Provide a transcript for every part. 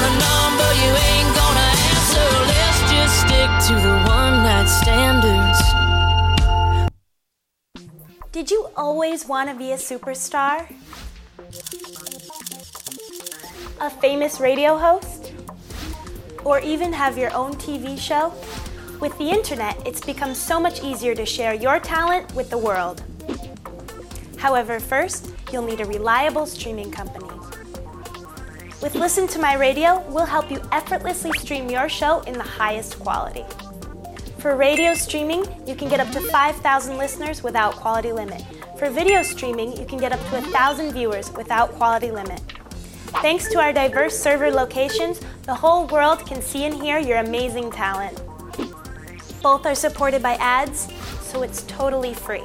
a number you ain't gonna answer. Let's just stick to the one night standards. Did you always want to be a superstar? A famous radio host? Or even have your own TV show? With the internet, it's become so much easier to share your talent with the world. However, first, you'll need a reliable streaming company. With Listen to My Radio, we'll help you effortlessly stream your show in the highest quality. For radio streaming, you can get up to 5,000 listeners without quality limit. For video streaming, you can get up to 1,000 viewers without quality limit. Thanks to our diverse server locations, the whole world can see and hear your amazing talent. Both are supported by ads, so it's totally free.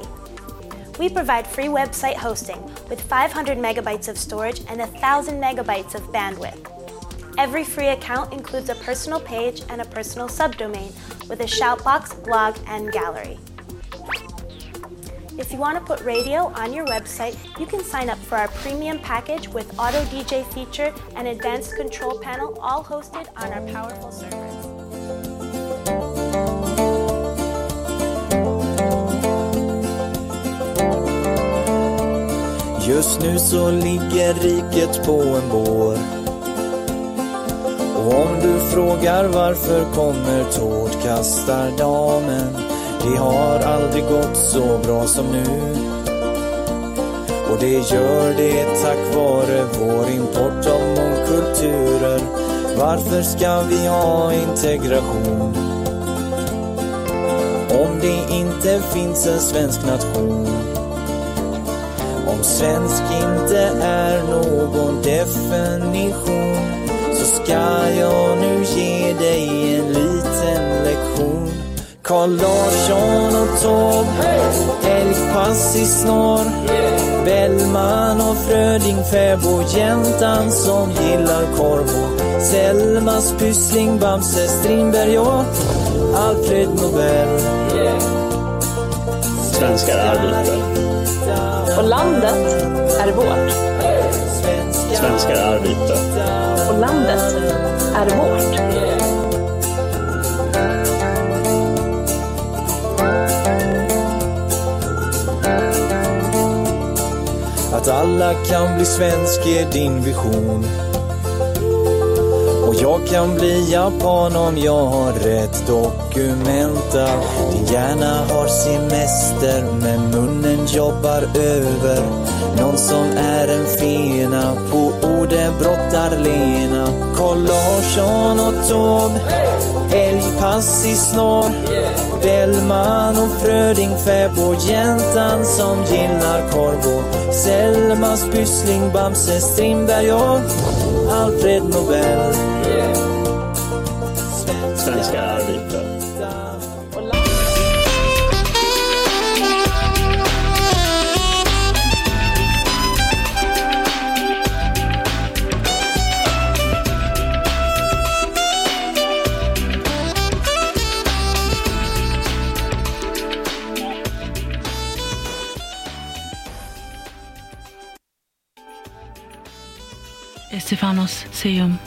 We provide free website hosting with 500 megabytes of storage and 1,000 megabytes of bandwidth. Every free account includes a personal page and a personal subdomain with a shoutbox, blog, and gallery. If you want to put radio on your website, you can sign up for our premium package with auto DJ feature and advanced control panel, all hosted on our powerful servers. Just nu så ligger riket på en bår. Och om du frågar varför kommer tårtkastardamen? Det har aldrig gått så bra som nu. Och det gör det tack vare vår import av mångkulturer. Varför ska vi ha integration? Om det inte finns en svensk nation. Om svensk inte är någon definition så ska jag nu ge dig en liten lektion. Carl Larsson och Taube, älgpass i snår. Bellman och Fröding, fäbodjäntan som gillar korv och Selmas Pyssling, Bamse Strindberg och Alfred Nobel. Svenskar är. Och landet är vårt. Svenskar är vita. Och landet är vårt. Att alla kan bli svensk är din vision. Jag kan bli japan om jag har rätt dokumenta. Din hjärna har semester men munnen jobbar över. Någon som är en fena på ordet brottar-Lena. Carl Larsson och Taube, älgpass i snår. Bellman och Fröding, fäbodjäntan som gillar korv och Selmas Pyssling, Bamse Strindberg och Alfred Nobel. Museum,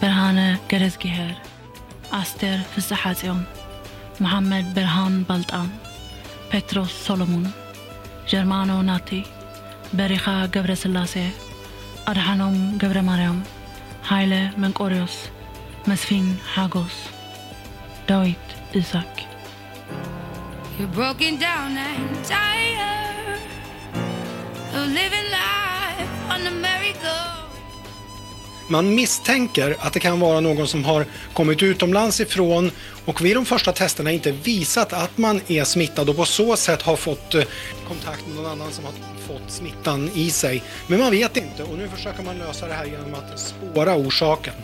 Berhane Gerezgiher, Aster Fissahatzion, Mohammed Berhan Baltan, Petros Solomon, Germano Nati, Bericha Gebreselassie, Adhanom Gebremariam, Haile Menkorios, Mesfin Hagos, David إزاك You're broken down and tired of living life. Man misstänker att det kan vara någon som har kommit utomlands ifrån och vid de första testerna inte visat att man är smittad och på så sätt har fått eh, kontakt med någon annan som har fått smittan i sig. Men man vet inte och nu försöker man lösa det här genom att spåra orsaken.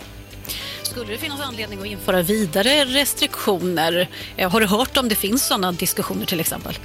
Skulle det finnas anledning att införa vidare restriktioner? Eh, har du hört om det finns sådana diskussioner till exempel?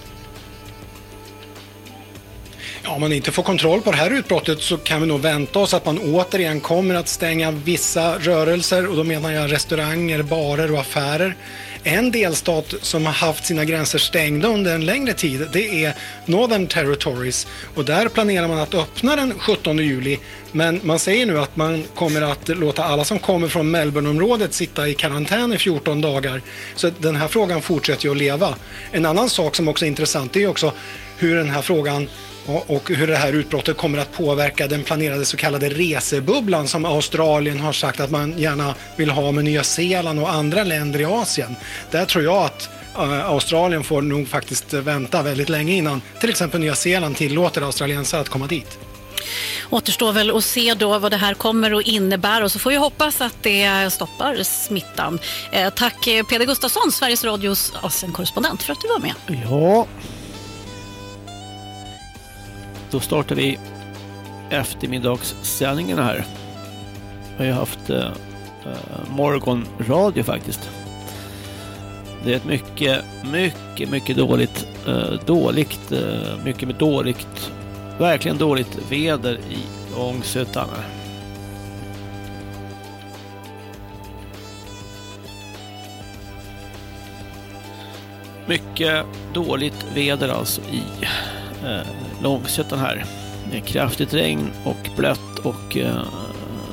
Om man inte får kontroll på det här utbrottet så kan vi nog vänta oss att man återigen kommer att stänga vissa rörelser och då menar jag restauranger, barer och affärer. En delstat som har haft sina gränser stängda under en längre tid det är Northern Territories och där planerar man att öppna den 17 juli men man säger nu att man kommer att låta alla som kommer från Melbourneområdet sitta i karantän i 14 dagar. Så den här frågan fortsätter ju att leva. En annan sak som också är intressant är ju också hur den här frågan och hur det här utbrottet kommer att påverka den planerade så kallade resebubblan som Australien har sagt att man gärna vill ha med Nya Zeeland och andra länder i Asien. Där tror jag att eh, Australien får nog faktiskt vänta väldigt länge innan till exempel Nya Zeeland tillåter australiensare att komma dit. Återstår väl att se då vad det här kommer att innebära och så får vi hoppas att det stoppar smittan. Eh, tack Peder Gustafsson, Sveriges Radios Asien-korrespondent för att du var med. Ja, då startar vi eftermiddagssändningarna här. Vi har haft eh, eh, morgonradio faktiskt. Det är ett mycket, mycket, mycket dåligt, eh, dåligt, eh, mycket dåligt, verkligen dåligt väder i Ångsötan. Mycket dåligt väder alltså i eh, Långsötan här. Det är kraftigt regn och blött och eh,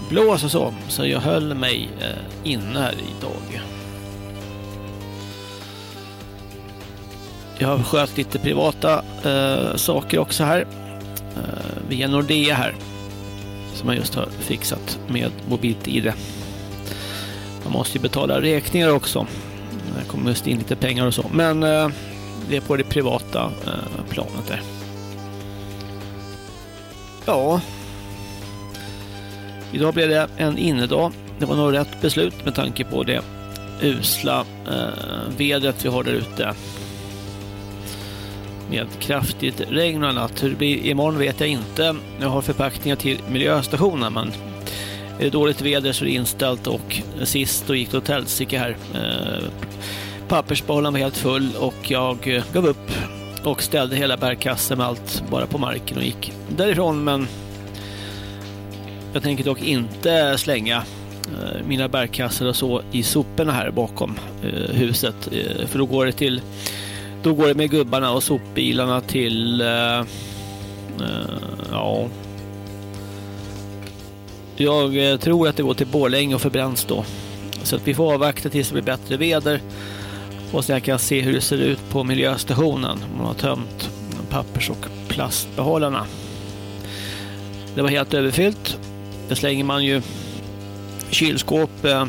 blås och så. Så jag höll mig eh, inne här idag. Jag har skött lite privata eh, saker också här. Eh, via Nordea här. Som jag just har fixat med mobilt ID. Man måste ju betala räkningar också. Det kommer just in lite pengar och så. Men eh, det är på det privata eh, planet där. Ja. Idag blev det en innedag. Det var nog rätt beslut med tanke på det usla eh, vädret vi har där ute. Med kraftigt regn och annat. Hur det blir imorgon vet jag inte. Jag har förpackningar till miljöstationen men är det dåligt väder så är det inställt och sist då gick det åt helsike här. Eh, pappersbollen var helt full och jag eh, gav upp och ställde hela bärkassen med allt bara på marken och gick därifrån. Men jag tänker dock inte slänga eh, mina bärkassar och så i soporna här bakom eh, huset. Eh, för då går det till då går det med gubbarna och sopbilarna till ja. Jag tror att det går till Borlänge och förbränns då. Så att vi får avvakta tills det blir bättre väder och sen kan jag se hur det ser ut på miljöstationen. Man har tömt pappers- och plastbehållarna. Det var helt överfyllt. Det slänger man ju kylskåp, eh,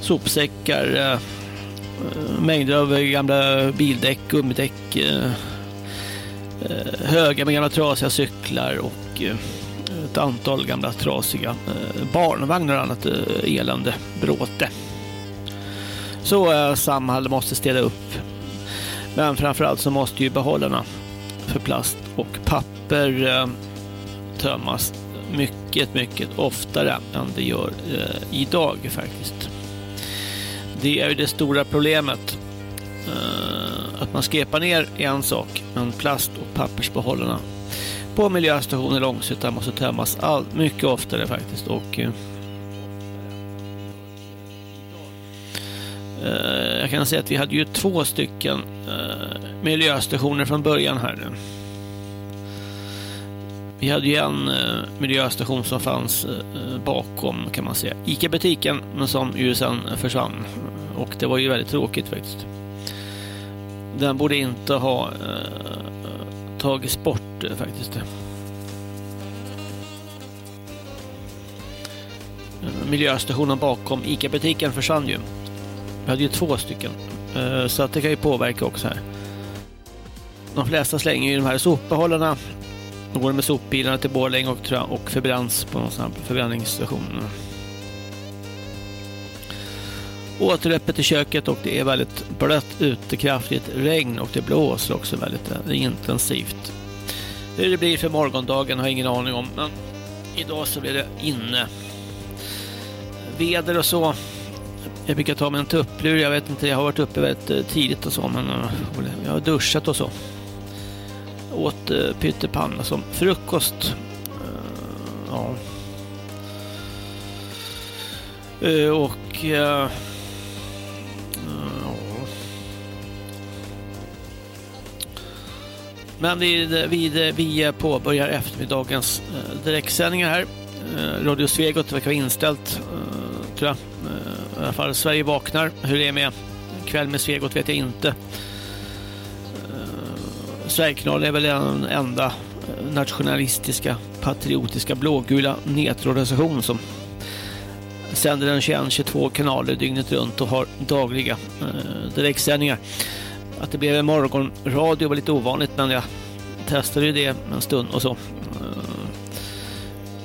sopsäckar, eh, mängder av gamla bildäck, gummidäck, eh, eh höga med gamla trasiga cyklar och eh, ett antal gamla trasiga eh, barnvagnar och annat elände, bråte. Så eh, Samhall måste städa upp. Men framförallt så måste ju behållarna för plast och papper eh, tömmas mycket, mycket oftare än det gör eh, idag faktiskt. Det är ju det stora problemet. Eh, att man skepar ner en sak, men plast och pappersbehållarna på miljöstationen Långshyttan måste tömmas allt mycket oftare faktiskt. Och eh, Eh, jag kan säga att vi hade ju två stycken eh, miljöstationer från början här nu. Vi hade ju en eh, miljöstation som fanns eh, bakom kan man säga ICA-butiken men som ju sen försvann och det var ju väldigt tråkigt faktiskt. Den borde inte ha eh, tagits bort faktiskt. Miljöstationen bakom ICA-butiken försvann ju. Vi hade ju två stycken. Eh, så att det kan ju påverka också här. De flesta slänger ju de här sopbehållarna. De går med sopbilarna till Borlänge och, och förbränns på någon sån förbränningsstation. Återöppet i köket och det är väldigt blött ute, kraftigt regn och det blåser också väldigt eh, intensivt. Hur det blir för morgondagen har jag ingen aning om, men idag så blir det inne. Väder och så jag brukar ta mig en tupplur, jag vet inte, jag har varit uppe väldigt eh, tidigt och så, men eh, jag har duschat och så. Jag åt eh, pyttepanna som frukost. Ja. Och... Ja. Men vi, vi, vi påbörjar eftermiddagens direktsändningar här. Radio Svegot verkar vara inställt, tror jag i alla fall Sverige vaknar. Hur det är med kväll med Svegot vet jag inte. Eh, Sverigekanalen är väl den enda nationalistiska, patriotiska, blågula nätorganisation som sänder den 21-22 kanaler dygnet runt och har dagliga eh, direktsändningar. Att det blev en morgonradio var lite ovanligt men jag testade ju det en stund och så.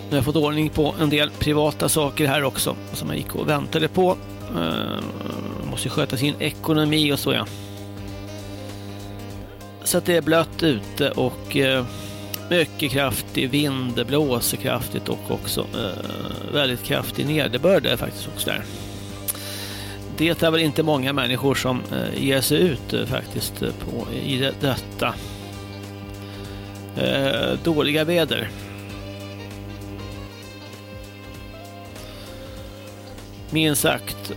Nu har jag fått ordning på en del privata saker här också som jag gick och väntade på. Uh, måste sköta sin ekonomi och så ja. Så att det är blött ute och uh, mycket kraftig vind, det blåser kraftigt och också uh, väldigt kraftig nederbörd är faktiskt också där. Det är väl inte många människor som uh, ger sig ut faktiskt på, i detta dåliga väder. Minst sagt.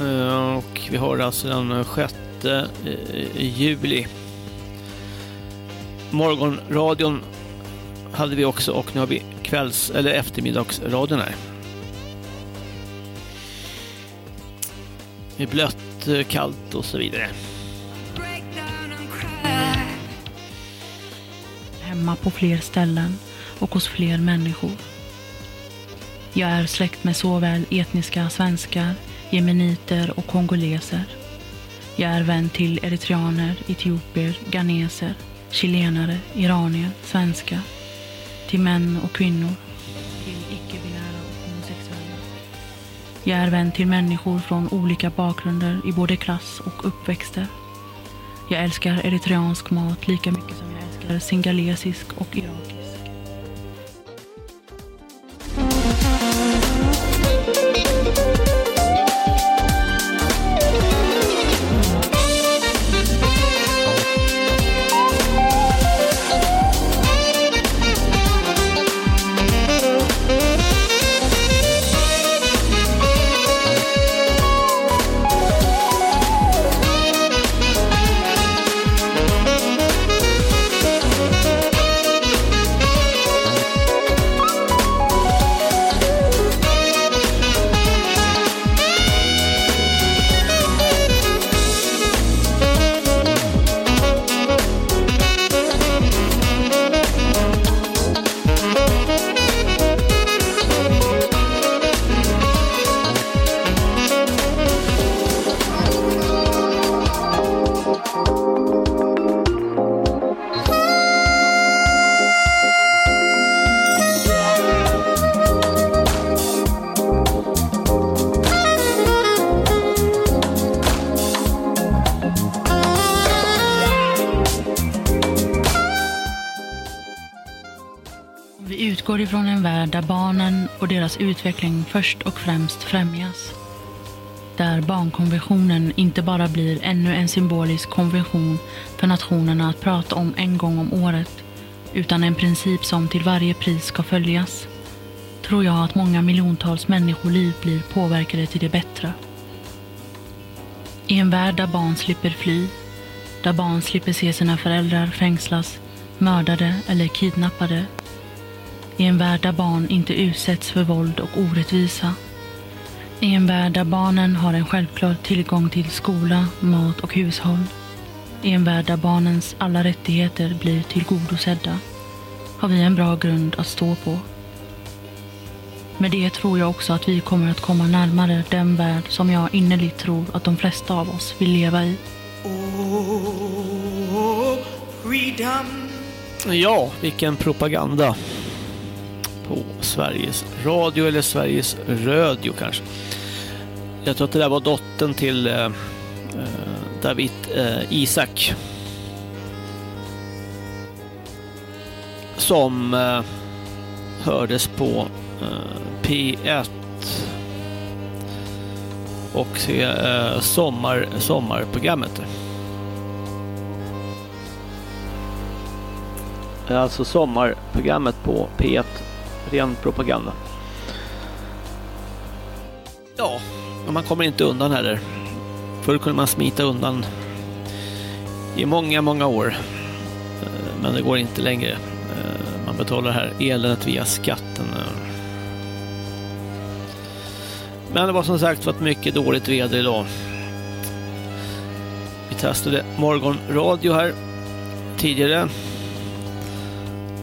Eh, och vi har alltså den 6 eh, juli morgonradion hade vi också och nu har vi kvälls eller eftermiddagsradion här. Det är blött, eh, kallt och så vidare. Hemma på fler ställen och hos fler människor. Jag är släkt med såväl etniska svenskar, jemeniter och kongoleser. Jag är vän till eritreaner, etiopier, ghaneser chilenare, iranier, svenskar, till män och kvinnor, till icke-binära och homosexuella. Jag är vän till människor från olika bakgrunder i både klass och uppväxter. Jag älskar eritreansk mat lika mycket som jag älskar singalesisk och iransk. Deras utveckling först och främst främjas. Där barnkonventionen inte bara blir ännu en symbolisk konvention för nationerna att prata om en gång om året, utan en princip som till varje pris ska följas, tror jag att många miljontals människoliv blir påverkade till det bättre. I en värld där barn slipper fly, där barn slipper se sina föräldrar fängslas, mördade eller kidnappade i en värld där barn inte utsätts för våld och orättvisa. I en värld där barnen har en självklar tillgång till skola, mat och hushåll. I en värld där barnens alla rättigheter blir tillgodosedda har vi en bra grund att stå på. Med det tror jag också att vi kommer att komma närmare den värld som jag innerligt tror att de flesta av oss vill leva i. Oh, ja, vilken propaganda på Sveriges Radio eller Sveriges Radio kanske. Jag tror att det där var dottern till eh, eh David eh, Isak. Som eh, hördes på eh, P1 och eh, sommar, sommarprogrammet. Alltså sommarprogrammet på P1 ren propaganda. Ja, man kommer inte undan heller. Förr kunde man smita undan i många, många år. Eh, men det går inte längre. Eh, man betalar här eländet via skatten. Eh. Men det var som sagt ett mycket dåligt väder idag. Vi testade morgonradio här tidigare.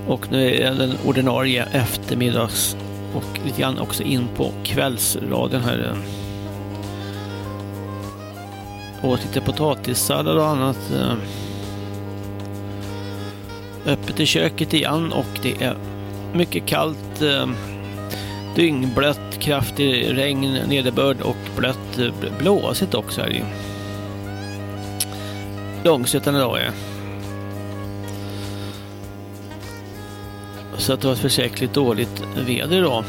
Och nu är den ordinarie eftermiddags och lite grann också in på kvällsradion här. Åt lite potatissallad och annat. Eh, öppet i köket igen och det är mycket kallt. Eh, dyngblött, kraftig regn, nederbörd och blött eh, blåsigt också här ju. Långsötan idag är. Så att det var ett försäkligt dåligt väder idag.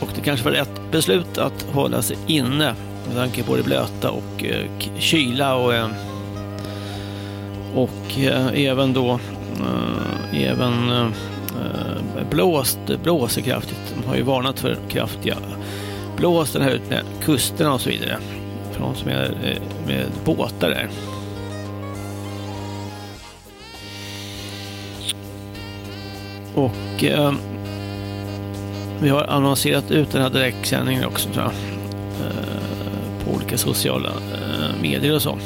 Och det kanske var rätt beslut att hålla sig inne med tanke på det blöta och eh, kyla och eh, och eh, även då eh, även eh, blåst, blåser kraftigt. De har ju varnat för kraftiga blåsten här ute med kusterna och så vidare. För de som är eh, med båtar där. Och eh, vi har annonserat ut den här direktsändningen också tror jag. Eh, på olika sociala eh, medier och så.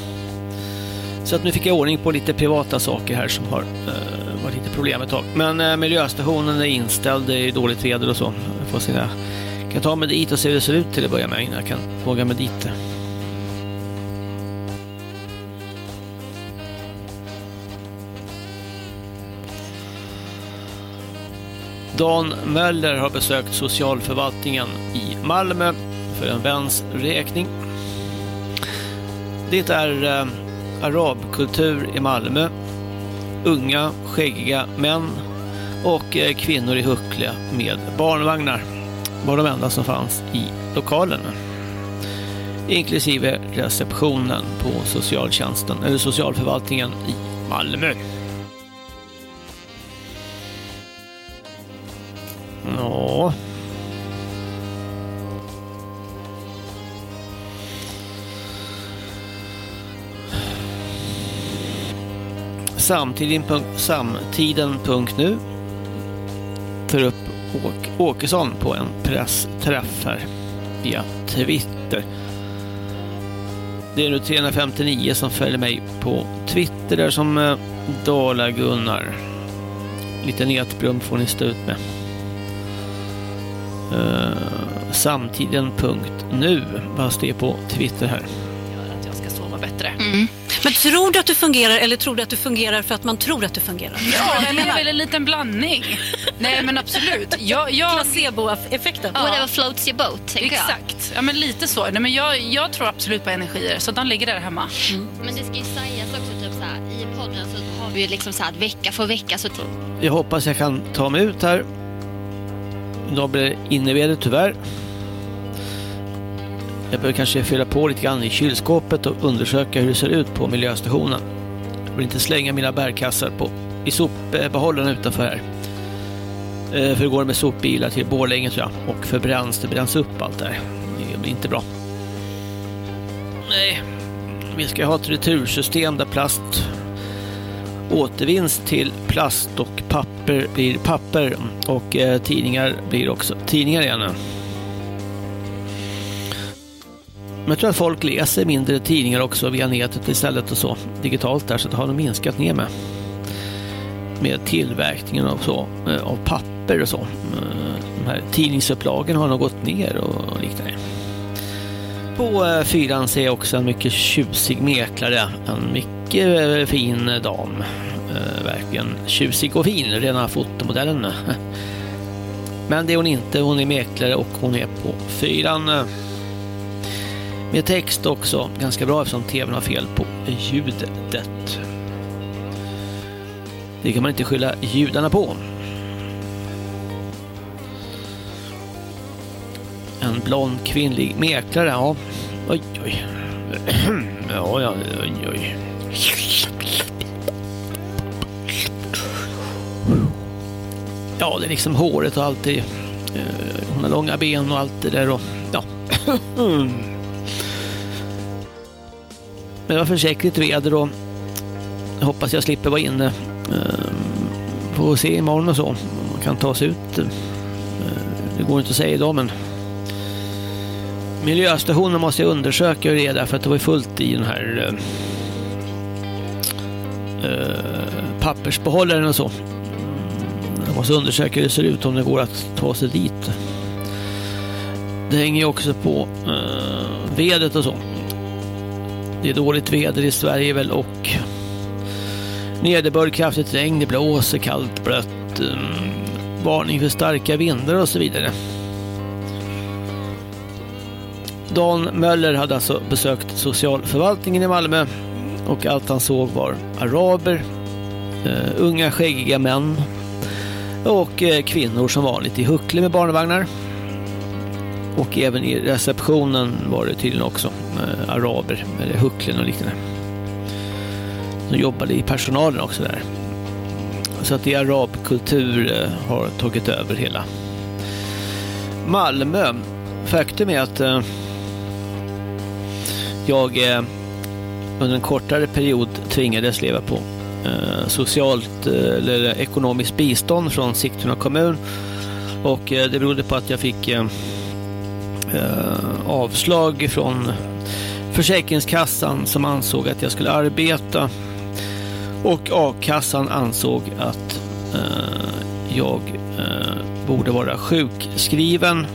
Så att nu fick jag ordning på lite privata saker här som har eh, varit lite problem ett tag. Men eh, miljöstationen är inställd, det är dåligt väder och så. Jag får sina, kan ta mig dit och se hur det ser ut till att börja med innan jag kan våga mig dit. Dan Möller har besökt socialförvaltningen i Malmö för en väns räkning. Det är eh, arabkultur i Malmö. Unga, skäggiga män och eh, kvinnor i huckle med barnvagnar var de enda som fanns i lokalen. Inklusive receptionen på socialtjänsten eller socialförvaltningen i Malmö. Ja. Samtiden.nu tar upp Åk Åkesson på en pressträff här via Twitter. Det är nu 359 som följer mig på Twitter där som eh, Dala-Gunnar. Lite nätbrum får ni stå ut med. Uh, samtiden.nu fast det är på Twitter här. Att jag ska sova bättre. Mm. Men tror du att du fungerar eller tror du att du fungerar för att man tror att du fungerar? Ja, men det är väl en liten blandning. Nej, men absolut. Jag, jag... Placebo-effekten. Ja. Whatever floats your boat, tänker jag. Exakt. Ja, men lite så. Nej, men jag, jag tror absolut på energier, så de ligger där hemma. Mm. Men det ska ju sägas också, typ så här, i podden så har vi ju liksom så här att vecka för vecka så... Jag hoppas jag kan ta mig ut här. Idag blir det inneväder tyvärr. Jag behöver kanske fylla på lite grann i kylskåpet och undersöka hur det ser ut på miljöstationen. Jag vill inte slänga mina bärkassar på, i sopbehållaren utanför här. Eh, för det går med sopbilar till Borlänge tror jag. Och förbränns, det bränns upp allt där. Det blir inte bra. Nej, vi ska ha ett retursystem där plast återvinns till plast och papper blir papper och eh, tidningar blir också tidningar igen. Men jag tror att folk läser mindre tidningar också via nätet istället och så digitalt där så det har nog minskat ner med med tillverkningen av, så, eh, av papper och så. Eh, de här tidningsupplagen har nog gått ner och liknande. På eh, fyran ser jag också en mycket tjusig mäklare. En mycket eh, fin dam. Eh, verkligen tjusig och fin, rena fotomodellen. Men det är hon inte, hon är mäklare och hon är på fyran. Med text också, ganska bra eftersom tvn har fel på ljudet. Det kan man inte skylla judarna på. Blond kvinnlig mäklare, ja. Oj, oj. Ja, ja, oj, oj. Ja, det är liksom håret och allt det. Eh, hon har långa ben och allt det där och ja. Men det var försäkligt väder och Jag hoppas jag slipper vara inne. Eh, får se imorgon och så. Man kan ta sig ut. Eh, det går inte att säga idag men miljöstationen måste jag undersöka hur det är där för att det var fullt i den här eh, eh, pappersbehållaren och så. Jag måste undersöka hur det ser ut om det går att ta sig dit. Det hänger ju också på eh, vädret och så. Det är dåligt väder i Sverige väl och nederbörd, kraftigt regn, det blåser, kallt, blött, um, varning för starka vindar och så vidare. Dan Möller hade alltså besökt socialförvaltningen i Malmö och allt han såg var araber, uh, unga skäggiga män och uh, kvinnor som vanligt i huckle med barnvagnar. Och även i receptionen var det tydligen också uh, araber, eller hucklen och liknande. De jobbade i personalen också där. Så att det är arabkultur eh, har tagit över hela Malmö. Faktum är att jag eh, under en kortare period tvingades leva på eh, socialt eh, eller ekonomiskt bistånd från Sigtuna kommun. Och eh, det berodde på att jag fick avslag från Försäkringskassan som ansåg att jag skulle arbeta och a-kassan ansåg att eh, jag eh, borde vara sjukskriven.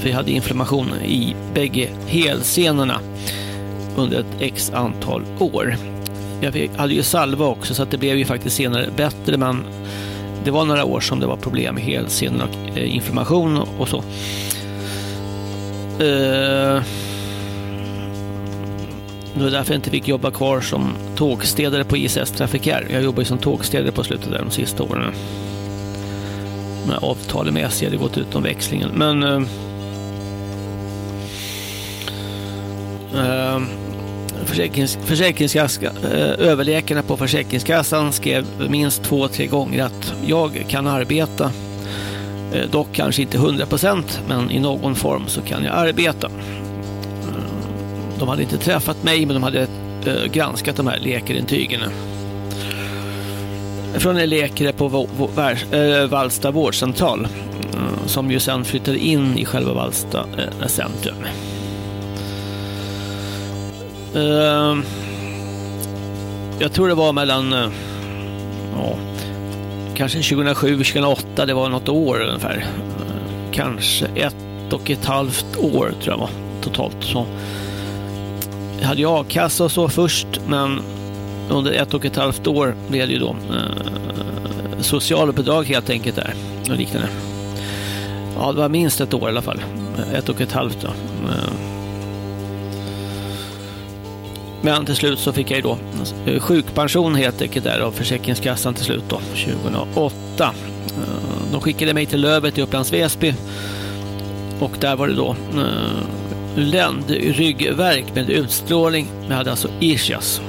För jag hade inflammation i bägge helsenorna under ett x antal år. Jag hade ju salva också så att det blev ju faktiskt senare bättre men det var några år som det var problem med helsenorna och eh, inflammation och så. Uh, det var därför jag inte fick jobba kvar som tågstädare på ISS Trafikär. Jag jobbade som tågstädare på slutet där de sista åren. När avtalet med SJ hade gått ut om växlingen. Men eh, Ehm, försäkrings, försäkringskassan, eh, överläkarna på Försäkringskassan skrev minst två, tre gånger att jag kan arbeta. Eh, dock kanske inte 100 procent, men i någon form så kan jag arbeta. Ehm, de hade inte träffat mig, men de hade eh, granskat de här läkarintygen. Från en läkare på Valsta vårdcentral som ju sen flyttade in i själva Valsta centrum. Uh, jag tror det var mellan uh, ja, kanske 2007 2008 det var något år ungefär. Uh, kanske ett och ett halvt år tror jag var totalt. Så jag hade ju a-kassa och så först, men under ett och ett halvt år blev det ju då eh, socialbidrag helt enkelt där och liknande. Ja, det var minst ett år i alla fall. Ett och ett halvt då. Eh. Men till slut så fick jag ju då alltså, eh, sjukpension helt enkelt där av Försäkringskassan till slut då, 2008. Eh, de skickade mig till Lövet i Upplands Väsby och där var det då eh, ländryggverk med utstrålning. Jag hade alltså ischias.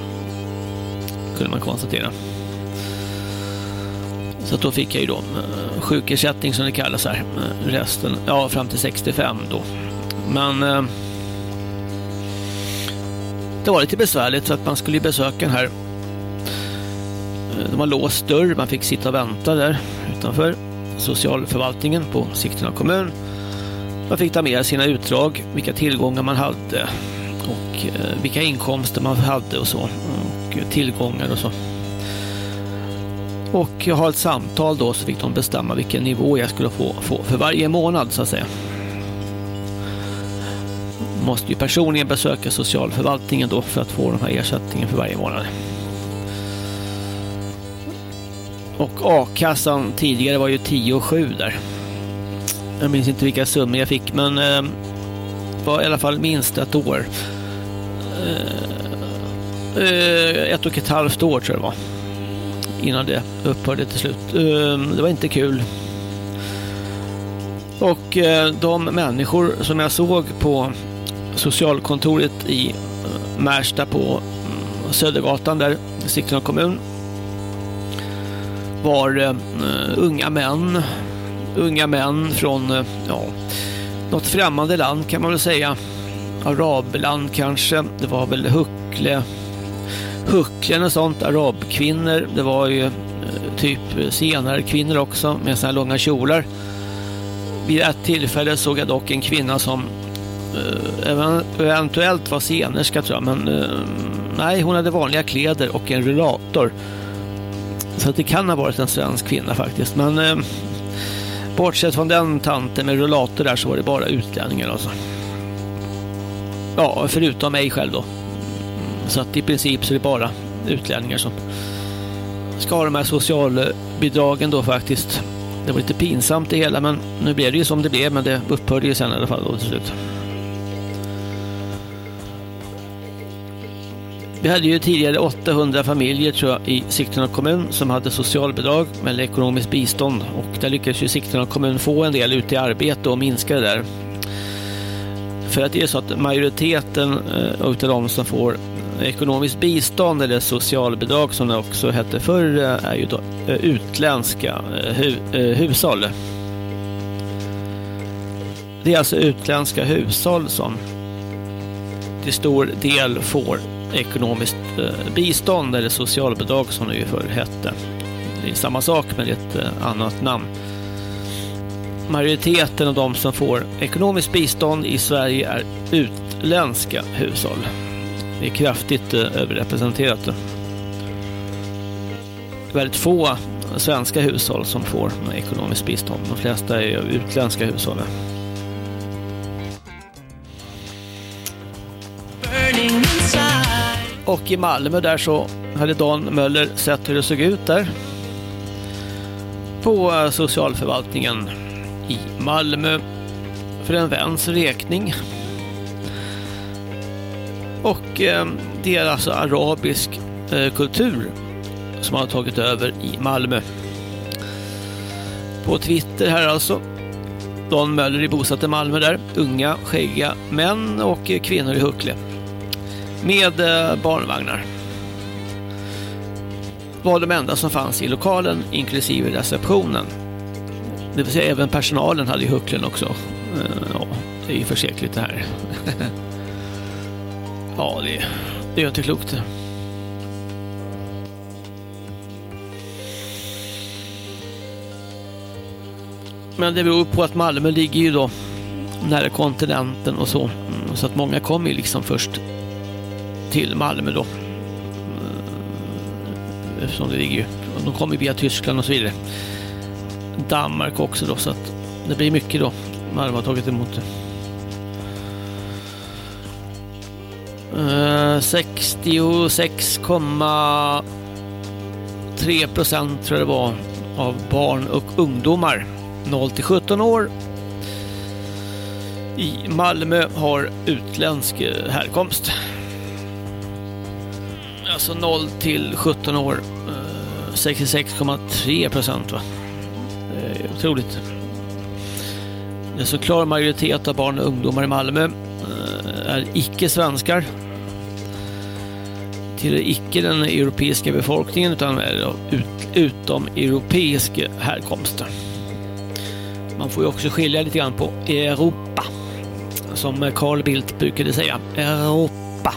Kunde man konstatera. Så då fick jag ju då sjukersättning som det kallas här. Resten, ja fram till 65 då. Men eh, det var lite besvärligt så att man skulle besöka den här eh, de har låst dörr, man fick sitta och vänta där utanför socialförvaltningen på Sigtuna kommun. Man fick ta med sina utdrag, vilka tillgångar man hade och eh, vilka inkomster man hade och så. Och tillgångar och så. Och jag har ett samtal då så fick de bestämma vilken nivå jag skulle få, få för varje månad så att säga. Måste ju personligen besöka socialförvaltningen då för att få den här ersättningen för varje månad. Och a-kassan tidigare var ju 10 och 7 där. Jag minns inte vilka summor jag fick, men eh, var i alla fall minst ett år. Eh, eh ett och ett halvt år tror jag det var. Innan det upphörde till slut. Eh, det var inte kul. Och eh, de människor som jag såg på socialkontoret i eh, Märsta på mm, Södergatan där, i Sigtuna kommun var uh, unga män unga män från uh, ja, något främmande land kan man väl säga. Arabland kanske. Det var väl Huckle, hucklen och sånt, arabkvinnor. Det var ju uh, typ senare kvinnor också med sådana här långa kjolar. Vid ett tillfälle såg jag dock en kvinna som Eh, eventuellt var senerska tror jag, men eh, nej, hon hade vanliga kläder och en rullator. Så att det kan ha varit en svensk kvinna faktiskt, men eh, bortsett från den tanten med rullator där så var det bara utlänningar alltså. Ja, förutom mig själv då. Så att i princip så är det bara utlänningar som ska ha de här socialbidragen då faktiskt. Det var lite pinsamt det hela men nu blev det ju som det blev men det upphörde ju sen i alla fall då till slut. Vi hade ju tidigare 800 familjer tror jag i Sigtuna kommun som hade socialbidrag eller ekonomiskt bistånd och där lyckades ju Sigtuna kommun få en del ut i arbete och minska det där. För att det är så att majoriteten eh, av de som får ekonomiskt bistånd eller socialbidrag som det också hette förr eh, är ju då eh, utländska eh, hu hushåll. Det är alltså utländska hushåll som till stor del får ekonomiskt eh, bistånd eller socialbidrag som det ju förr hette. Det är samma sak med ett eh, annat namn majoriteten av de som får ekonomiskt bistånd i Sverige är utländska hushåll. Det är kraftigt eh, överrepresenterat. Väldigt få svenska hushåll som får ekonomiskt bistånd. De flesta är utländska hushåll. Och i Malmö där så hade Dan Möller sett hur det såg ut där. På eh, socialförvaltningen i Malmö för en väns räkning. Och eh, det är alltså arabisk eh, kultur som har tagit över i Malmö. På Twitter här alltså. Dan Möller är bosatt i Malmö där. Unga, skäggiga män och eh, kvinnor i huckle. Med eh, barnvagnar. Var de enda som fanns i lokalen inklusive receptionen. Det vill säga även personalen hade ju hucklen också. Eh, ja, det är ju försäkligt det här. ja, det, det är inte klokt. Men det beror på att Malmö ligger ju då nära kontinenten och så. Mm, så att många kommer ju liksom först till Malmö då. Eh, eftersom det ligger ju, de kommer via Tyskland och så vidare. Danmark också då så att det blir mycket då. Malmö har tagit emot det. Eh, 66,3 procent tror jag det var av barn och ungdomar 0 till 17 år i Malmö har utländsk eh, härkomst. Alltså 0 till 17 år eh, 66,3 procent va eh, otroligt. En så klar majoritet av barn och ungdomar i Malmö eh, är icke-svenskar. Till icke den europeiska befolkningen utan är ut, utom europeisk härkomst. Man får ju också skilja lite grann på Europa. Som Carl Bildt brukade säga. Europa.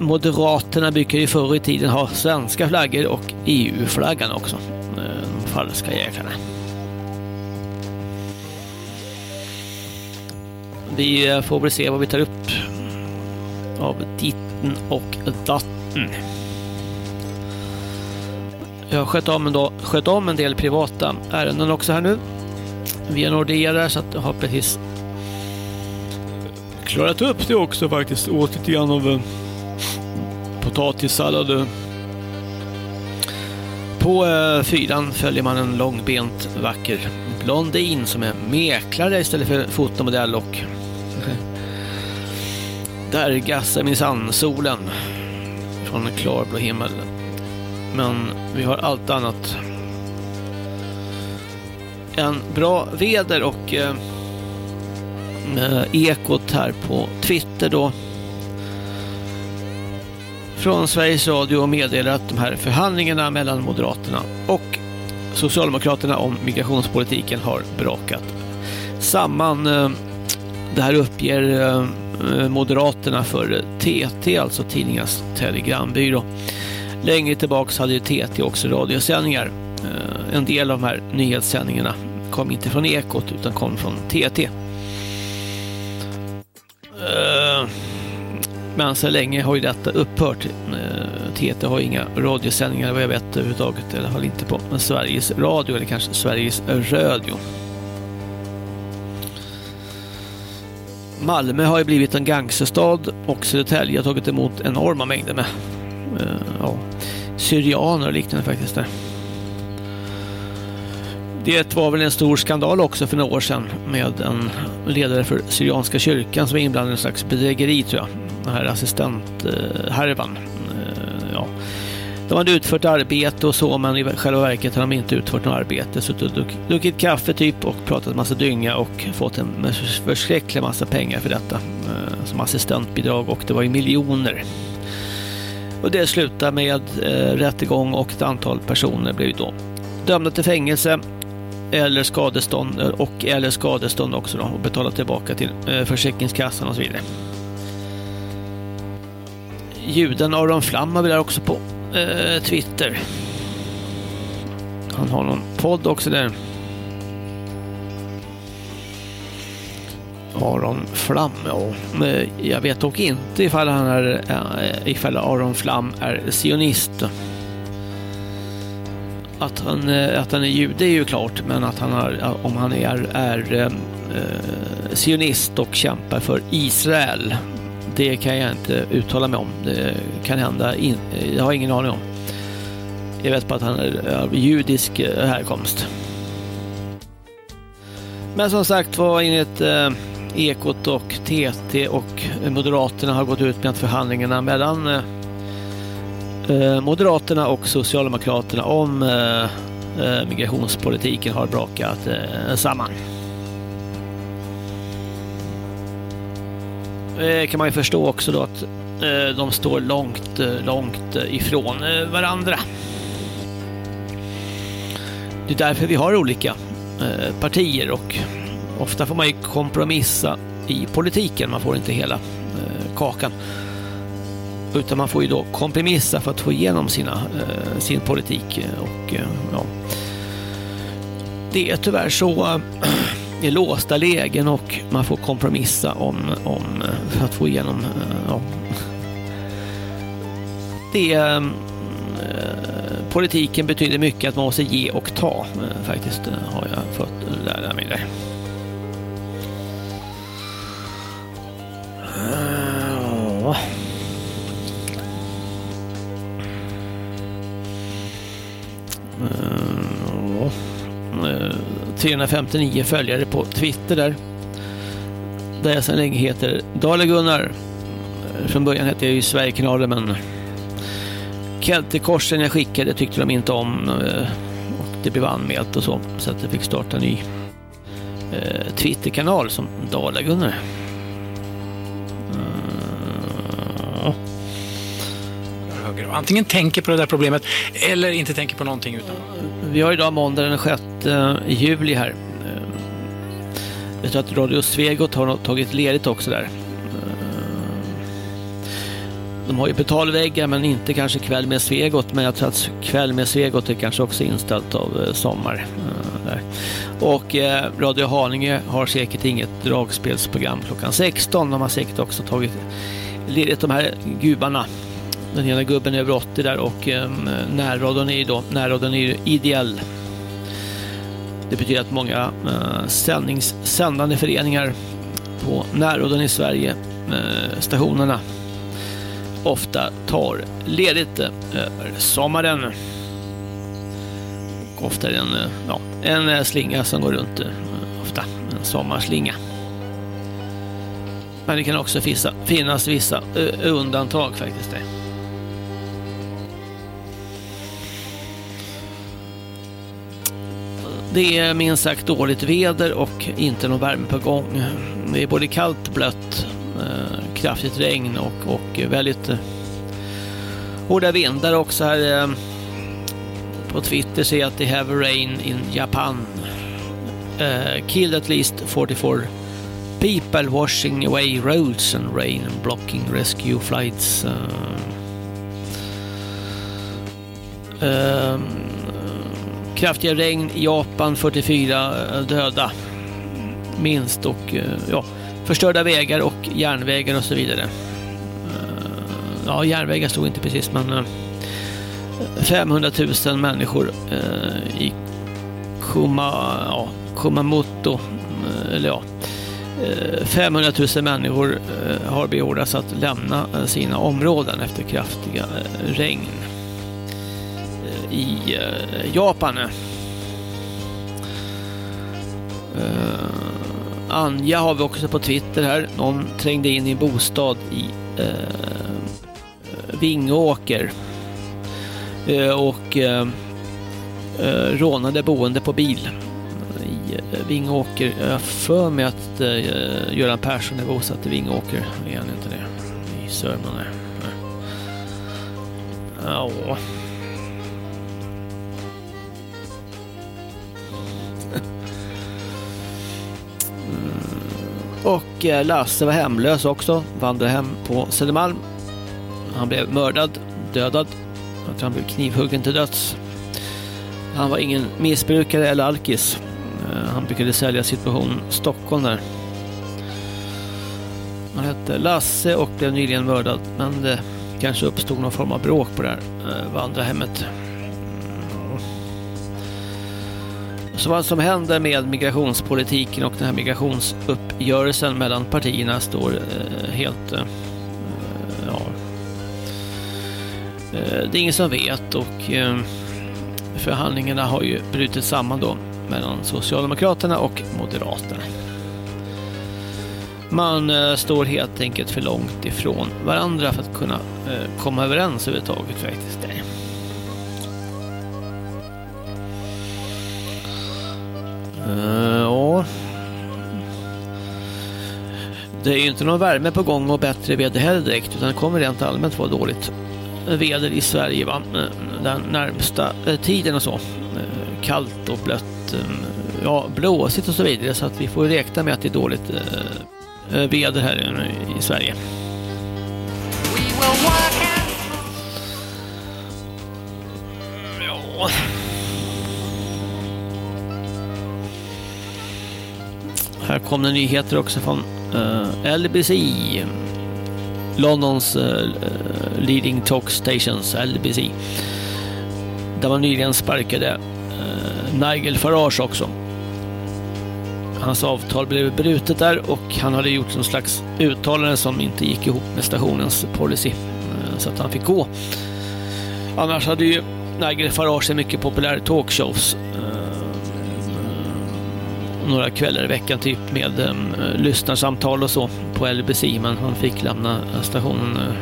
Moderaterna brukar ju förr i tiden ha svenska flaggor och EU-flaggan också eh, de falska jägarna. Vi eh, får väl se vad vi tar upp av ditten och datten. Jag har skött om, en, då, skött om en del privata ärenden också här nu. Via Nordea där så att jag har precis klarat upp det också faktiskt. Åt lite grann av eh, potatissallad på eh, fyran följer man en långbent vacker blondin som är mäklare istället för fotomodell och där gassar minsann solen från en klarblå himmel. Men vi har allt annat. Än bra väder och eh, ekot här på Twitter då från Sveriges Radio meddelar att de här förhandlingarna mellan Moderaterna och Socialdemokraterna om migrationspolitiken har brakat samman. Eh, det här uppger eh, Moderaterna för TT, alltså Tidningarnas Telegrambyrå. Längre tillbaks hade ju TT också radiosändningar. Eh, en del av de här nyhetssändningarna kom inte från Ekot utan kom från TT. Men så länge har ju detta upphört. Eh, TT har inga radiosändningar vad jag vet överhuvudtaget. I alla fall inte på Sveriges Radio eller kanske Sveriges Radio. Malmö har ju blivit en gangsterstad och Södertälje har tagit emot enorma mängder med eh, ja, syrianer och liknande faktiskt. Där. Det var väl en stor skandal också för några år sedan med en ledare för Syrianska kyrkan som var inblandad i en slags bedrägeri tror jag. Den här assistenthärvan. Eh, ja. De hade utfört arbete och så men i själva verket hade de inte utfört något arbete. Så de druckit kaffe typ och pratat massa dynga och fått en förskräcklig massa pengar för detta. Eh, som assistentbidrag och det var ju miljoner. Och det slutade med eh, rättegång och ett antal personer blev då dömda till fängelse eller skadestånd eh, och eller skadestånd också då och betala tillbaka till eh, Försäkringskassan och så vidare. Juden Aron Flam har vi där också på eh, Twitter. Han har någon podd också där. Aron Flam, ja. Eh, jag vet dock inte ifall, han är, ifall Aron Flam är sionist. Att han, eh, att han är jude är ju klart, men att han har, om han är, är eh, eh, sionist och kämpar för Israel, det kan jag inte uttala mig om. Det kan hända, in, jag har ingen aning om. Jag vet bara att han är av judisk härkomst. Men som sagt var enligt eh, Ekot och TT och Moderaterna har gått ut med att förhandlingarna mellan Eh, Moderaterna och Socialdemokraterna om eh, eh, migrationspolitiken har brakat samman. Det kan man ju förstå också då att de står långt, långt ifrån varandra. Det är därför vi har olika partier och ofta får man ju kompromissa i politiken. Man får inte hela kakan. Utan man får ju då kompromissa för att få igenom sina, eh, sin politik. Eh, och, eh, ja. Det är tyvärr så eh, det är låsta lägen och man får kompromissa om, om eh, för att få igenom ja. det politiken betyder mycket att man måste ge och ta faktiskt har jag fått lära mig där. Ja. 359 följare på Twitter där. Där jag sedan länge heter Dale Gunnar. Från början hette jag ju Sverigekanalen men Keltekorsen jag skickade tyckte de inte om eh, och det blev anmält och så. Så att jag fick starta en ny eh, Twitterkanal som Dala Gunnar. Och antingen tänker på det där problemet eller inte tänker på någonting. Utan... Vi har idag måndag den 6 eh, juli här. Eh, jag tror att Radio Svegot har tagit ledigt också där. Eh, de har ju betalväggar men inte kanske kväll med Svegot men jag tror att kväll med Svegot är kanske också inställt av sommar. Där. Och Radio Haninge har säkert inget dragspelsprogram klockan 16. De har säkert också tagit ledigt de här gubarna den ena gubben är över 80 där och eh, närradion är ju då, närradion är ju ideell. Det betyder att många eh, sändnings, sändande föreningar på närradion i Sverige, eh, stationerna, ofta tar ledigt eh, över sommaren. Och ofta är det en, eh, ja, en eh, slinga som går runt, eh, ofta en sommarslinga. Men det kan också finnas vissa eh, undantag faktiskt. Det. Det är minst sagt dåligt väder och inte någon värme på gång. Det är både kallt, blött, eh, kraftigt regn och, och väldigt eh, hårda vindar också här. Eh, på Twitter ser jag att det have rain in Japan. Eh, killed at least 44 people washing away roads and rain and blocking rescue flights. Um, kraftiga regn i Japan, 44 eh, döda minst och eh, ja, förstörda vägar och järnvägar och så vidare. Eh, ja, järnvägar stod inte precis men 500 000 människor i Kuma, ja, Kumamoto, eller ja, 500 000 människor har beordrats att lämna sina områden efter kraftiga regn i eh, Japan. Eh, Anja har vi också på Twitter här. Någon trängde in i en bostad i eh, Vingåker och rånade boende på bil i Vingåker. Jag för mig att uh, Göran Persson är bosatt i Vingåker. Är han inte det? I Sörmland. Ja. Och eh, Lasse var hemlös också. Vandrade hem på Södermalm. Han blev mördad, dödad. Jag tror han blev knivhuggen till döds. Han var ingen missbrukare eller alkis. Eh, han brukade sälja situation Stockholm där. Han hette Lasse och blev nyligen mördad. Men det kanske uppstod någon form av bråk på det här eh, vandrarhemmet. Så vad som händer med migrationspolitiken och den här migrationsuppgörelsen mellan partierna står eh, helt... Eh, eh, ja, det är ingen som vet och förhandlingarna har ju brutit samman då mellan Socialdemokraterna och Moderaterna. Man eh, står helt enkelt för långt ifrån varandra för att kunna eh, komma överens överhuvudtaget faktiskt. Uh, ja. Det är ju inte någon värme på gång och bättre väder heller direkt utan det kommer rent allmänt vara dåligt väder i Sverige va? Eh, den närmsta eh, tiden och så. Kallt och blött ja, blåsigt och så vidare så att vi får räkna med att det är dåligt väder här i Sverige. Här kom det nyheter också från eh, uh, LBC. Londons uh, leading talk stations, LBC. Där man nyligen sparkade Nigel Farage också. Hans avtal blev brutet där och han hade gjort någon slags uttalande som inte gick ihop med stationens policy Uh, så att han fick gå. Annars hade ju Nigel Farage mycket populär talkshows Uh, några kvällar i veckan typ med um, lyssnarsamtal och så på LBC men han fick lämna stationen uh,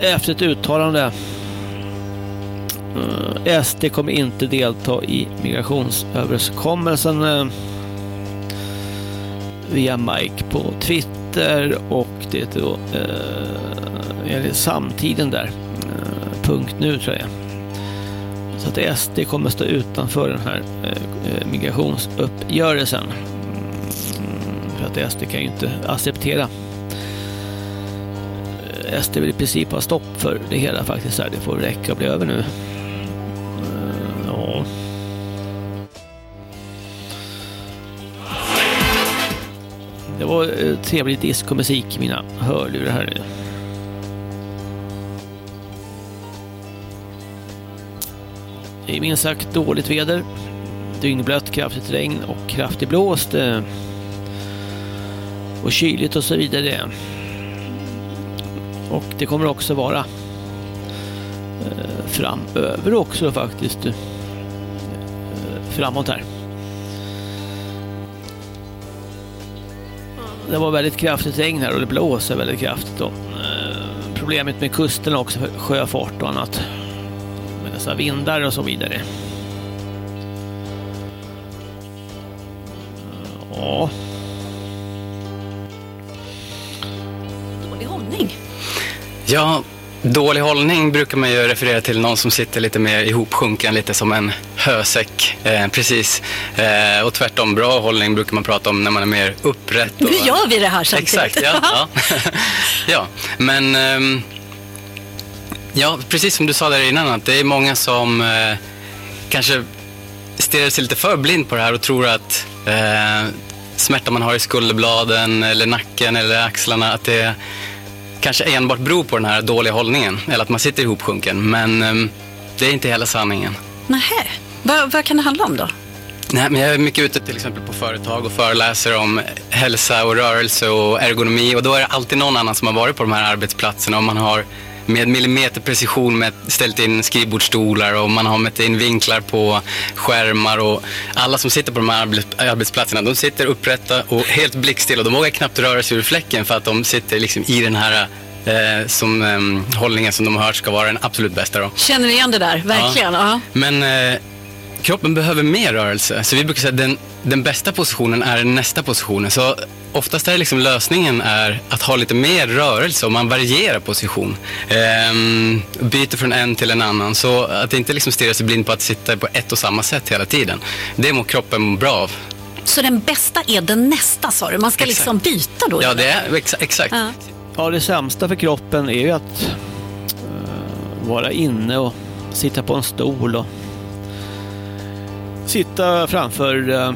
efter ett uttalande Eh, SD kommer inte delta i migrationsöverenskommelsen eh, via Mike på Twitter och det är då eh, samtiden där. Eh, punkt nu tror jag. Så att SD kommer stå utanför den här eh, eh, migrationsuppgörelsen. Mm, för att SD kan ju inte acceptera eh, SD vill i princip ha stopp för det hela faktiskt. Det får räcka och bli över nu. Det var trevlig diskomusik i mina hörlurar här. Det är minst sagt dåligt väder. Dyngblött, kraftigt regn och kraftig blåst. Eh, och kyligt och så vidare. Och det kommer också vara eh, framöver också faktiskt. Eh, framåt här. det var väldigt kraftigt regn här och det blåser väldigt kraftigt. Problemet med kusten också sjöfart och annat. Dessa vindar och så vidare. Ja. Dålig hållning. Ja, Dålig hållning brukar man ju referera till någon som sitter lite mer ihopsjunken, lite som en hösäck. Eh, precis. Eh, och tvärtom, bra hållning brukar man prata om när man är mer upprätt. Och, Nu gör vi det här samtidigt. Exakt, ja. ja. ja. Men ehm, ja, precis som du sa där innan, att det är många som eh, kanske stirrar sig lite för blind på det här och tror att eh, smärta man har i skulderbladen eller nacken eller axlarna, att det kanske enbart beror på den här dåliga hållningen eller att man sitter ihopsjunken. Men ehm, det är inte hela sanningen. Nähä. Vad, vad kan det handla om då? Nej, men jag är mycket ute till exempel på företag och föreläser om hälsa och rörelse och ergonomi och då är det alltid någon annan som har varit på de här arbetsplatserna och man har med millimeterprecision med ställt in skrivbordsstolar och man har mätt in vinklar på skärmar och alla som sitter på de här arbets- arbetsplatserna de sitter upprätta och helt blickstilla och de vågar knappt röra sig ur fläcken för att de sitter liksom i den här eh, som, eh, hållningen som de har hört ska vara den absolut bästa. Då. Känner ni igen det där? Verkligen. Ja. Men eh, kroppen behöver mer rörelse. Så vi brukar säga att den, den bästa positionen är den nästa positionen. Så oftast är liksom lösningen är att ha lite mer rörelse och man varierar position. Ehm, byter från en till en annan. Så att inte liksom stirra sig blind på att sitta på ett och samma sätt hela tiden. Det mår kroppen bra av. Så den bästa är den nästa sa du? Man ska Exakt. liksom byta då? Ja, det är exa- exakt. Ja. Ja, det sämsta för kroppen är ju att eh, vara inne och sitta på en stol och sitta framför uh,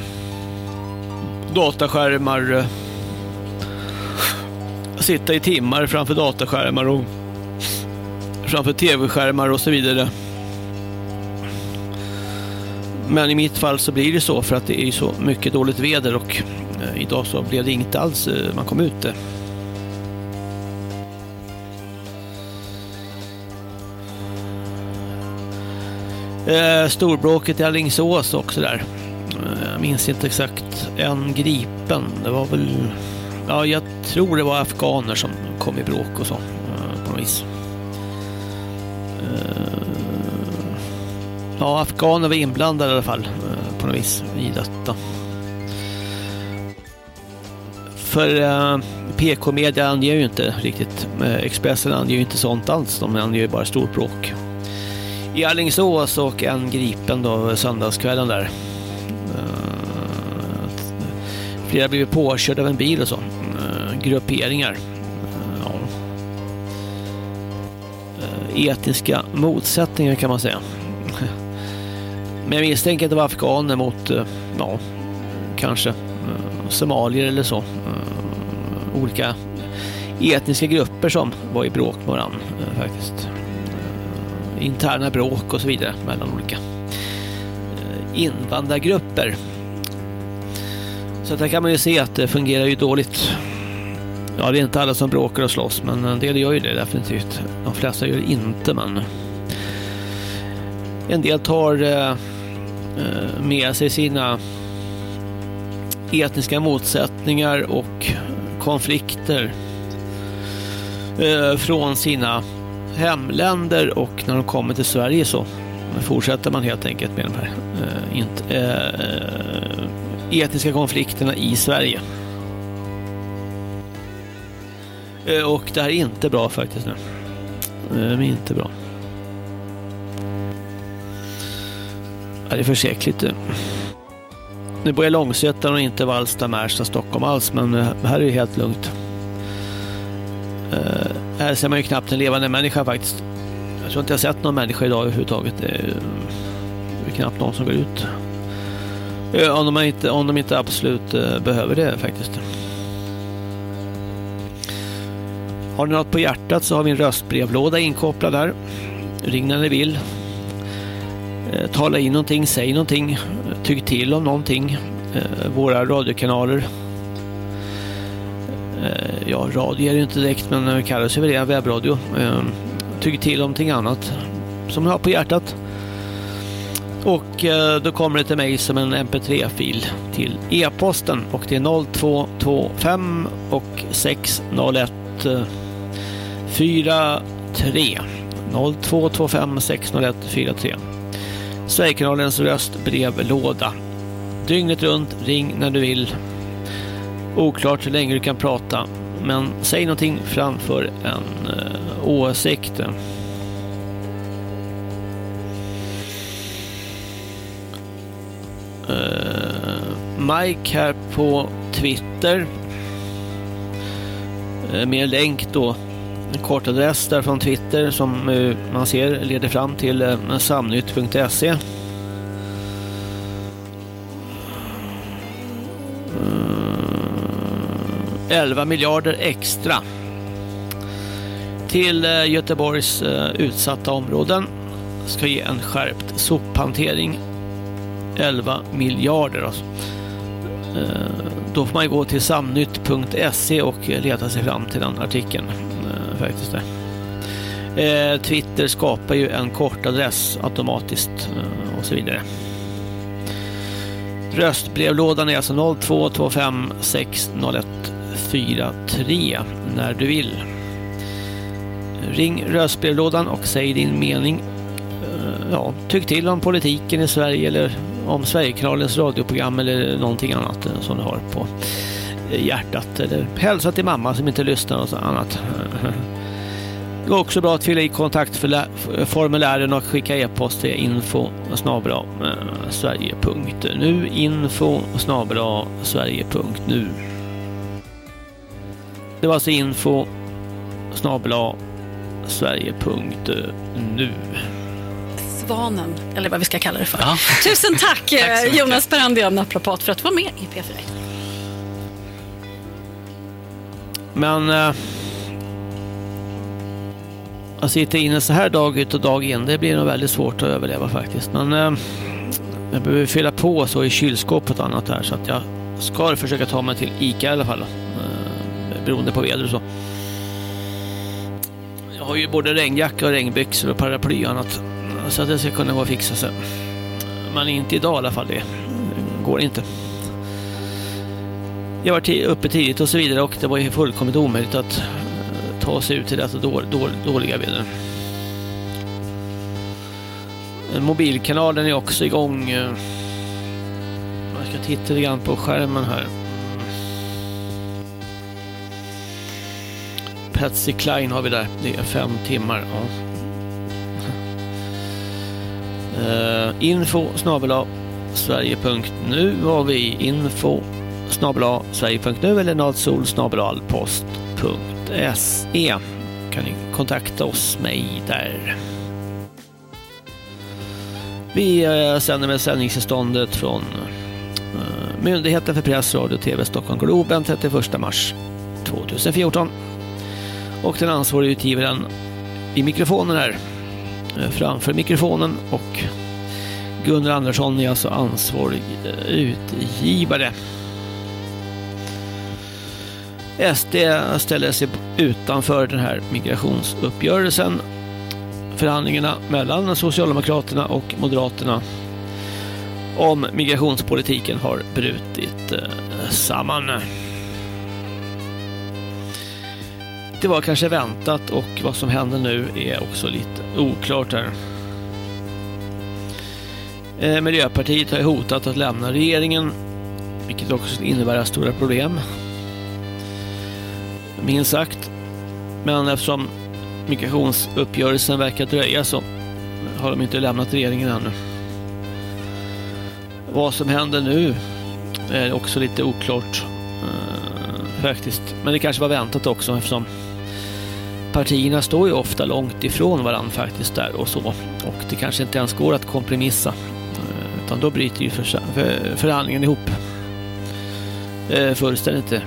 dataskärmar sitta i timmar framför dataskärmar och framför tv-skärmar och så vidare. Men i mitt fall så blir det så för att det är så mycket dåligt väder och eh, idag så blev det inte alls eh, man kom ute. Eh, storbråket i Alingsås också där. Jag minns inte exakt. En gripen. Det var väl... Ja, jag tror det var afghaner som kom i bråk och så. Eh, på något vis. Eh, ja, afghaner var inblandade i alla fall. Eh, på något vis i detta. För PK-media anger ju inte riktigt. Expressen anger ju inte sånt alls. De anger ju bara storbråk i Alingsås och en gripen då söndagskvällen där. Flera blivit påkörda av en bil och så. Eh, grupperingar. Eh, ja. Eh, etniska motsättningar kan man säga. Men jag misstänker att det var afghaner mot, ja, kanske somalier eller så. Olika etniska grupper som var i bråk med varandra faktiskt interna bråk och så vidare mellan olika invandrargrupper. Så där kan man ju se att det fungerar ju dåligt. Ja, det är inte alla som bråkar och slåss, men en del gör ju det definitivt. De flesta gör det inte, men en del tar eh, eh, med sig sina etniska motsättningar och konflikter eh, från sina hemländer och när de kommer till Sverige så fortsätter man helt enkelt med de här eh, inte, eh, etiska konflikterna i Sverige. Eh, och det här är inte bra faktiskt nu. Eh, det är inte bra. Det är försäkligt. Eh. Nu bor jag i Långsötan och inte Vallsta, Märsta, Stockholm alls, men här är det helt lugnt. Här ser man ju knappt en levande människa faktiskt. Jag tror inte jag sett någon människa idag överhuvudtaget. Det är knappt någon som går ut. Eh, om, de inte, om de inte absolut eh, behöver det faktiskt. Har ni något på hjärtat så har vi en röstbrevlåda inkopplad där. Ring när ni vill. Eh, tala in någonting, säg någonting, tyck till om någonting. Våra radiokanaler ja, radio är det ju inte direkt, men det kallas ju det, webbradio. Tyck till om någonting annat som ni har på hjärtat. Och eh, då kommer det till mig som en mp3-fil till e-posten och det är 0225 och 601 43 0225 601 43 Sverigekanalens röstbrevlåda. Dygnet runt, ring när du vill. Oklart hur länge du kan prata, men säg någonting framför en eh, åsikt. Eh, Mike här på Twitter. Eh, uh, med länk då. En kort adress där från Twitter som uh, man ser leder fram till uh, samnytt.se. 11 miljarder extra till Göteborgs utsatta områden ska ge en skärpt sophantering 11 miljarder. Alltså. Eh, då får man gå till samnytt.se och leta sig fram till den artikeln. Eh, faktiskt där. Eh, Twitter skapar ju en kortadress automatiskt och så vidare. Röstbrevlådan är alltså 0225 601 43 när du vill. Ring röstbrevlådan och säg din mening. Ja, tyck till om politiken i Sverige eller om Sverigekanalens radioprogram eller någonting annat eh, som du har på eh, hjärtat. Eller hälsa till mamma som inte lyssnar och så annat. Det går också bra att fylla i kontaktformulären och skicka e-post till info snabra eh, sverige.nu info snabra sverige.nu Det var alltså info snabla sverige.nu Svanen, eller vad vi ska kalla det för. Ja. Tusen tack, tack Jonas Perandian, naprapat, för att vara med i P4. Men eh, att sitta inne så här dag ut och dag in, det blir nog väldigt svårt att överleva faktiskt. Men eh, jag behöver fylla på så i kylskåpet och annat här så att jag ska försöka ta mig till Ica i alla fall. Eh, beroende på väder och så. Jag har ju både regnjacka och regnbyxor och paraply och annat. Så att det ska kunna gå att fixa sen. Men inte idag i alla fall. Det går inte. Jag var uppe tidigt och så vidare och det var ju fullkomligt omöjligt att eh, ta sig ut till detta dåliga väder. Mobilkanalen är också igång. Eh. Jag ska titta lite grann på skärmen här. Patsy Klein har vi där. Det är fem timmar. Ja. Uh, info snabel sverige.nu har vi info snabel sverige.nu eller nadsol snabela allpost.se kan ni kontakta oss mig där. Vi uh, sänder med sändningstillståndet från uh, Myndigheten för press, radio och tv Stockholm Globen 31 mars 2014. Och den ansvarige utgivaren i mikrofonen här Eh, framför mikrofonen och Gunnar Andersson är alltså ansvarig eh, utgivare. SD ställer sig utanför den här migrationsuppgörelsen. Förhandlingarna mellan Socialdemokraterna och Moderaterna om migrationspolitiken har brutit eh, samman. Det var kanske väntat och vad som händer nu är också lite oklart här. Eh, Miljöpartiet har hotat att lämna regeringen vilket också innebär stora problem. Minst sagt. Men eftersom migrationsuppgörelsen verkar dröja så har de inte lämnat regeringen ännu. Vad som händer nu är också lite oklart eh, faktiskt. Men det kanske var väntat också eftersom partierna står ju ofta långt ifrån varandra faktiskt där och så. Och det kanske inte ens går att kompromissa. Eh, utan då bryter ju förhandlingen ihop. Eh, fullständigt.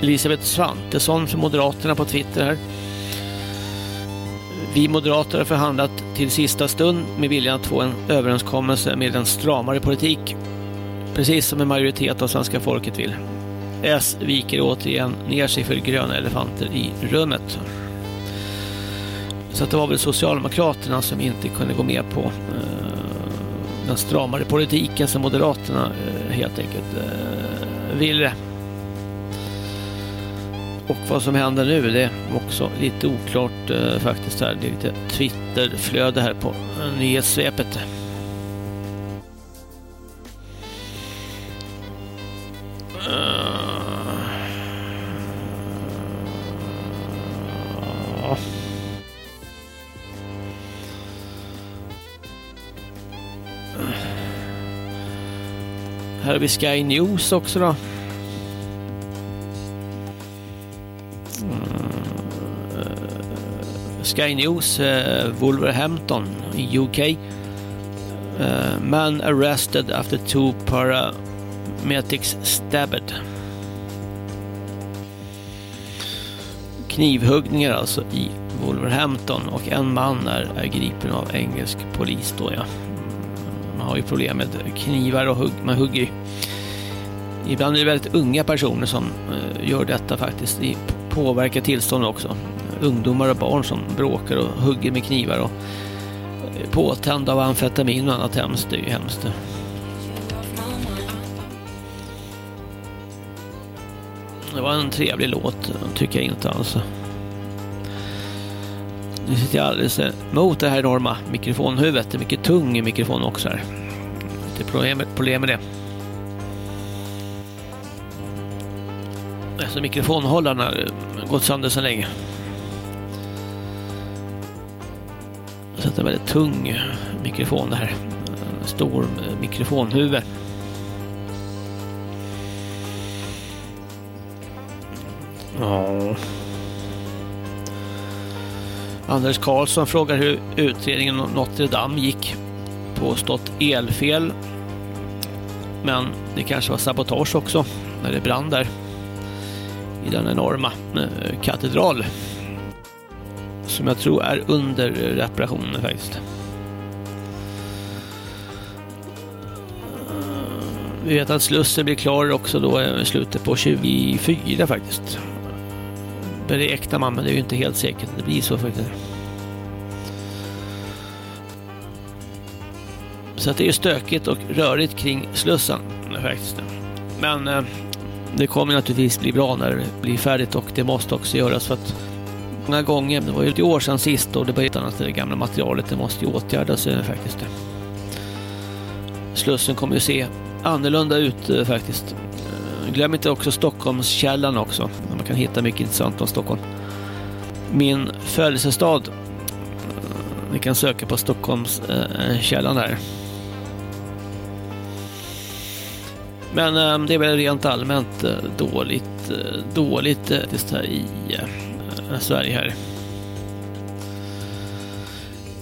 Elisabeth Svantesson för Moderaterna på Twitter här. Vi moderater har förhandlat till sista stund med viljan att få en överenskommelse med en stramare politik. Precis som en majoritet av svenska folket vill. S viker återigen ner sig för gröna elefanter i rummet. Så det var väl Socialdemokraterna som inte kunde gå med på eh, den stramare politiken som Moderaterna eh, helt enkelt eh, ville. Och vad som händer nu det är också lite oklart eh, faktiskt här. Det är lite Twitterflöde här på nyhetssvepet. Eh. Här har vi Sky News också då. Sky News, eh, Wolverhampton i UK. Eh, man arrested after two paramedics stabbed. Knivhuggningar alltså i Wolverhampton och en man är, är gripen av engelsk polis då ja. Man har ju problem med knivar och hugg, man hugger ju. Ibland är det väldigt unga personer som eh, gör detta faktiskt i påverkat tillstånd också. Ungdomar och barn som bråkar och hugger med knivar och påtända av amfetamin och annat hemskt. Det är ju hemskt. Det var en trevlig låt, tycker jag inte alls. Nu sitter jag alldeles mot det här enorma mikrofonhuvudet. Det är mycket tung mikrofon också här. Det är problem, problem med det. Alltså mikrofonhållarna har gått sönder så länge. En väldigt tung mikrofon det här. En stor mikrofonhuvud. Ja. Anders Karlsson frågar hur utredningen om Notre Dame gick. Påstått elfel. Men det kanske var sabotage också när det brann där i den enorma eh, katedral som jag tror är under reparationen faktiskt. Vi vet att Slussen blir klar också då i slutet på 24 faktiskt. Beräknar man, men det är ju inte helt säkert att det blir så faktiskt. Så att det är stökigt och rörigt kring Slussen faktiskt. Men eh, det kommer naturligtvis bli bra när det blir färdigt och det måste också göras för att många gånger, det var ju ett år sedan sist och det var ju annat det gamla materialet, det måste ju åtgärdas eh, faktiskt. Slussen kommer ju se annorlunda ut eh, faktiskt. Eh, glöm inte också Stockholmskällan också. Man kan hitta mycket intressant om Stockholm. Min födelsestad. Ni kan söka på Stockholmskällan där. Men det är väl rent allmänt dåligt, dåligt eh, här i Eh, Sverige här.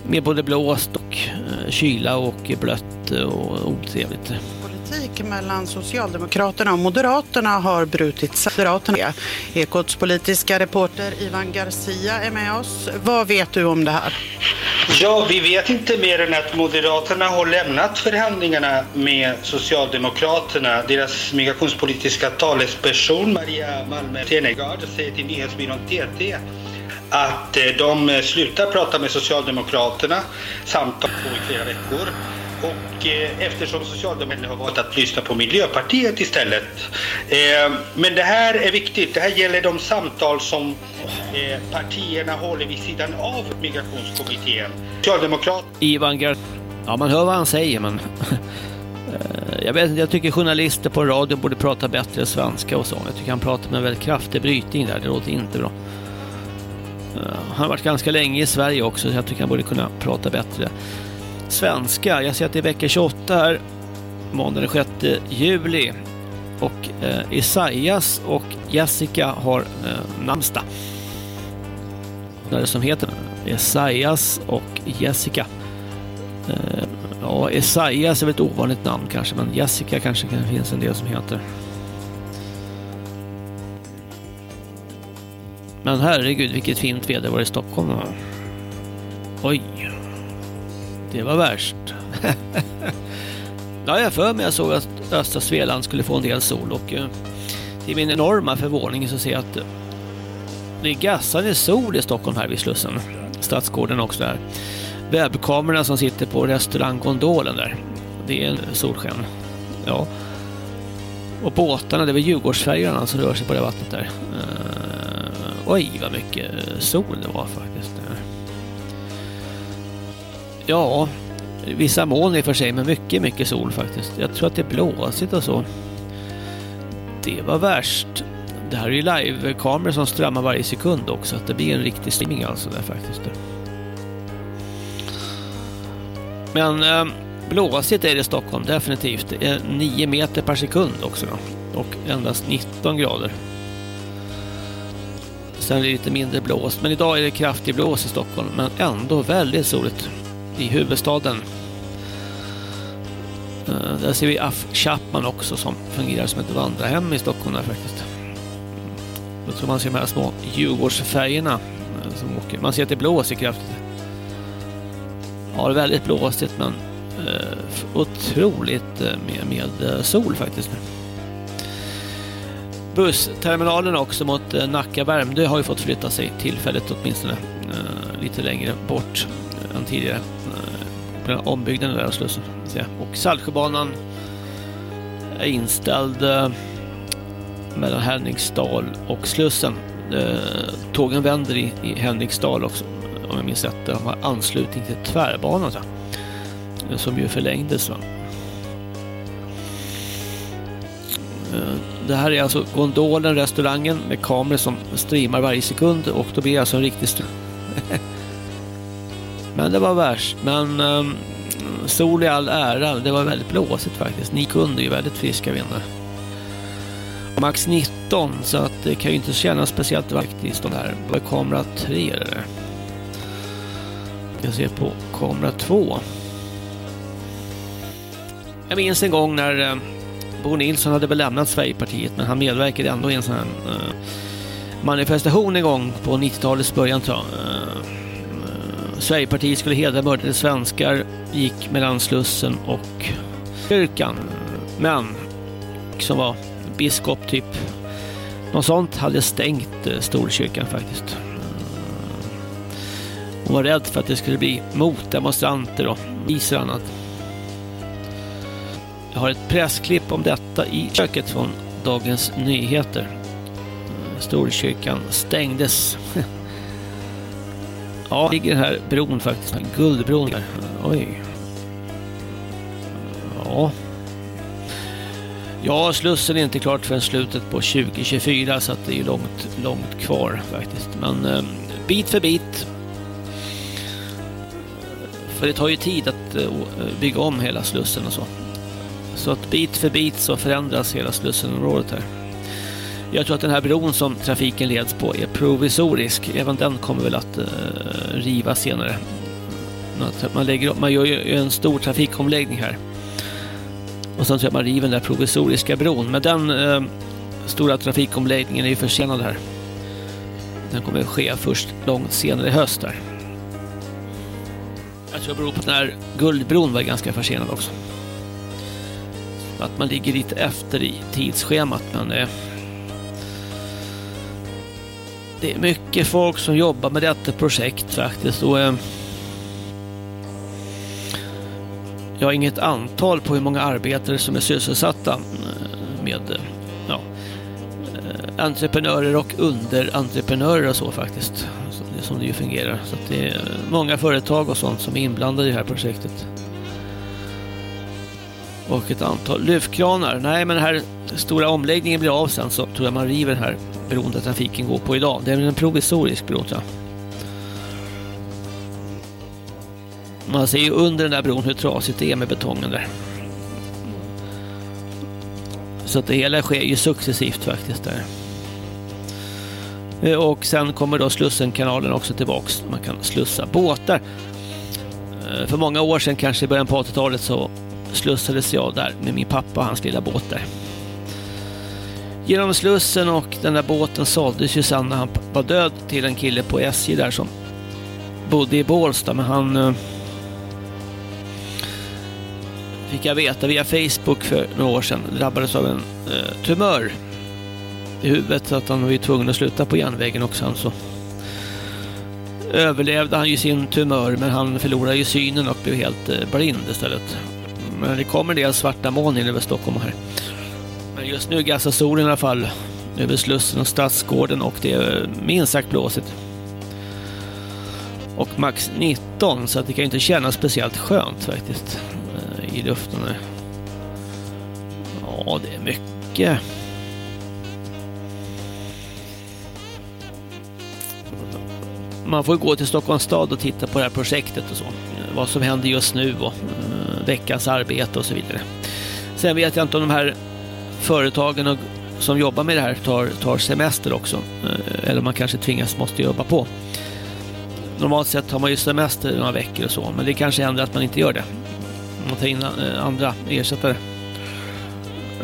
Med både blåst och eh, kyla och blött och otrevligt bråk mellan Socialdemokraterna och Moderaterna har brutits. Moderaterna. Ekots politiska reporter Ivan Garcia är med oss. Vad vet du om det här? Ja, vi vet inte mer än att Moderaterna har lämnat förhandlingarna med Socialdemokraterna. Deras migrationspolitiska talesperson Maria Malmö Tenegard säger till nyhetsbyrån TT att eh, de eh, slutar prata med Socialdemokraterna, samtal på i flera veckor. Och eh, eftersom Socialdemokraterna har valt att lyssna på Miljöpartiet istället. Eh, men det här är viktigt. Det här gäller de samtal som eh, partierna håller vid sidan av migrationskommittén. Socialdemokraterna Ivan Gar... Ja, man hör vad han säger, men... Eh, jag vet inte, jag tycker journalister på radio borde prata bättre svenska och så. Jag tycker han pratar med en väldigt kraftig brytning där. Det låter inte bra. Eh, han har varit ganska länge i Sverige också, så jag tycker han borde kunna prata bättre svenska. Jag ser att det är vecka 28 här, måndag den 6 juli. Och eh, Isaias och Jessica har eh, namnsdag. Det är det som heter Esaias och Jessica. Eh, ja, Esaias är väl ett ovanligt namn kanske, men Jessica kanske kan finns en del som heter. Men herregud, vilket fint väder var det i Stockholm. Oj, det var värst. ja, jag för mig jag såg att östra Svealand skulle få en del sol och eh, till min enorma förvåning så ser jag att eh, det är gassande sol i Stockholm här vid Slussen. Stadsgården också där. Webbkamerorna som sitter på restauranggondolen där. det är en solsken. Ja. Och båtarna, det var Djurgårdsfärjorna som rör sig på det vattnet där. Uh, oj, vad mycket sol det var faktiskt. Ja, vissa moln i och för sig, men mycket, mycket sol faktiskt. Jag tror att det är blåsigt och så. Det var värst. Det här är ju live-kameror som strömmar varje sekund också, att det blir en riktig streaming alltså där faktiskt. Men eh, blåsigt är det i Stockholm, definitivt. Det är 9 meter per sekund också då. Och endast 19 grader. Sen är det lite mindre blåst, men idag är det kraftig blås i Stockholm, men ändå väldigt soligt i huvudstaden. Eh, där ser vi Aff Chapman också som fungerar som ett vandrarhem i Stockholm där faktiskt. Då tror man ser de här små Djurgårdsfärgerna eh, som åker. Man ser att det blåser kraftigt. Ja, det är väldigt blåsigt men eh, otroligt med, med sol faktiskt. Bussterminalen också mot Nacka Värmdö har ju fått flytta sig tillfälligt åtminstone lite längre bort än tidigare. På den ombyggnaden där av Slussen. Och Saltsjöbanan är inställd eh, mellan Henriksdal och Slussen. Eh, tågen vänder i, i Henriksdal också, om jag minns rätt. De har anslutning till tvärbanan så. som ju förlängdes. Va? Det här är alltså gondolen, restaurangen med kameror som streamar varje sekund och då blir det alltså en riktig Men det var värst. Men um, sol i all ära, det var väldigt blåsigt faktiskt. Ni kunde ju väldigt friska vindar. Max 19, så att det kan ju inte kännas speciellt faktiskt de här. Vad är kamera 3 är det? Jag ser på kamera 2. Jag minns en gång när eh, Bo Nilsson hade väl lämnat Sverigepartiet men han medverkade ändå i en sån här eh, manifestation en gång på 90-talets början tror jag. Eh, Sverigepartiet skulle hedra mördade svenskar gick mellan Slussen och kyrkan. Men som var biskop typ något sånt hade stängt eh, Storkyrkan faktiskt. Hon var rädd för att det skulle bli motdemonstranter och visor annat. Jag har ett pressklipp om detta i köket från Dagens Nyheter. Storkyrkan stängdes Ja, ligger den här bron faktiskt. Guldbron där. Oj. Ja. Ja, Slussen är inte klart förrän slutet på 2024 så att det är långt, långt kvar faktiskt. Men eh, bit för bit. För det tar ju tid att eh, bygga om hela Slussen och så. Så att bit för bit så förändras hela Slussenområdet här. Jag tror att den här bron som trafiken leds på är provisorisk. Även den kommer väl att eh, rivas senare. Man, lägger, man gör ju en stor trafikomläggning här. Och sen tror jag man river den där provisoriska bron. Men den eh, stora trafikomläggningen är ju försenad här. Den kommer att ske först långt senare i höst där. Jag tror det beror på att den här guldbron var ganska försenad också. Att man ligger lite efter i tidsschemat men Eh, det är mycket folk som jobbar med detta projekt faktiskt. Och, eh, jag har inget antal på hur många arbetare som är sysselsatta eh, med eh, ja, eh, entreprenörer och underentreprenörer och så faktiskt. Så det är som det ju fungerar. Så det är många företag och sånt som är inblandade i det här projektet. Och ett antal lyftkranar. Nej, men den här stora omläggningen blir av sen så tror jag man river den här bron där trafiken går på idag. Det är en provisorisk bro tror jag. Man ser ju under den där bron hur trasigt det är med betongen där. Så att det hela sker ju successivt faktiskt där. Eh, och sen kommer då Slussenkanalen också tillbaks. Man kan slussa båtar. Eh, för många år sedan, kanske i början på 80-talet, så slussades jag där med min pappa och hans lilla båt där genom Slussen och den där båten såldes ju sen när han var död till en kille på SJ där som bodde i Bålsta men han eh, fick jag veta via Facebook för några år sedan drabbades av en eh, tumör i huvudet så att han var ju tvungen att sluta på järnvägen också så överlevde han ju sin tumör men han förlorade ju synen och blev helt eh, blind istället Men det kommer en del svarta moln in över Stockholm här. Just nu gassar solen i alla fall över Slussen och Stadsgården och det är minst sagt blåsigt. Och max 19 så att det kan inte kännas speciellt skönt faktiskt eh, i luften. Här. Ja, det är mycket. Man får gå till Stockholms stad och titta på det här projektet och så. Eh, vad som händer just nu och eh, veckans arbete och så vidare. Sen vet jag inte om de här företagen och, som jobbar med det här tar, tar semester också. Uh, eller man kanske tvingas måste jobba på. Normalt sett har man ju semester några veckor och så. Men det kanske händer att man inte gör det. Man tar in uh, andra ersättare.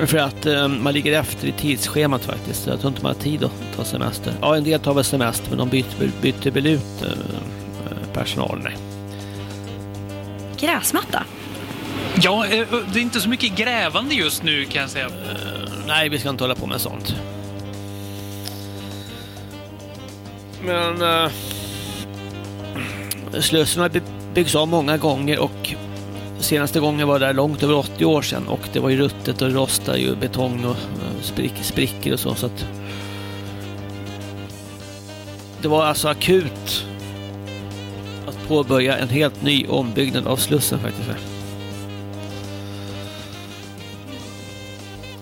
För att eh, man ligger efter i tidsschemat faktiskt. Jag tror inte man har tid att ta semester. Ja, en del tar väl semester men de byter, byter väl ut eh, personalen. Gräsmatta? Ja, eh, det är inte så mycket grävande just nu kan jag säga. Nej, vi ska inte hålla på med sånt. Men uh, Slussen har byggts av många gånger och senaste gången var där långt över 80 år sedan och det var ju ruttet och rostade ju betong och eh, sprick, sprickor och så. så att det var alltså akut att påbörja en helt ny ombyggnad av Slussen faktiskt.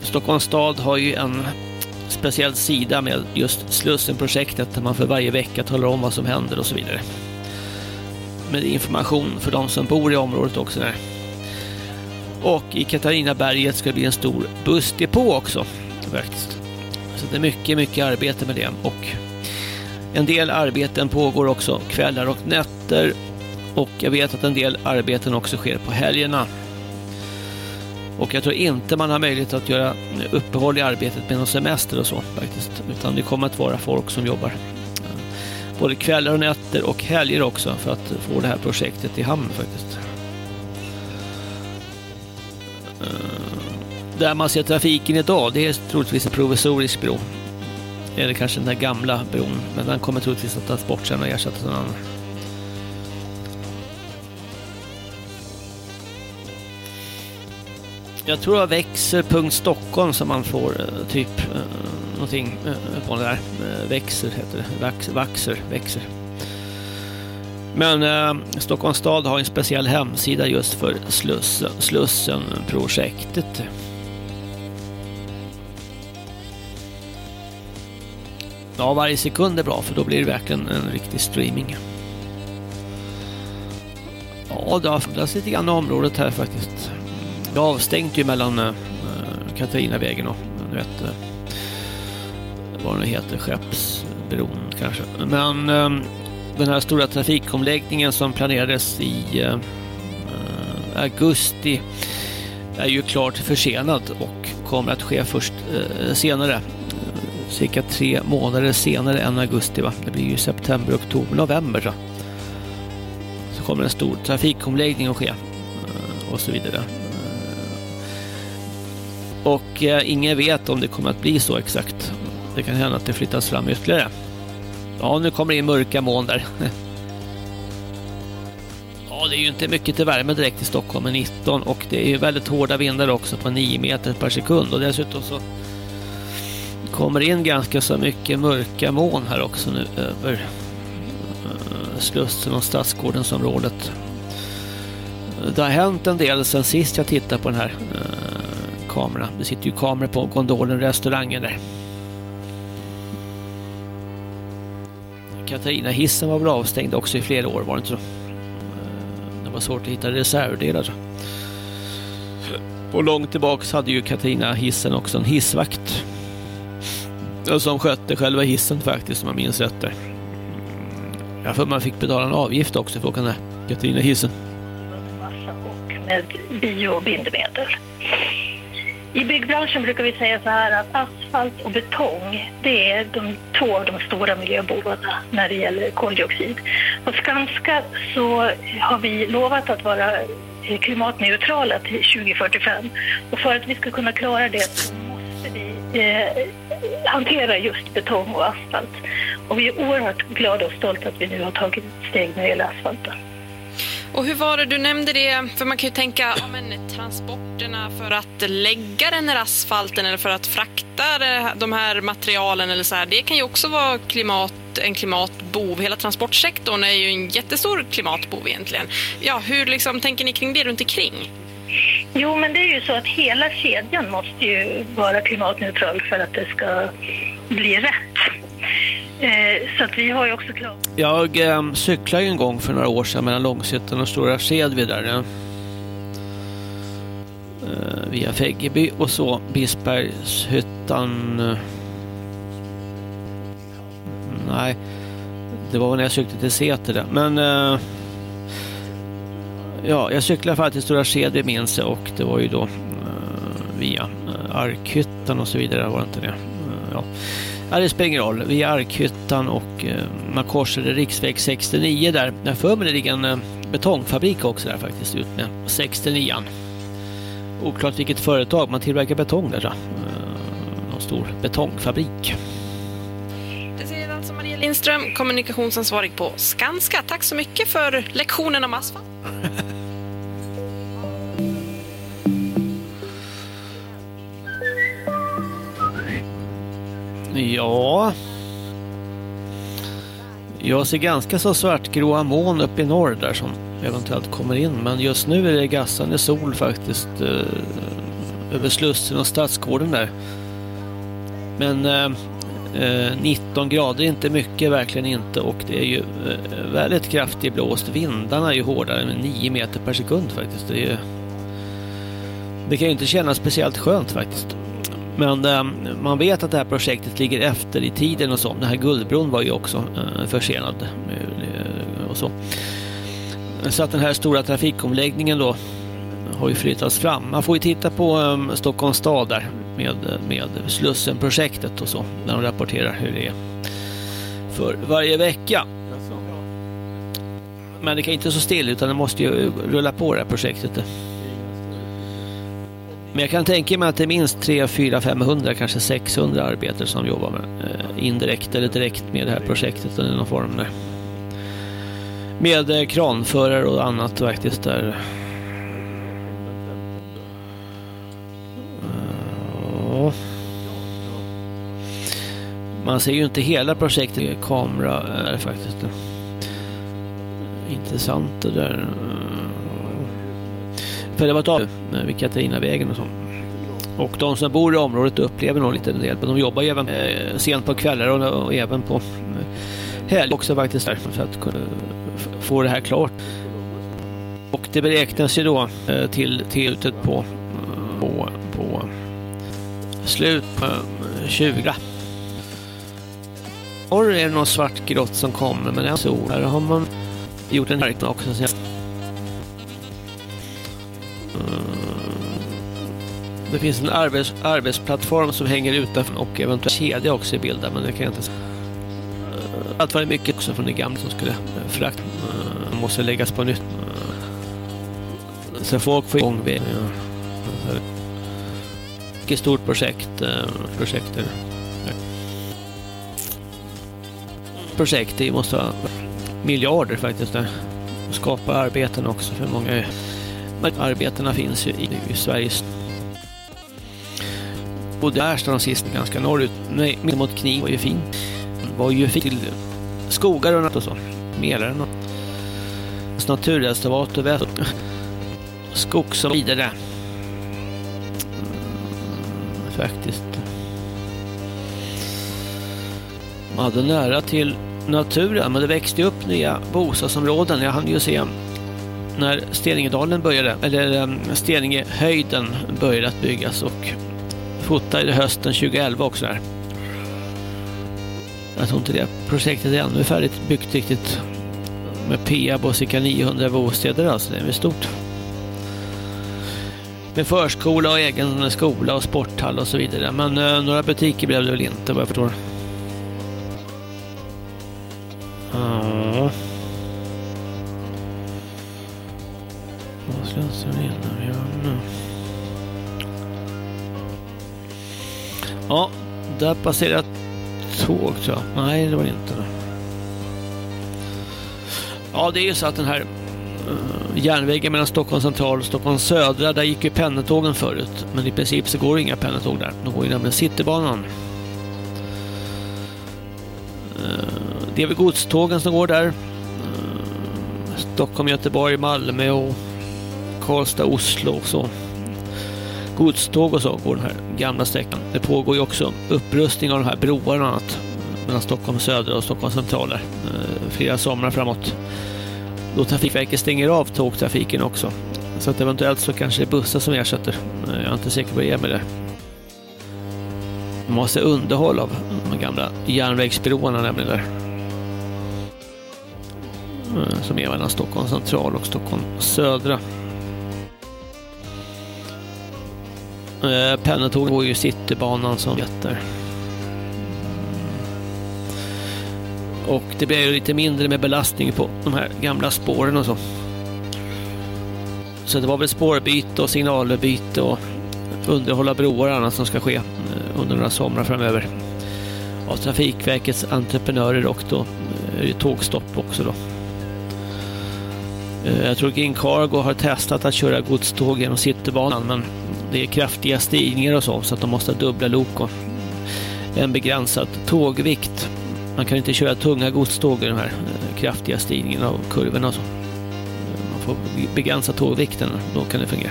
Stockholms stad har ju en speciell sida med just Slussenprojektet där man för varje vecka talar om vad som händer och så vidare. Med information för de som bor i området också. Där. Och i Katarinaberget ska det bli en stor bussdepå också. Faktiskt. Så det är mycket, mycket arbete med det. Och en del arbeten pågår också kvällar och nätter. Och jag vet att en del arbeten också sker på helgerna. Mm. Och jag tror inte man har möjlighet att göra uppehåll i arbetet med någon semester och så faktiskt. Utan det kommer att vara folk som jobbar eh, både kvällar och nätter och helger också för att få det här projektet i hamn faktiskt. Eh, där man ser trafiken idag, det är troligtvis en provisorisk bro. Eller kanske den där gamla bron, men den kommer troligtvis att tas bort sen och ersättas av en annan. Jag tror det var växer.stockholm som man får eh, typ eh, någonting eh, på det där. Växer heter det. Vax, vaxer, växer. Men eh, Stockholms stad har en speciell hemsida just för Slussen, Slussen-projektet. Ja, varje sekund är bra för då blir det verkligen en riktig streaming. Ja, det har funderats lite grann området här faktiskt. Det är avstängt ju mellan eh, Katarinavägen och du vet eh, vad det nu heter, Skeppsbron kanske. Men eh, den här stora trafikomläggningen som planerades i eh, augusti är ju klart försenad och kommer att ske först eh, senare. Eh, cirka tre månader senare än augusti. Va? Det blir ju september, oktober, november. Så, så kommer en stor trafikomläggning att ske. Eh, och så vidare. Och eh, ingen vet om det kommer att bli så exakt. Det kan hända att det flyttas fram ytterligare. Ja, nu kommer det in mörka moln där. ja, det är ju inte mycket till värme direkt i Stockholm med 19 och det är ju väldigt hårda vindar också på 9 meter per sekund och dessutom så kommer in ganska så mycket mörka moln här också nu över eh, Slussen och Stadsgårdensområdet. Det har hänt en del sen sist jag tittade på den här eh, kamera. Det sitter ju kameror på gondolen restaurangen där. Katarina hissen var väl avstängd också i flera år var det inte så? Eh, det var svårt att hitta reservdelar. Och långt tillbaks hade ju Katarina hissen också en hissvakt. Som skötte själva hissen faktiskt, om jag minns rätt där. Jag för man fick betala en avgift också för att åka den Katarina hissen. Med biobindemedel. I byggbranschen brukar vi säga så här att asfalt och betong, det är de två av de stora miljöbovarna när det gäller koldioxid. På Skanska så har vi lovat att vara klimatneutrala till 2045 och för att vi ska kunna klara det så måste vi eh, hantera just betong och asfalt. Och vi är oerhört glada och stolta att vi nu har tagit ett steg när det gäller asfalten. Och hur var det, du nämnde det, för man kan ju tänka, ja, men, transporterna för att lägga den här asfalten eller för att frakta det- de här materialen eller så här, det kan ju också vara klimat, en klimatbov. Hela transportsektorn är ju en jättestor klimatbov egentligen. Ja, hur liksom, tänker ni kring det runt omkring? Jo, men det är ju så att hela kedjan måste ju vara klimatneutral för att det ska bli rätt. Eh, så att vi har ju också klart Jag eh, cyklade ju en gång för några år sedan mellan Långshyttan och Stora Skedvi där. Eh, via Fäggeby och så Bisbergshyttan. Eh, nej, det var när jag cyklade till Säter där. Men eh, ja, jag cyklade faktiskt till Stora Skedvi minns jag och det var ju då eh, via eh, Arkhyttan och så vidare var det inte det. Eh, ja. Ja, det spelar ingen roll. Vi är Arkhyttan och eh, man korsade riksväg 69 där. Jag för mig det ligger en eh, betongfabrik också där faktiskt ut med 69 Oklart vilket företag, man tillverkar betong där. Eh, någon stor betongfabrik. Det säger alltså Maria Lindström, kommunikationsansvarig på Skanska. Tack så mycket för lektionen om asfalt. Ja. Jag ser ganska så svartgråa moln uppe i norr där som eventuellt kommer in. Men just nu är det gassande sol faktiskt eh, över Slussen och Stadsgården där. Men eh, eh 19 grader är inte mycket, verkligen inte. Och det är ju eh, väldigt kraftig blåst. Vindarna är ju hårdare med 9 meter per sekund faktiskt. Det, är, ju- det kan ju inte kännas speciellt skönt faktiskt. Men eh, man vet att det här projektet ligger efter i tiden och så. Den här Guldbron var ju också eh, försenad eh, och så. Så att den här stora trafikomläggningen då har ju flyttats fram. Man får ju titta på eh, Stockholms stad där med, med Slussenprojektet och så. När de rapporterar hur det är för varje vecka. Men det kan inte stå still utan det måste ju rulla på det här projektet. Men jag kan tänka mig att det är minst 3, 4, 500, kanske 600 arbetare som jobbar med, eh, indirekt eller direkt med det här projektet i någon form. Där. Med eh, kranförare och annat faktiskt där. Uh, Man ser ju inte hela projektet i kamera är faktiskt. Intressant det där. För det var ett av vid Katarinavägen och så. Och de som bor i området upplever nog lite en del. Men de jobbar ju även eh, sent på kvällar och, och även på eh, helg också faktiskt där för att kunna få det här klart. Och det beräknas ju då eh, till, till slutet på, på, på slut på eh, 20. Norr är det något svartgrått som kommer men det är sol. Här har man gjort en märkning också. Så Det finns en arbets, arbetsplattform som hänger utanför och eventuellt kedja också i bilden, men det kan jag inte säga. Eh, Allt var det mycket också från det gamla som skulle eh, frakt eh, måste läggas på nytt. Så folk får igång vid. Ja. Mycket stort projekt. eh, Projekt, det måste vara miljarder faktiskt där. Skapa arbeten också för många. Men arbetena finns ju i, i Sveriges bodde här står de sist ganska norrut. Nej, mot kniv var ju fin. Var ju fin till skogar och något och så. Mälaren och naturreservat och väst. Skogs och vidare. Mm, faktiskt. Man hade nära till naturen, men det växte upp nya bostadsområden. Jag hann ju se när Steningedalen började, eller um, Steningehöjden började att byggas och fotade hösten 2011 också där. Jag tror inte det projektet är ännu färdigt byggt riktigt med Peab och cirka 900 bostäder alltså, det är väl stort. Med förskola och egen skola och sporthall och så vidare. Men eh, några butiker blev det väl inte vad jag förstår. Där passerar ett tåg tror jag. Nej, det var det inte. Ja, det är ju så att den här eh, järnvägen mellan Stockholm central och Stockholm södra, där gick ju pendeltågen förut. Men i princip så går det inga pendeltåg där. De går ju nämligen Citybanan. Eh, det är väl godstågen som går där. Eh, Stockholm, Göteborg, Malmö och Karlstad, Oslo och så. Godståg och så går den här gamla sträckan. Det pågår ju också upprustning av de här broarna och annat mellan Stockholm södra och Stockholm central där. Eh, flera somrar framåt då Trafikverket stänger av tågtrafiken också. Så att eventuellt så kanske det är bussar som ersätter. Eh, jag är inte säker på det med det. Man måste underhåll av de gamla järnvägsbroarna nämligen där. Eh, som är mellan Stockholm central och Stockholm södra. Eh, går ju Citybanan som heter. Och det blir ju lite mindre med belastning på de här gamla spåren och så. Så det var väl spårbyte och signalbyte och underhålla broar och annat som ska ske eh, under några somrar framöver. Av Trafikverkets entreprenörer och då eh, är det tågstopp också då. Eh, jag tror Green Cargo har testat att köra godståg genom Citybanan men det är kraftiga stigningar och så så att de måste ha dubbla lok och en begränsad tågvikt. Man kan inte köra tunga godståg i de här eh, kraftiga stigningarna av kurvorna och så. Man får begränsa tågvikten, då kan det fungera.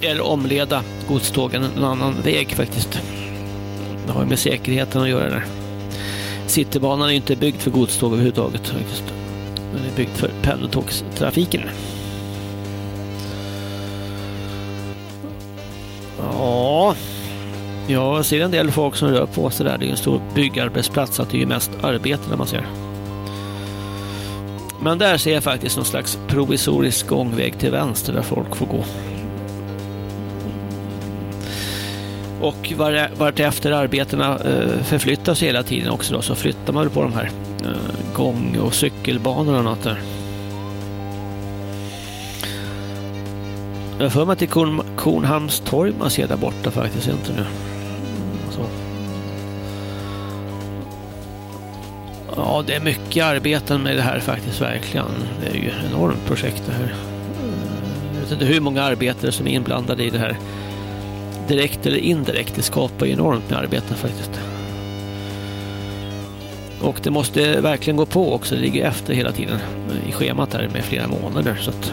Eller omleda godstågen en annan väg faktiskt. Det har ju med säkerheten att göra där. Citybanan är inte byggd för godståg överhuvudtaget faktiskt. Den är byggd för pendeltågstrafiken. Ja, jag ser en del folk som rör på sig där. Det är en stor byggarbetsplats så det är ju mest arbete när man ser. Men där ser jag faktiskt någon slags provisorisk gångväg till vänster där folk får gå. Och vart efter arbetena eh, förflyttas hela tiden också då, så flyttar man på de här eh, gång- och cykelbanorna och något där. Jag för mig till Korn, Kornhamns torg man ser där borta faktiskt inte nu. Så. Alltså. Ja, det är mycket arbeten med det här faktiskt, verkligen. Det är ju ett enormt projekt det här. Mm, jag vet inte hur många arbetare som är inblandade i det här. Direkt eller indirekt, det skapar ju enormt med arbeten faktiskt. Och det måste verkligen gå på också, det ligger efter hela tiden i schemat här med flera månader. Så att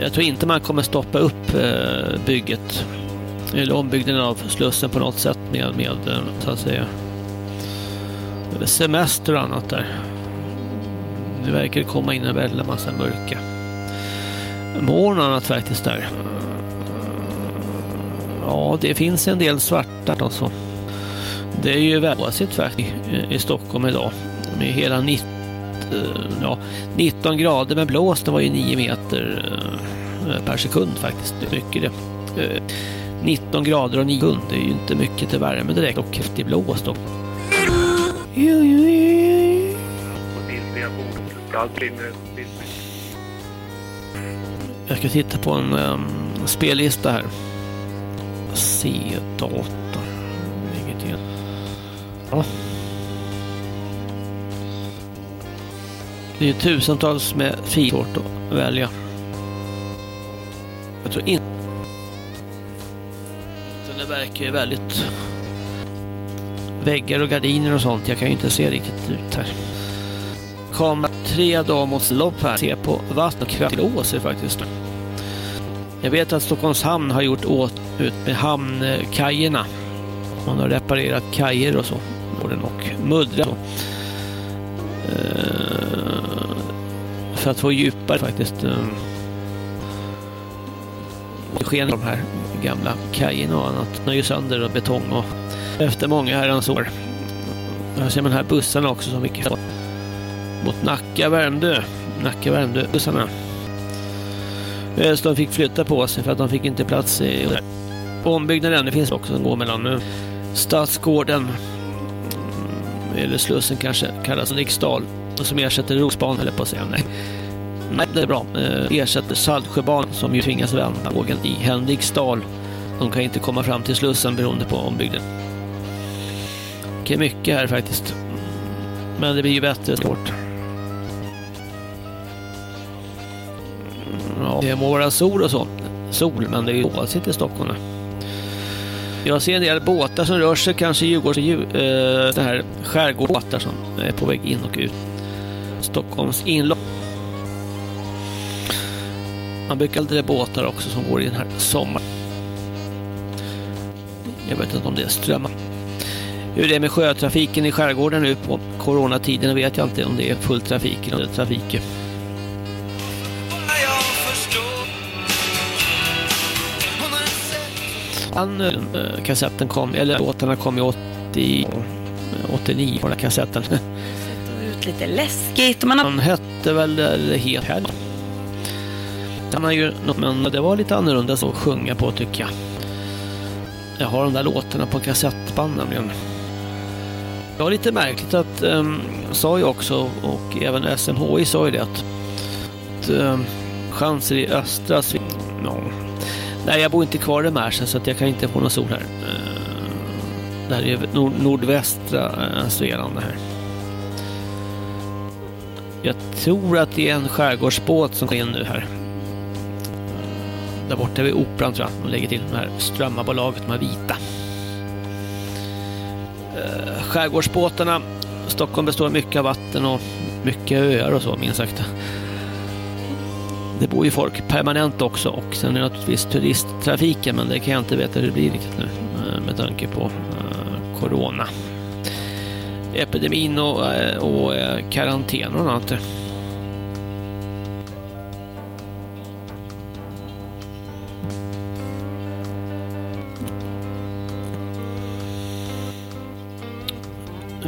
jag tror inte man kommer stoppa upp eh, bygget eller ombyggnaden av Slussen på något sätt med, med eh, så att säga semester och annat där. Det verkar komma in en väldigt massa mörka moln och annat faktiskt där. Ja, det finns en del svarta alltså. Det är ju väldigt faktiskt i Stockholm idag. Med hela 90, ja, 19 grader med blåst, det var ju 9 meter per sekund faktiskt. Det är mycket det. 19 grader och 9 sekund, det är ju inte mycket till värme direkt och häftig blåst då. Jag ska titta på en um, spellista här. Inget Ja. Det är tusentals med filer att välja. Jag tror inte det verkar ju väldigt väggar och gardiner och sånt. Jag kan ju inte se riktigt ut här. Kamera tre dagar mot lopp här. Se på vatten och kraftlåser faktiskt. Jag vet att Stockholms hamn har gjort åt ut med hamnkajerna. Man har reparerat kajer och så. Och muddra. För att få djupare faktiskt. Eh, sken de här gamla kajerna och annat. Den är ju sönder och betong och efter många herrans år. Här ser man här bussarna också som mycket mot Nacka, Värmdö. Nacka, Värmdö bussarna. Eh, så de fick flytta på sig för att de fick inte plats i ombyggnaden. Det finns också som går mellan eh, Stadsgården eller Slussen kanske kallas Riksdal som ersätter Rosbanan, eller på att säga. Nej. Nej, det är bra. Eh, ersätter Saltsjöbanan som ju tvingas vända vågen i Henriksdal. De kan inte komma fram till Slussen beroende på ombygden. Okej, mycket här faktiskt. Men det blir ju bättre svårt. Ja, det må vara sol och så. Sol, men det är ju oavsett i Stockholm. Jag ser en del båtar som rör sig, kanske Djurgårds... Äh, det här skärgårdbåtar som är på väg in och ut. Stockholms inlopp. Man brukar aldrig båtar också som går i den här sommaren. Jag vet inte om det är strömmar. Hur det är med sjötrafiken i skärgården nu på coronatiden vet jag inte om det är full trafik eller trafik. Han, äh, eh, kassetten kom, eller låtarna kom i 80, 89 på den kassetten. ut lite läskigt. Och man har... Han hette väl eller här. Han har ju, men det var lite annorlunda så att sjunga på tycker jag. Jag har de där låtarna på kassettband nämligen. Det var lite märkligt att, um, sa ju också, och även SMHI sa ju det att, att um, chanser i östra no. Nej, jag bor inte kvar i Märsen så att jag kan inte få någon sol här. Uh, det här är nord nordvästra uh, Svealand det här. Jag tror att det är en skärgårdsbåt som går in nu här. Där borta vid operan tror jag. De lägger till de här strömmarbolaget, de här vita. Eh, skärgårdsbåtarna. Stockholm består mycket av vatten och mycket öar och så, minst sagt. Det bor ju folk permanent också och sen är det naturligtvis turisttrafiken men det kan jag inte veta hur det blir riktigt nu eh, med tanke på eh, corona. Epidemin och, eh, och eh, karantän och annat.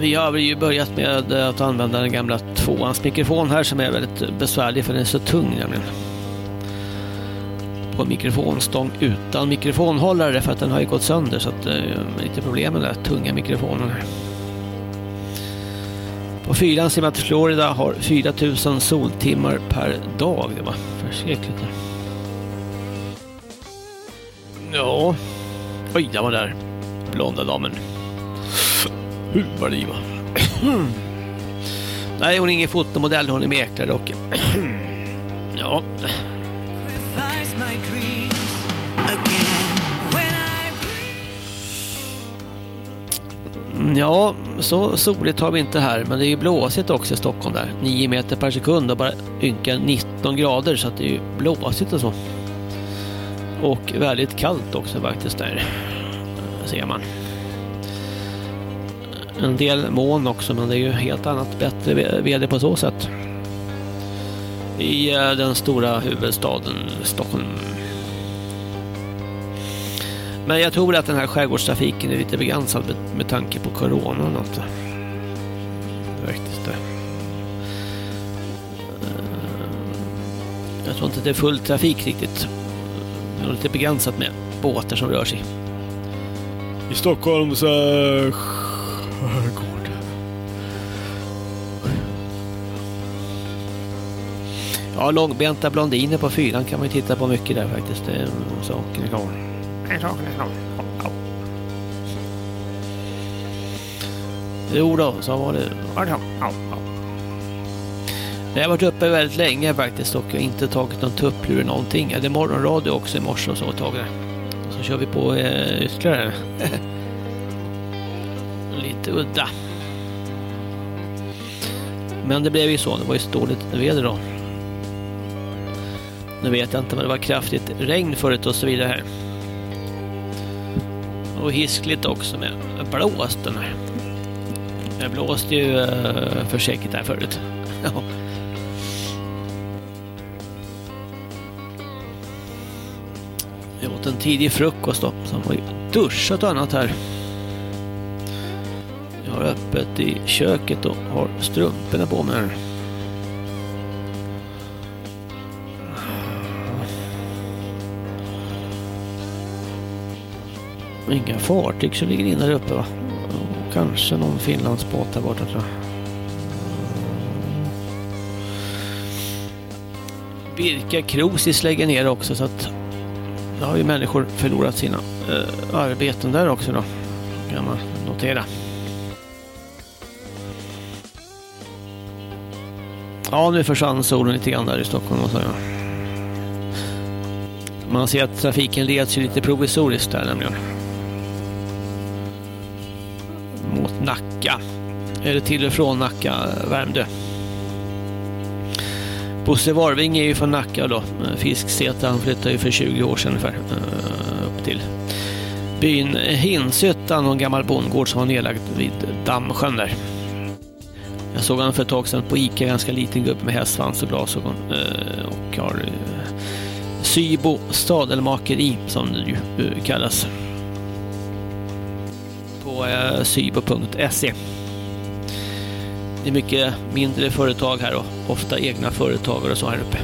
Vi har ju börjat med att använda den gamla tvåans mikrofon här som är väldigt besvärlig för den är så tung nämligen. På mikrofonstång utan mikrofonhållare för att den har ju gått sönder så att det är lite problem med den där tunga mikrofonen här. På fyran ser man att Florida har 4000 soltimmar per dag. Det var förskräckligt. Ja. Oj, där var där. Blonda damen. Huvudliva. Nej, hon är ingen fotomodell, hon är mäklare och... ja. Mm, ja, så soligt har vi inte här, men det är ju blåsigt också i Stockholm där. 9 meter per sekund och bara ynka 19 grader så att det är ju blåsigt och så. Och väldigt kallt också faktiskt där, ser man en del moln också men det är ju helt annat bättre väder på så sätt. I eh, den stora huvudstaden Stockholm. Men jag tror att den här skärgårdstrafiken är lite begränsad med, med tanke på corona och något. Faktiskt det. Eh, jag tror inte det är full trafik riktigt. Det är lite begränsat med båtar som rör sig. I Stockholm så skärgård. Ja, långbenta blondiner på fyran kan man ju titta på mycket där faktiskt. Det är saken är Jo då, så var det. Ja, ja. Jag har varit uppe väldigt länge faktiskt och inte tagit någon tupplur eller någonting. Jag hade morgonradio också i morse och så ett tag. Så kör vi på eh, ytterligare. lite udda. Men det blev ju så, det var ju dåligt väder då. Nu vet jag inte, men det var kraftigt regn förut och så vidare här. Och hiskligt också med blåsten här. Det blåste ju uh, för säkert här förut. Jag åt en tidig frukost då, som var duschat och annat här. Jag har öppet i köket och har strumporna på mig här. Inga fartyg som ligger inne där uppe va? Kanske någon Finlandsbåt där borta tror jag. Birka Krosis lägger ner också så att då har ju människor förlorat sina eh, arbeten där också då. Kan man notera. Ja, nu försvann solen lite grann där i Stockholm. Och så, ja. Man ser att trafiken leds ju lite provisoriskt där nämligen. Nacka. Eller till och från Nacka, Värmdö. Bosse Warving är ju från Nacka då. Fisksete, han flyttade ju för 20 år sedan ungefär. Eh, upp till byn Hinshyttan och en gammal bondgård som var nedlagd vid Dammsjön där. Jag såg honom för ett tag sedan på Ica, ganska liten gubbe med hästsvans och glasögon eh, och har eh, Sybo stadelmakeri som det ju kallas. På eh, sybo.se. Det är mycket mindre företag här och ofta egna företagare och så här uppe.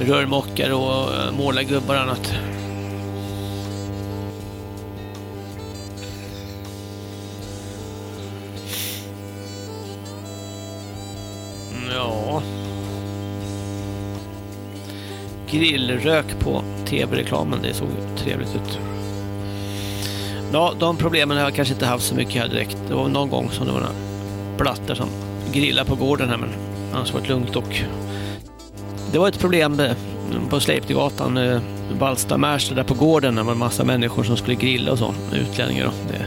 Rörmokare och eh, målargubbar och annat. Mm, ja. Grillrök på tv-reklamen, det såg trevligt ut. Ja, de problemen har jag kanske inte haft så mycket här direkt. Det var någon gång som det var några plattor som grillade på gården här, men annars var det lugnt och det var ett problem eh, på Sleipnergatan, Vallsta eh, Märsta där på gården. Det var en massa människor som skulle grilla och så, utlänningar. Då. Det,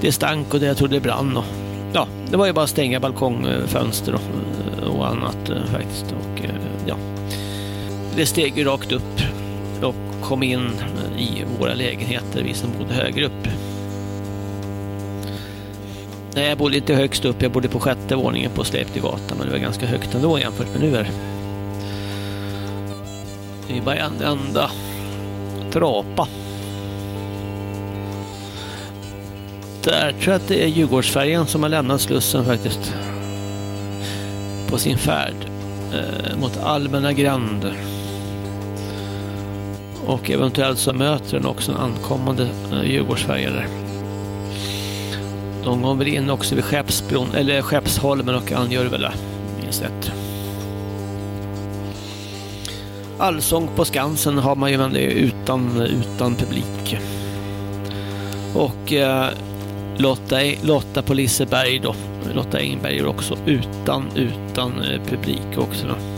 det stank och det jag trodde det brann. Och, ja, det var ju bara att stänga balkongfönster och, eh, och annat faktiskt. Och, ja. Det steg ju rakt upp och kom in i våra lägenheter, vi som bodde högre upp. Nej, jag bodde inte högst upp, jag bodde på sjätte våningen på Sleipnergatan, men det var ganska högt ändå jämfört med nu här. det är bara en enda trapa. Där tror jag att det är Djurgårdsfärjan som har lämnat Slussen faktiskt. På sin färd eh, mot Allmänna Grand. Och eventuellt så möter den också en ankommande eh, Djurgårdsfärja där. De går väl in också vid Skeppsbron, eller Skeppsholmen och angör väl det, minst rätt. Allsång på Skansen har man ju men det är utan, utan publik. Och eh, Lotta, Lotta på Liseberg då. Lotta Engberg också utan, utan eh, publik också då.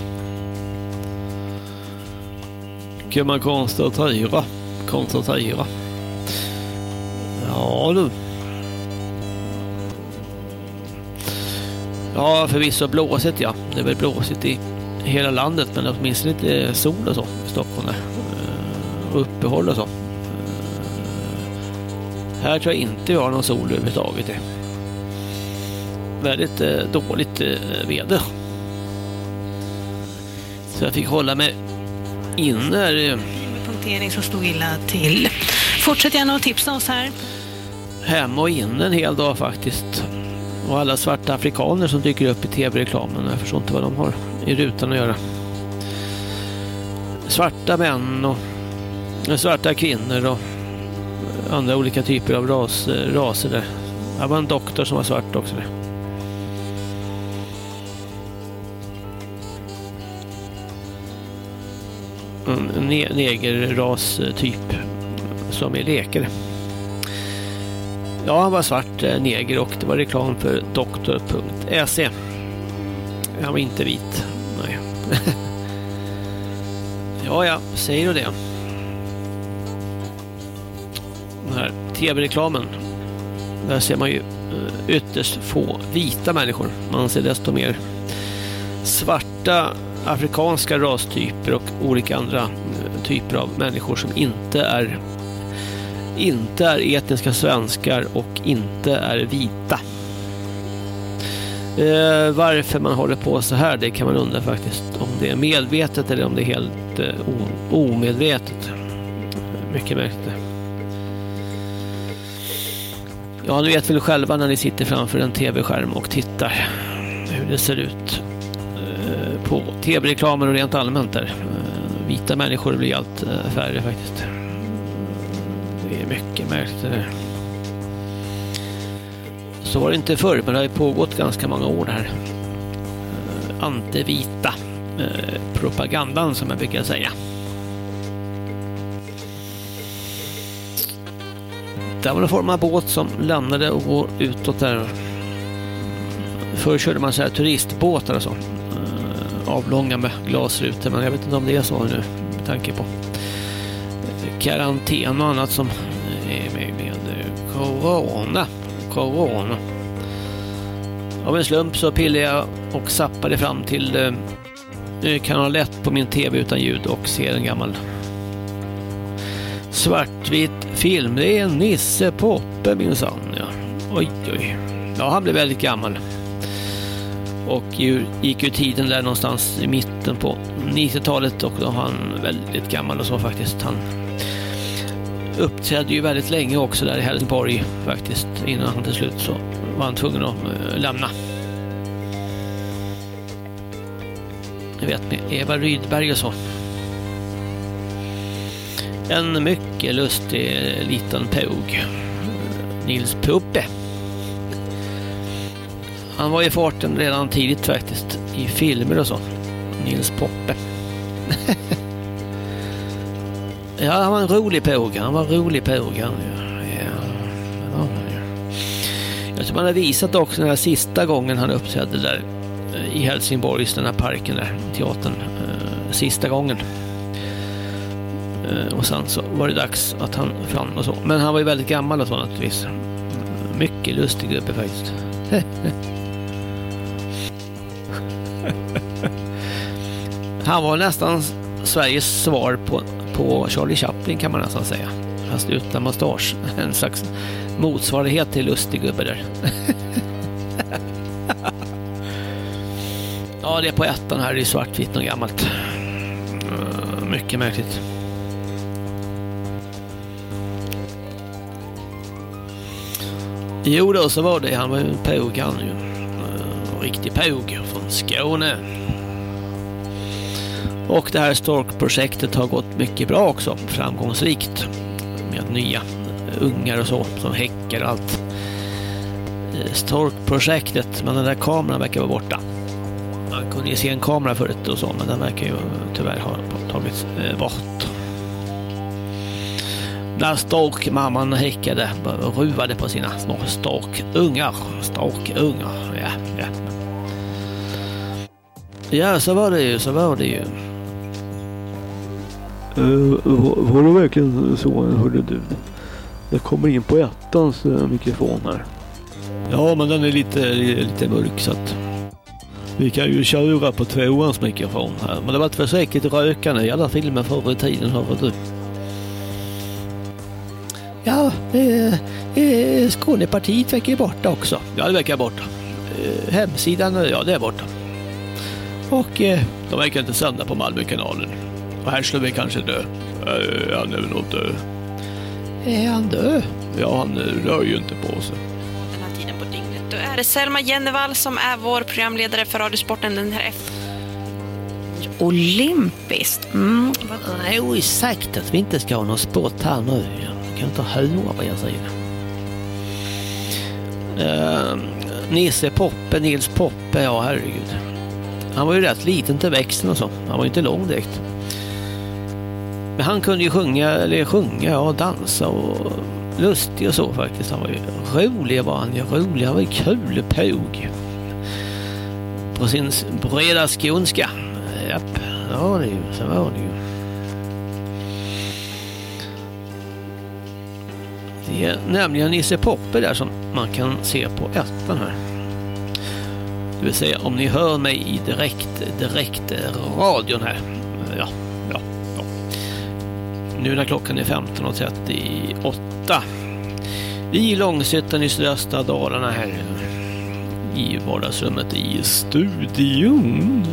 Kan man konstatera. Konstatera. Ja du. Ja, förvisso blåsigt ja. Det är väl blåsigt i hela landet men åtminstone lite sol och så i Stockholm där. Och uppehåll och så. Eh, här tror jag inte vi har någon sol överhuvudtaget. Väldigt eh, dåligt väder. Så jag fick hålla mig inne här. Punktering som stod illa till. Fortsätt gärna att tipsa oss här. Hemma och inne en hel dag faktiskt. Och alla svarta afrikaner som dyker upp i tv-reklamen. Jag förstår inte vad de har i rutan att göra. Svarta män och svarta kvinnor och andra olika typer av ras, raser där. Det var en doktor som var svart också. Där. Ne negerras eh, typ som är läkare. Ja, han var svart eh, neger och det var reklam för doktor.se. Han var inte vit. Nej. ja, ja, säger du det. Den här tv-reklamen. Där ser man ju eh, ytterst få vita människor. Man ser desto mer svarta afrikanska rastyper och olika andra typer av människor som inte är inte är etniska svenskar och inte är vita. Eh, varför man håller på så här, det kan man undra faktiskt. Om det är medvetet eller om det är helt eh, omedvetet. Mycket märkligt. Ja, ni vet väl själva när ni sitter framför en tv-skärm och tittar hur det ser ut eh, på tv-reklamer och rent allmänt där. Vita människor blir allt eh, färre faktiskt. Det är mycket märkligt det. Så var det inte förr, men det har pågått ganska många år här. Eh, antivita eh, propagandan som jag brukar säga. Det var en form av båt som lämnade och går utåt där. Förr körde man så här turistbåtar och så. Avlånga med glasrutor, men jag vet inte om det är så nu med tanke på eh, karantän och annat som är med, med eh, corona. Corona. Av en slump så pillade jag och zappade fram till eh, eh kanal 1 på min tv utan ljud och ser en gammal svartvit film. Det är Nisse Poppe minsann. Ja. Oj, oj. Ja, han blev väldigt gammal. Och gick ju tiden där någonstans i mitten på 90-talet och då var han väldigt gammal och så faktiskt. Han uppträdde ju väldigt länge också där i Helsingborg faktiskt. Innan han till slut så var han tvungen att eh, lämna. Ni vet med Eva Rydberg och så. En mycket lustig eh, liten påg. Nils Puppe. Han var i farten redan tidigt faktiskt. I filmer och så. Nils Poppe. ja, han var en rolig påg. Han var en rolig påg. Han, ja. Ja. Jag tror man har visat också den här sista gången han uppträdde där eh, i Helsingborgs, den här parken där, teatern. Eh, sista gången. Eh, och sen så var det dags att han fram och så. Men han var ju väldigt gammal och så naturligtvis. Mycket lustig gubbe faktiskt. Han var nästan Sveriges svar på, på Charlie Chaplin kan man nästan säga. Fast utan mustasch. En slags motsvarighet till lustig gubbe där. ja, det är på ettan här Det är svartvitt och gammalt. Eh, mycket märkligt. Jo då, så var det. Han var ju en påg ju. Riktig påg från Skåne. Och det här Stork-projektet har gått mycket bra också. Framgångsrikt. Med nya ungar och så som häckar och allt. Eh, Stork-projektet, men den där kameran verkar vara borta. Man kunde ju se en kamera förut och så, men den verkar ju tyvärr ha tagits eh, bort. När storkmamman häckade och ruvade på sina små storkungar. Storkungar, ja, ja. Ja, så var det ju, så var det ju. Uh, var det verkligen så, hörde du? Jag kommer in på ettans uh, mikrofon här. Ja, men den är lite, lite mörk så att vi kan ju köra på tvåans mikrofon här. Men det var för säkert rökande i alla filmer förr i tiden, hörde du. Ja, eh, eh, Skånepartiet verkar ju borta också. Ja, det verkar borta. Eh, hemsidan, ja det är borta. Och eh, de verkar inte sända på Malmökanalen. Och här skulle vi kanske dö. Eh, han är väl nog död. Är han död? Ja, han rör ju inte på sig. Den här tiden på dygnet. Då är det Selma Jennevall som är vår programledare för Radiosporten den här efter. Olympiskt? Mm. Det är ju sagt att vi inte ska ha någon sport här nu. Jag kan inte höra vad jag säger. Uh, Nisse Poppe, Nils Poppe, ja herregud. Han var ju rätt liten till växten och så. Han var ju inte lång direkt. Men han kunde ju sjunga, eller sjunga och dansa och lustig och så faktiskt. Han var ju rolig var han ju. Rolig, han var ju kul påg. På sin breda skånska. Japp, det var det ju. Så var det ju. Det är nämligen Nisse Poppe där som man kan se på ettan här. Det vill säga om ni hör mig i direkt, direkt radion här. Ja, ja, ja. Nu när klockan är 15.38 i Långshyttan i sydöstra Dalarna här i vardagsrummet i studion.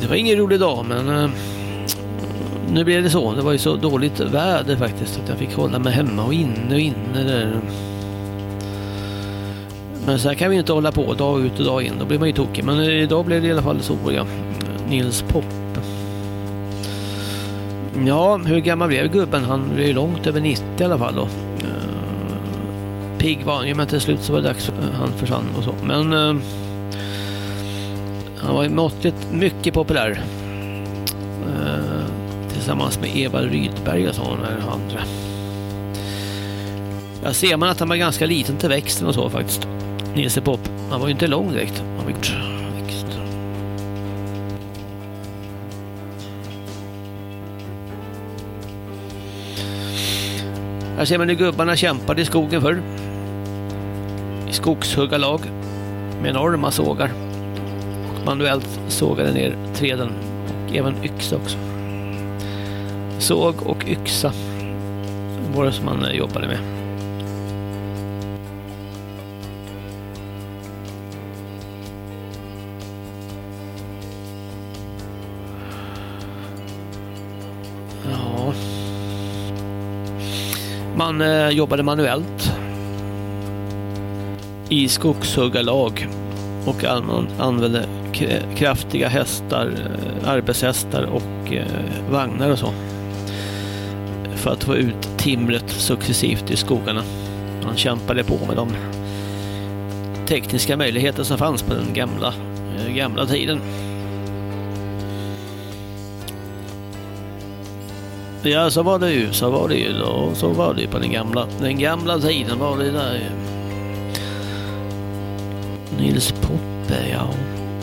Det var ingen rolig dag men uh, nu blev det så. Det var ju så dåligt väder faktiskt att jag fick hålla mig hemma och inne och inne där. Men så här kan vi inte hålla på dag ut och dag in. Då blir man ju tokig. Men idag blev det i alla fall så. Ja. Nils Popp. Ja, hur gammal blev gubben? Han blev ju långt över 90 i alla fall då. Uh, pigg var han ju, men till slut så var det dags för eh, han försvann och så. Men uh, han var ju måttligt mycket populär. Uh, tillsammans med Eva Rydberg och sådana andra. Jag ser man att han var ganska liten till växten och så faktiskt. Nisse Pop. Han var ju inte lång direkt. Han var gjort växt. Här ser man hur gubbarna kämpade i skogen förr. I skogshuggarlag med enorma sågar. Och manuellt sågade ner träden och även yxa också. Såg och yxa var det som man eh, jobbade med. Han eh, jobbade manuellt i skogshuggarlag och an använde kraftiga hästar, eh, arbetshästar och eh, vagnar och så för att få ut timret successivt i skogarna. Han kämpade på med de tekniska möjligheter som fanns på den gamla, eh, gamla tiden. Ja, så var det ju, så var det ju då, så var det ju på den gamla, den gamla tiden var det där. Nils Poppe, ja.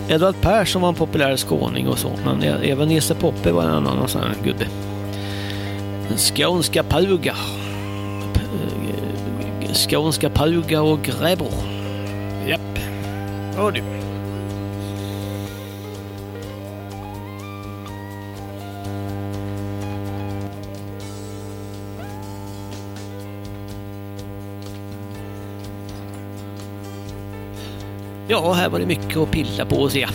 Edvard Persson var en populär skåning och så, men även Nisse Poppe var en annan sån här gubbe. Den skånska puga. Eh, skånska Puga och Gräbo. Japp. Ja du. Ja, här var det mycket att pilla på och se.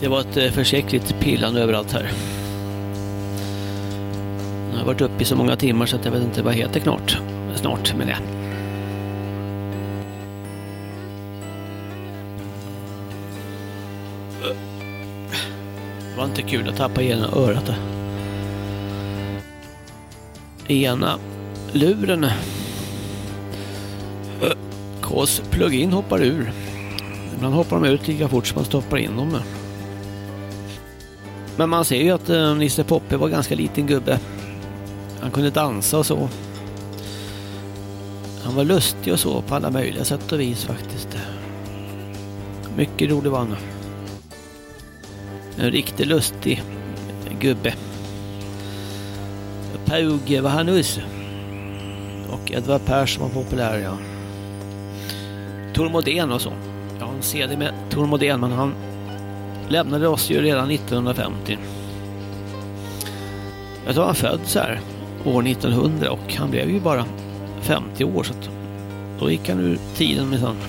Det var ett eh, försäkligt pillande överallt här. Jag har varit uppe i så många timmar så att jag vet inte vad heter knart. Snart menar jag. Inte kul att tappa ena örat. Ena luren. Kås plug-in hoppar ur. Ibland hoppar de ut lika fort som man stoppar in dem. Men man ser ju att eh, Nisse Poppe var ganska liten gubbe. Han kunde dansa och så. Han var lustig och så på alla möjliga sätt och vis faktiskt. Mycket rolig var han. En riktigt lustig gubbe. Pauge var han nyss. Och Edvard Persson var populär, ja. Tormodén och så. Jag har en CD med Tormodén, men han lämnade oss ju redan 1950. Jag tror han föddes här år 1900 och han blev ju bara 50 år så då gick han ur tiden med sånt.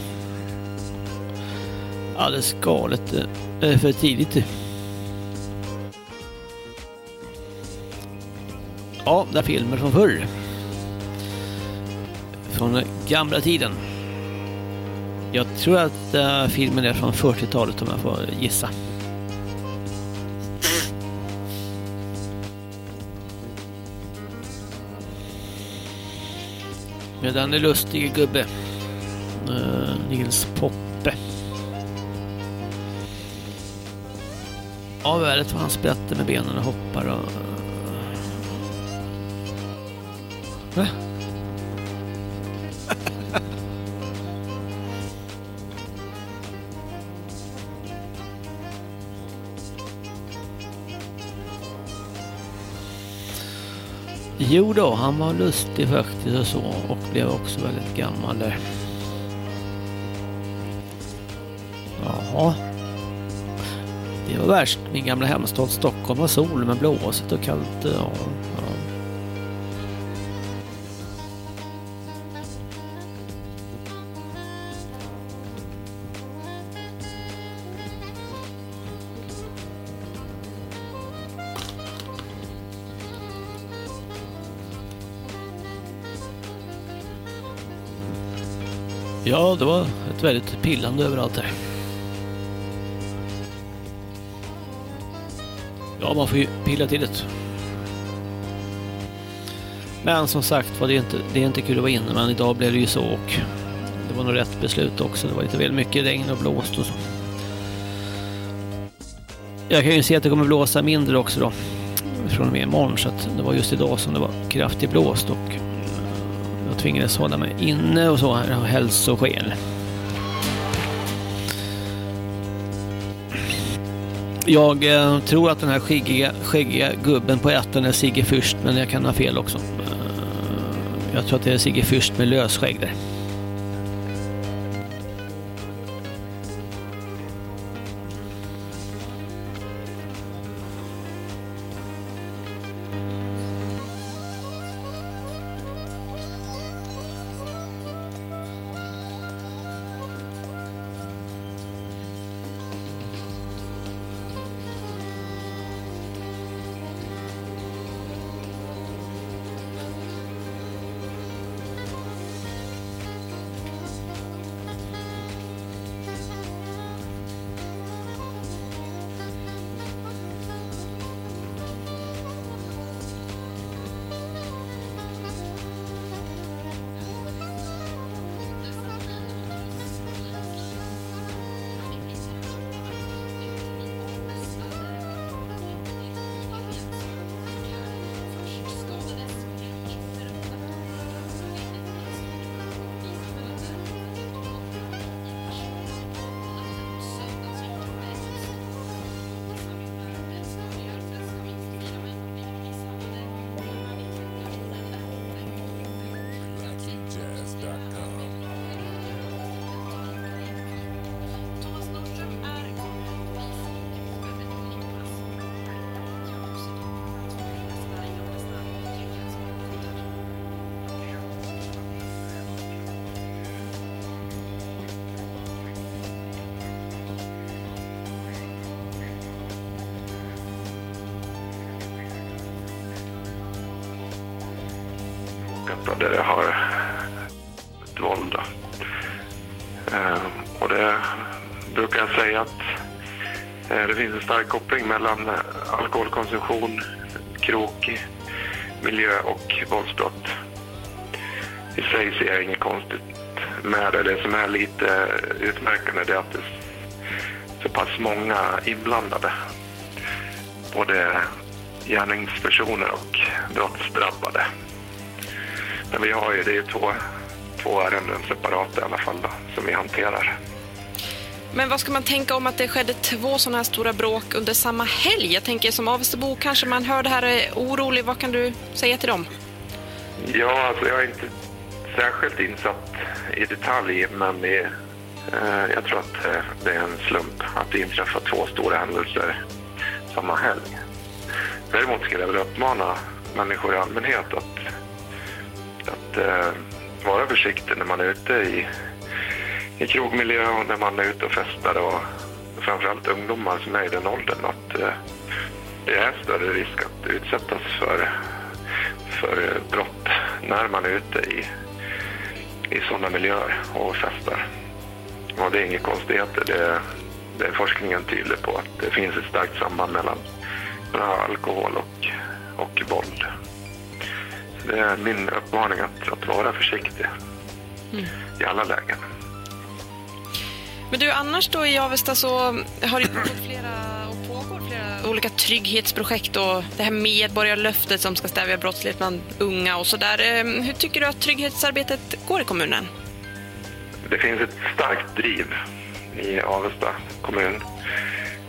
Alldeles galet eh, för tidigt. Ja, det är filmer från förr. Från gamla tiden. Jag tror att äh, filmen är från 40-talet om jag får gissa. Med den lustige gubbe. Uh, Nils Poppe. Ja, värdet var han sprätter med benen och hoppar och... Va? Jo då, han var lustig faktiskt och så och blev också väldigt gammal där. Jaha. Det var värst. Min gamla hemstad Stockholm var sol men blåsigt och kallt. Ja, ja. Det var ett väldigt pillande överallt här. Ja, man får ju pilla till det. Men som sagt var det är inte, det är inte kul att vara inne, men idag blev det ju så och det var nog rätt beslut också. Det var lite väl mycket regn och blåst och så. Jag kan ju se att det kommer blåsa mindre också då från och med imorgon så att det var just idag som det var kraftig blåst och tvingades hålla mig inne och så här av hälsoskäl. Jag eh, tror att den här skäggiga, skäggiga gubben på ettan är Sigge Fürst, men jag kan ha fel också. Eh, jag tror att det är Sigge Fürst med lösskägg där. Stark koppling mellan eh, alkoholkonsumtion, krok, miljö och våldsbrott. I sig ser jag inget konstigt med det. Det som är lite utmärkande är att det är så pass många inblandade. Både gärningspersoner och brottsdrabbade. Men vi har ju, det är ju två, två ärenden separata i alla fall då, som vi hanterar. Men vad ska man tänka om att det skedde två sådana här stora bråk under samma helg? Jag tänker som Avestabo kanske man hör det här och är orolig. Vad kan du säga till dem? Ja, alltså jag är inte särskilt insatt i detalj, men det, eh, jag tror att eh, det är en slump att det inträffar två stora händelser samma helg. Däremot skulle jag vilja uppmana människor i allmänhet att, att eh, vara försiktig när man är ute i, i krogmiljö och när man är ute och festar och framförallt ungdomar som är i den åldern att eh, det är större risk att utsättas för, för brott när man är ute i, i sådana miljöer och festar. Och det är inga konstigheter. Det, det är forskningen tydlig på att det finns ett starkt samband mellan, mellan alkohol och, och våld. Så det är min uppmaning att, att vara försiktig Mm. i alla lägen. Men du, annars då i Avesta så har det pågått flera och pågår flera olika trygghetsprojekt och det här medborgarlöftet som ska stävja brottslighet bland unga och sådär. Ehm, hur tycker du att trygghetsarbetet går i kommunen? Det finns ett starkt driv i Avesta kommun.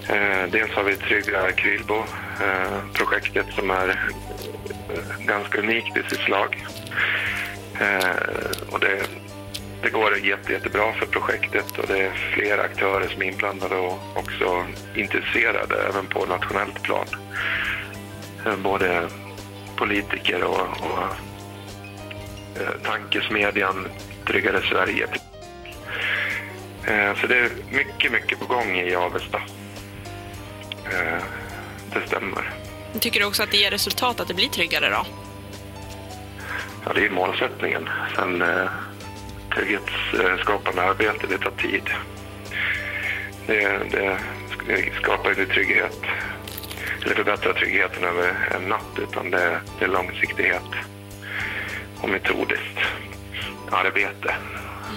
Eh, dels har vi Trygga Krylbo, eh, projektet som är eh, ganska unikt i sitt slag. Och det, det går jätte, jättebra för projektet och det är flera aktörer som är inblandade och också intresserade även på nationellt plan. Eh, både politiker och, och eh, tankesmedjan Tryggare Sverige. Eh, Så det är mycket, mycket på gång i Avesta. Det stämmer. Tycker du också att det ger resultat att det blir tryggare då? Ja, det är målsättningen. Sen trygghetsskapande arbete, det tar tid. Det, det skapar inte trygghet eller förbättrar tryggheten över en natt utan det, det är långsiktighet och metodiskt arbete.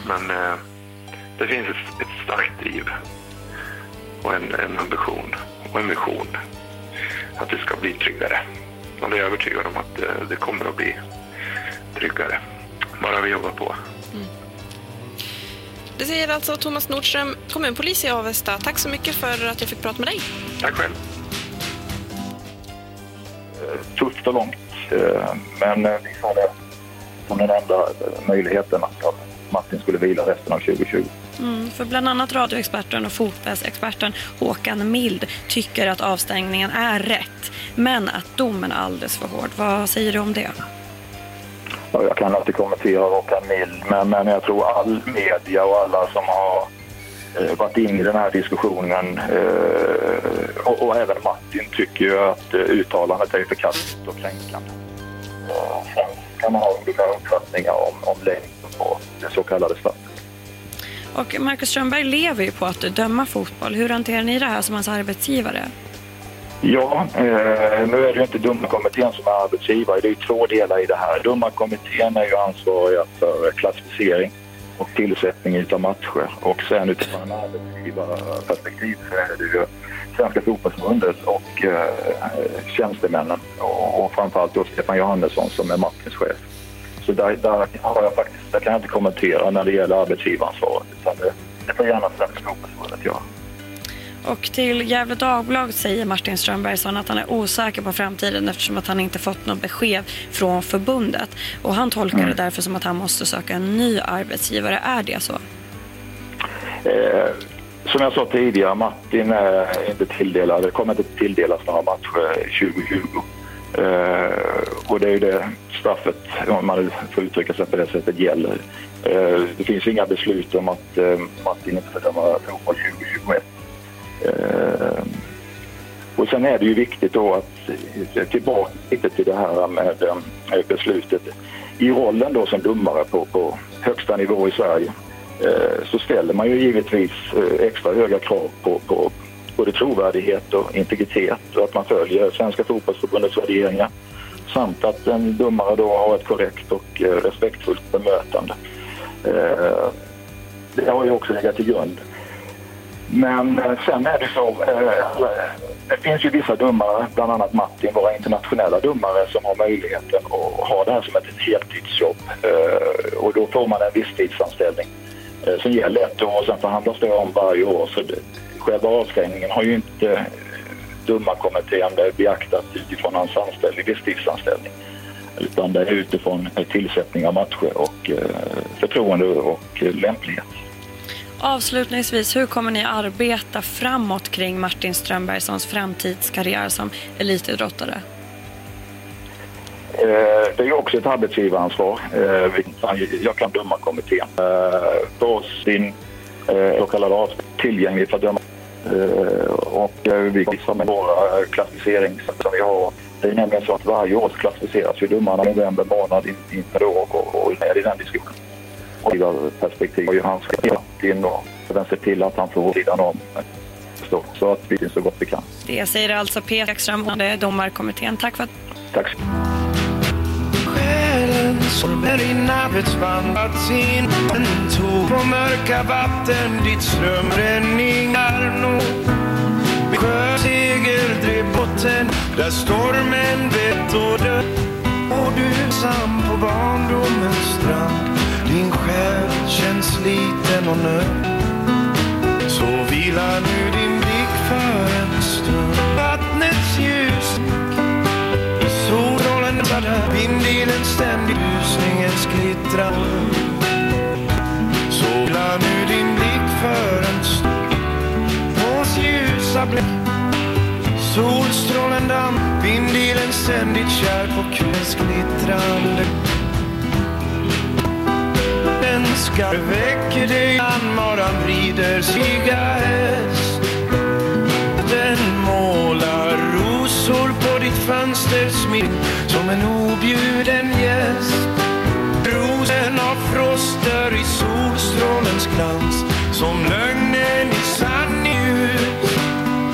Men eh, det finns ett, ett starkt driv och en, en ambition och en vision att det ska bli tryggare Och det är jag övertygad om att eh, det kommer att bli tryggare. Bara vi jobbar på. Det säger alltså Thomas Nordström, kommunpolis i Avesta. Tack så mycket för att jag fick prata med dig. Tack själv. tufft och långt. eh, Men eh, vi sa det som den enda eh, möjligheten att att Martin skulle vila resten av 2020. Mm, för bland annat radioexperten och fotbollsexperten Håkan Mild tycker att avstängningen är rätt, men att domen är alldeles för hård. Vad säger du om det? Jag kan inte kommentera vad Mild, men, men jag tror all media och alla som har eh, varit inne i den här diskussionen eh, och, och även Martin tycker ju att eh, uttalandet är förkastligt och kränkande. Sen kan man ha olika uppfattningar om, om längden på det så kallade straffet. Och Marcus Strömberg lever ju på att döma fotboll. Hur hanterar ni det här som hans arbetsgivare? Ja, eh, nu är det ju inte domarkommittén som är arbetsgivare. Det är ju två delar i det här. Domarkommittén är ju ansvariga för klassificering och tillsättning av matcher. Och sen utifrån en arbetsgivarperspektiv så är det ju Svenska Fotbollförbundet och eh, tjänstemännen och, och framförallt då Stefan Johannesson som är Martins chef. Så där, där, har jag faktiskt, där kan jag inte kommentera när det gäller arbetsgivaransvaret. Utan det, det får gärna Svenska Fotbollförbundet göra. Och till Gefle Dagblad säger Martin Strömbergsson att han är osäker på framtiden eftersom att han inte fått något besked från förbundet. Och han tolkar det därför som att han måste söka en ny arbetsgivare. Är det så? Eh, som jag sa tidigare, Martin är inte tilldelad, kommer inte tilldelas några matcher 2020. Eh, och det är ju det straffet, om man får uttrycka sig på det sättet, gäller. Eh, det finns inga beslut om att eh, Martin inte får döma fotboll 2021. Eh, och sen är det ju viktigt då att tillbaka lite till det här eh, med beslutet. I rollen då som domare på, på högsta nivå i Sverige eh, så ställer man ju givetvis extra höga krav på, på både trovärdighet och integritet och att man följer Svenska fotbollsförbundets värderingar samt att en domare då har ett korrekt och respektfullt bemötande. Det har ju också legat till grund. Men eh, sen är det så, eh, det finns ju vissa domare, bland annat Martin, våra internationella domare som har möjligheten att ha det här som ett heltidsjobb. Eh, och då får man en visstidsanställning som gäller ett år och sen förhandlas det om varje år. Så själva avstängningen har ju inte domarkommittén beaktat utifrån hans anställning, visstidsanställning. Utan det är utifrån tillsättning av matcher och förtroende och lämplighet. Avslutningsvis, hur kommer ni arbeta framåt kring Martin Strömbergssons framtidskarriär som elitidrottare? Eh, det är ju också ett arbetsgivaransvar. Eh, jag kan döma kommittén. På För oss din så kallade tillgänglig för att döma. Och vi visar med våra klassificeringar som vi har. Det är nämligen så att varje år klassificeras ju domarna i november månad in- inför år och, och är i den diskussionen. Och perspektiv ju han ska in och även se till att han får sidan om. Så- Så att vi är så gott vi kan. Det säger alltså Peter Ekström, och det är domarkommittén. Tack för att Tack. Själen sorber i navet vandrat in En tog på mörka vatten dit strömränningar når Med sjösegel drev botten där stormen vett och dött Och du ensam på barndomens strand din själ känns liten och nöjd. Så vila nu din blick för en stund. Vattnets ljus i solstrålen där vindelen ständigt ljusningens Så vila nu din blick för en stund. På ljusa blick Solstrålen damm, vindelen ständigt kär på kvällens glittrande en skarv väcker dig, anmaran vrider siga häst Den målar rosor på ditt fönster smitt som en objuden gäst. Rosen av froster i solstrålens glans som lögnen i sann ljus.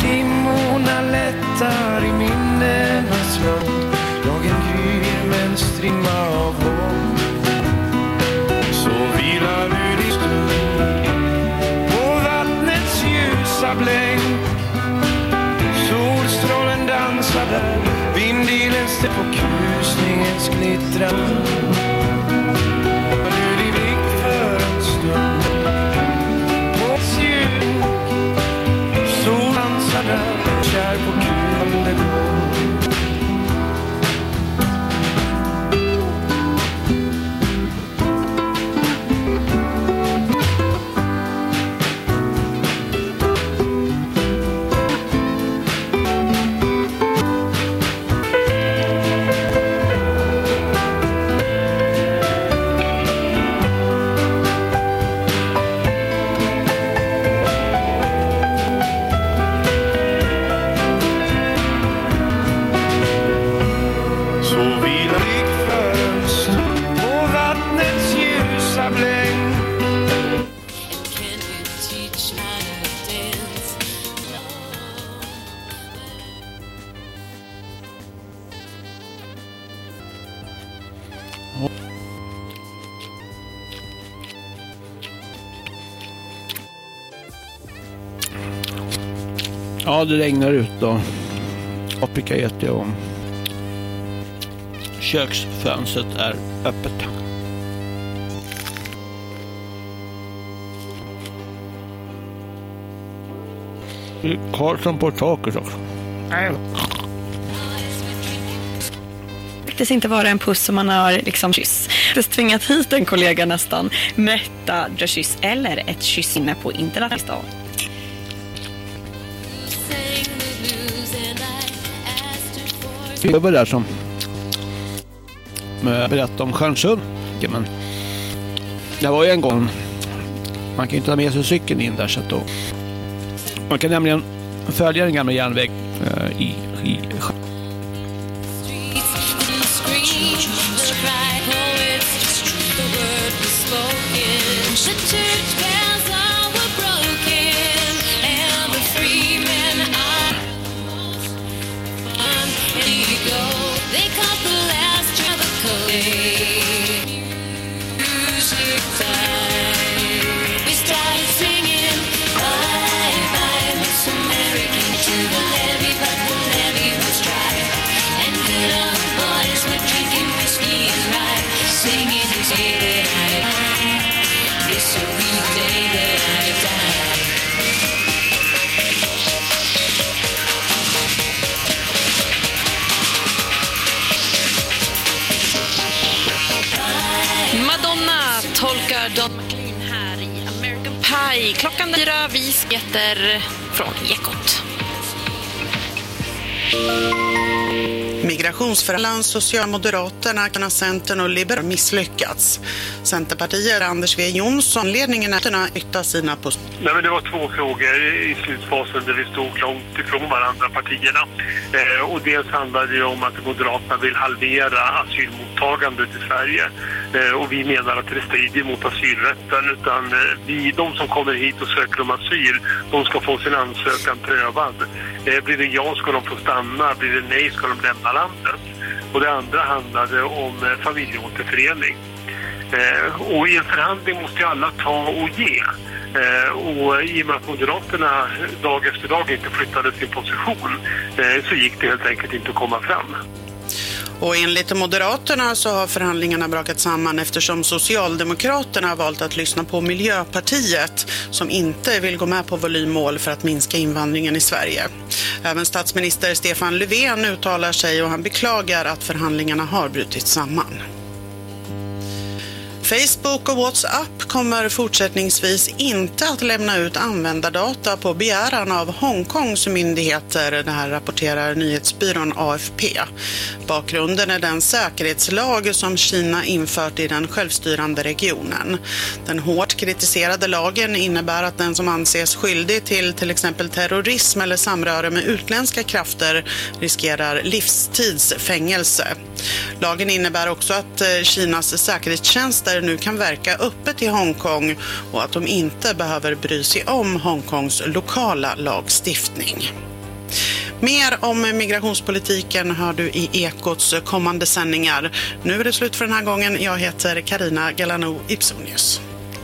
Dimmorna lättar i minnenas land. Dagen gryr med en strimma av Vindilens steg på krusningens glittrande Ja, det regnar ut då. Paprika äter jag om. Köksfönstret är öppet. Det är Karlsson på taket också. faktiskt inte vara en puss som man har liksom kyss. Det tvingat hit en kollega nästan. Mätta dra kyss eller ett kyss inne på internet. Det var där som berättade om Stjärnsund. Men det var ju en gång man kan ju inte ta med sig cykeln in där så att då man kan nämligen följa den gamla järnvägen Migrationsförhandlaren Socialdemokraterna, Centern och Liberalerna misslyckats. Centerpartiet Anders W Jonsson, ledningen är ytta sina post. Nej, men det var två frågor i slutfasen där vi stod långt ifrån varandra, partierna. Eh, och dels handlade det om att Moderaterna vill halvera asylmottagandet i Sverige. Eh, och vi menar att det strider mot asylrätten. Utan eh, vi, de som kommer hit och söker om asyl, de ska få sin ansökan prövad. Eh, blir det ja ska de få stanna, blir det nej ska de lämna landet. Och det andra handlade om eh, familjeåterförening. Eh, och i en förhandling måste ju alla ta och ge. Eh, och i och med att Moderaterna dag efter dag inte flyttade sin position eh, så gick det helt enkelt inte att komma fram. Och enligt Moderaterna så har förhandlingarna brakat samman eftersom Socialdemokraterna har valt att lyssna på Miljöpartiet som inte vill gå med på volymmål för att minska invandringen i Sverige. Även statsminister Stefan Löfven uttalar sig och han beklagar att förhandlingarna har brutit samman. Facebook och WhatsApp kommer fortsättningsvis inte att lämna ut användardata på begäran av Hongkongs myndigheter. Det här rapporterar nyhetsbyrån AFP. Bakgrunden är den säkerhetslag som Kina infört i den självstyrande regionen. Den hårt kritiserade lagen innebär att den som anses skyldig till till exempel terrorism eller samröre med utländska krafter riskerar livstids fängelse. Lagen innebär också att eh, Kinas säkerhetstjänster nu kan verka öppet i Hongkong och att de inte behöver bry sig om Hongkongs lokala lagstiftning. Mer om migrationspolitiken hör du i Ekots kommande sändningar. Nu är det slut för den här gången. Jag heter Karina Galano Ipsonius.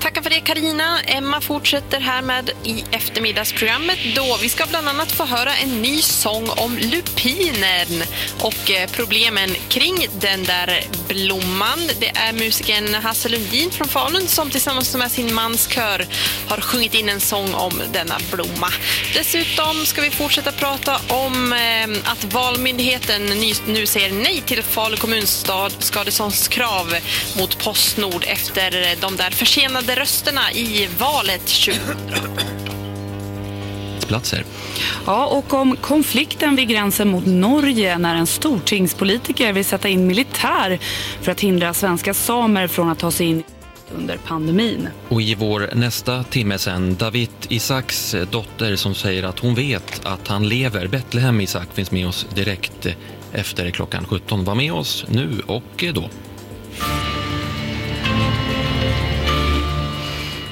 Tack tackar för det Karina. Emma fortsätter här med i eftermiddagsprogrammet då vi ska bland annat få höra en ny sång om lupinen och eh, problemen kring den där blomman. Det är musikern Hasse Lundin från Falun som tillsammans med sin manskör har sjungit in en sång om denna blomma. Dessutom ska vi fortsätta prata om eh, att Valmyndigheten nu säger nej till Falu kommuns skadeståndskrav mot Postnord efter eh, de där försenade rösterna i valet 2018. Platser. Ja, och om konflikten vid gränsen mot Norge när en stortingspolitiker vill sätta in militär för att hindra svenska samer från att ta sig in under pandemin. Och i vår nästa timme sen, David Isaks dotter som säger att hon vet att han lever. Betlehem Isak finns med oss direkt efter klockan 17. Var med oss nu och då.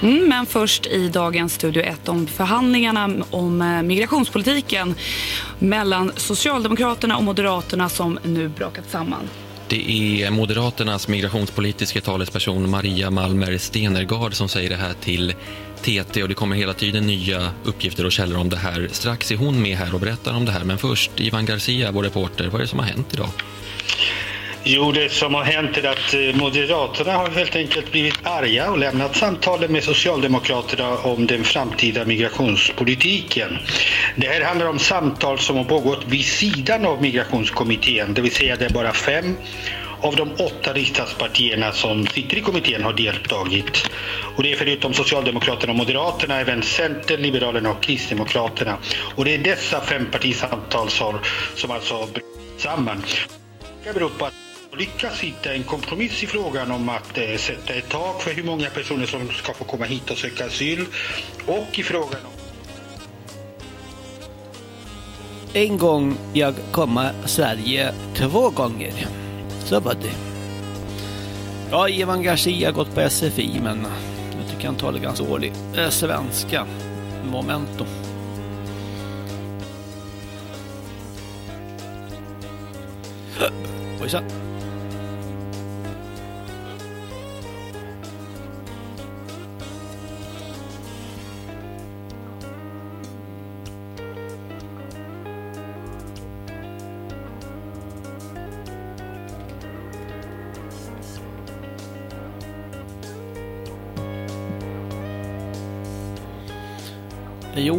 Mm, men först i dagens Studio 1 om förhandlingarna om eh, migrationspolitiken mellan Socialdemokraterna och Moderaterna som nu brakat samman. Det är Moderaternas migrationspolitiska talesperson Maria Malmer Stenergard som säger det här till TT och det kommer hela tiden nya uppgifter och källor om det här. Strax är hon med här och berättar om det här men först Ivan Garcia, vår reporter, vad är det som har hänt idag? Jo, det som har hänt är att eh, Moderaterna har helt enkelt blivit arga och lämnat samtalen med Socialdemokraterna om den framtida migrationspolitiken. Det här handlar om samtal som har pågått vid sidan av migrationskommittén, det vill säga det är bara fem av de åtta riksdagspartierna som sitter i kommittén har deltagit. Och det är förutom Socialdemokraterna och Moderaterna även Centern, Liberalerna och Kristdemokraterna. Och det är dessa fem partisamtal som alltså samman. Det beror på att lyckas hitta en kompromiss i frågan om att eh, sätta ett tak för hur många personer som ska få komma hit och söka asyl och i frågan om En gång jag komma Sverige två gånger. Så var det. Ja, Ivan Garcia har gått på SFI men jag tycker han talar ganska dålig eh, svenska. Momento. Ojsan.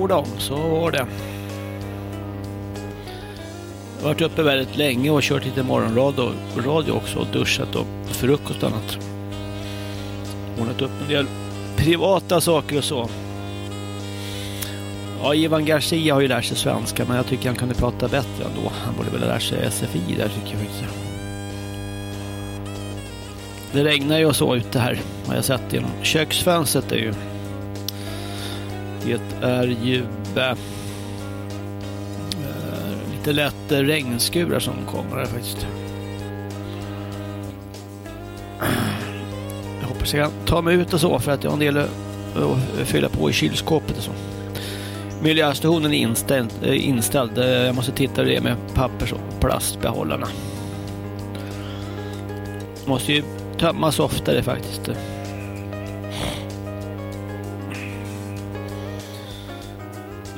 Då, så var det. Jag har varit uppe väldigt länge och kört lite morgonradio radio också och duschat och frukost och annat. Ordnat upp en del privata saker och så. Ja, Ivan Garcia har ju lärt sig svenska men jag tycker han kunde prata bättre ändå. Han borde väl lära sig SFI där tycker jag faktiskt. Det regnar ju och så ute här. Har jag sett genom köksfönstret är ju det är ju äh, lite lätt eh, regnskurar som kommer här faktiskt. Jag hoppas jag kan ta mig ut och så för att jag har en del eh, att fylla på i kylskåpet och så. Miljöstationen är inställd, inställd. Jag måste titta det med pappers och plastbehållarna. Måste ju tömmas oftare faktiskt.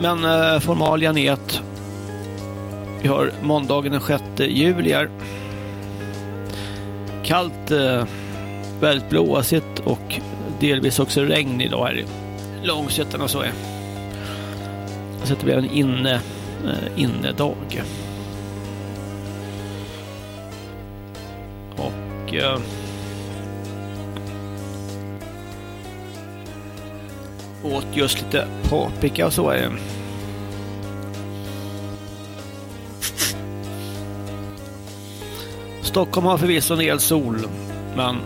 Men eh, formalian är att vi har måndagen den 6 juli här. Kallt, eh, väldigt blåsigt och delvis också regn idag här i Långsötan och så är. Så det blir en inne, eh, innedag. Och eh, åt just lite paprika och så är det. Stockholm har förvisso en del sol, men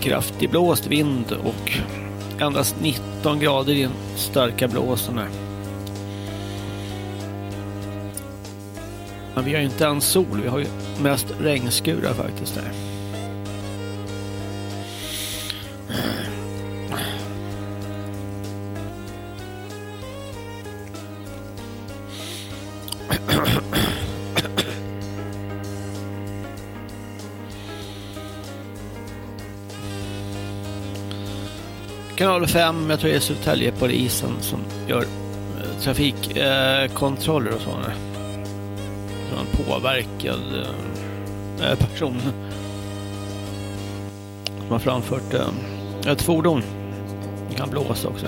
kraftig blåst vind och endast 19 grader i den starka blåsen här. Men vi har ju inte ens sol, vi har ju mest regnskurar faktiskt där. 5, jag tror det är Södertälje polisen som gör eh, trafikkontroller och sådana. Så en påverkad eh, eh, person som har framfört eh, ett fordon. Det kan blåsa också.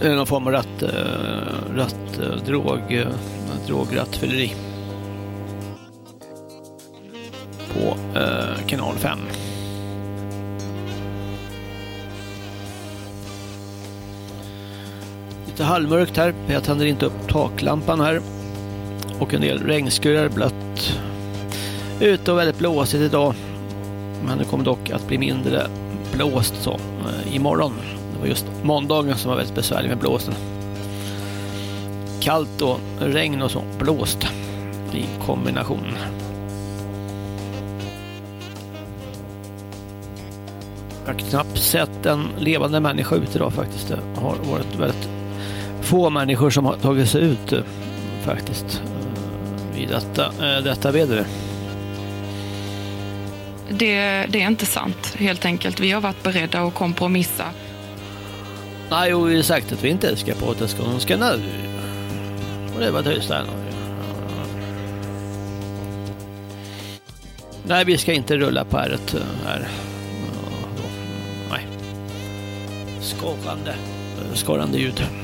Det är någon form av ratt, eh, ratt, eh, drog, eh, drograttfylleri. På eh, kanal 5. Lite halvmörkt här. Jag tänder inte upp taklampan här. Och en del regnskurar blött. Ute och väldigt blåsigt idag. Men det kommer dock att bli mindre blåst så eh, imorgon. Det var just måndagen som var väldigt besvärlig med blåsten. Kallt och regn och så blåst i kombination. Jag har knappt sett en levande människa ute idag faktiskt. Det har varit få människor som har tagit sig ut eh, faktiskt eh, i detta, eh, detta väder. Det, det är inte sant, helt enkelt. Vi har varit beredda att kompromissa. Nej, jo, vi har sagt att vi inte ska prata skånska nu. Och det var tyst där. Nej, vi ska inte rulla på ärret här. Nej. Skorrande. Skorrande ljud.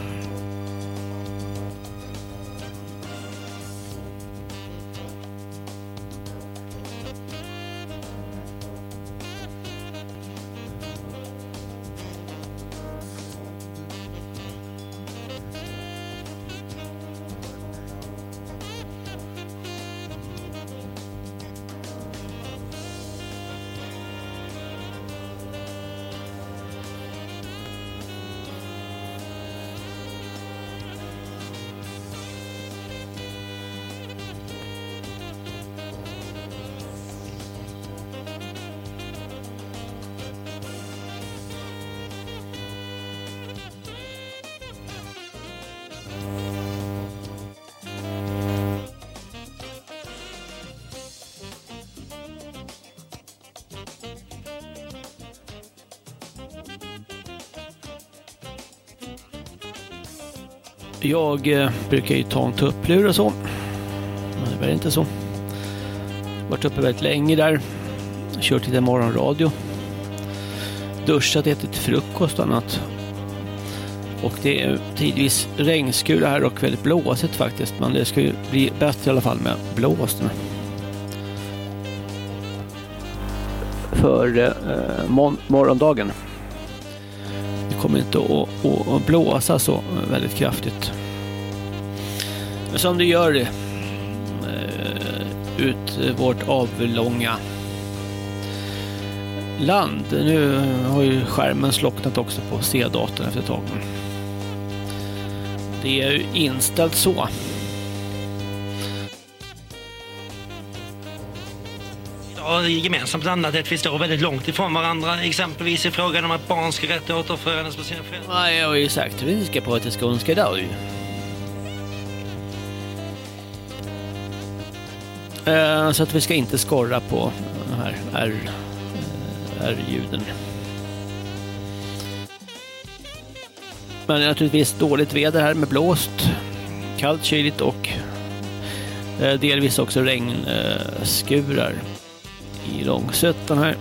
Jag eh, brukar ju ta en tupplur och så. Men det var inte så. Varit uppe väldigt länge där. Kört lite morgonradio. Duschat, ätit frukost och annat. Och det är tidvis regnskur här och väldigt blåsigt faktiskt. Men det ska ju bli bättre i alla fall med blåsten. För eh, morgondagen kommer inte att, att, att blåsa så väldigt kraftigt. Som det gör eh, ut vårt avlånga land. Nu har ju skärmen slocknat också på C-datorn efter ett tag. Det är inställt så. har gemensamt landat att vi står väldigt långt ifrån varandra. Exempelvis i frågan om att barn ska rätt återförenas med sina föräldrar. Nej, jag har ju sagt att vi ska prata skånska idag ju. Eh, så att vi ska inte skorra på de här R, eh, R-ljuden. Men det är naturligtvis dåligt väder här med blåst, kallt, kyligt och eh, delvis också regnskurar i Långsötan här.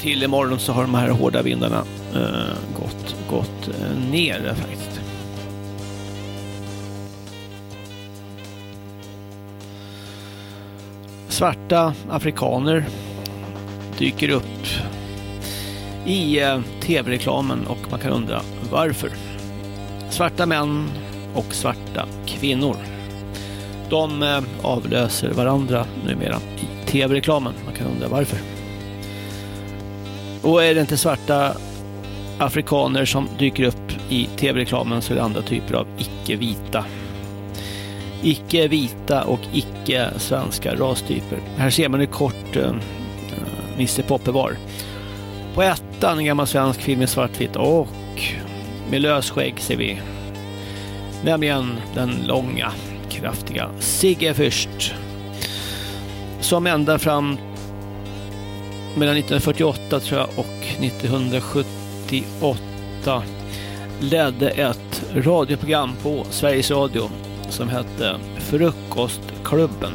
Till imorgon så har de här hårda vindarna gått, gått ner faktiskt. Svarta afrikaner dyker upp i eh, tv-reklamen och man kan undra varför. Svarta män och svarta kvinnor. De eh, avlöser varandra numera i tv-reklamen. Man kan undra varför. Och är det inte svarta afrikaner som dyker upp i tv-reklamen så är det andra typer av icke-vita. Icke-vita och icke-svenska rastyper. Här ser man hur kort eh, eh Nisse Poppevar. På ettan en gammal svensk film i svartvitt och med lösskägg ser vi nämligen den långa kraftiga Sigge Fürst som ända fram mellan 1948 tror jag och 1978 ledde ett radioprogram på Sveriges Radio som hette Frukostklubben.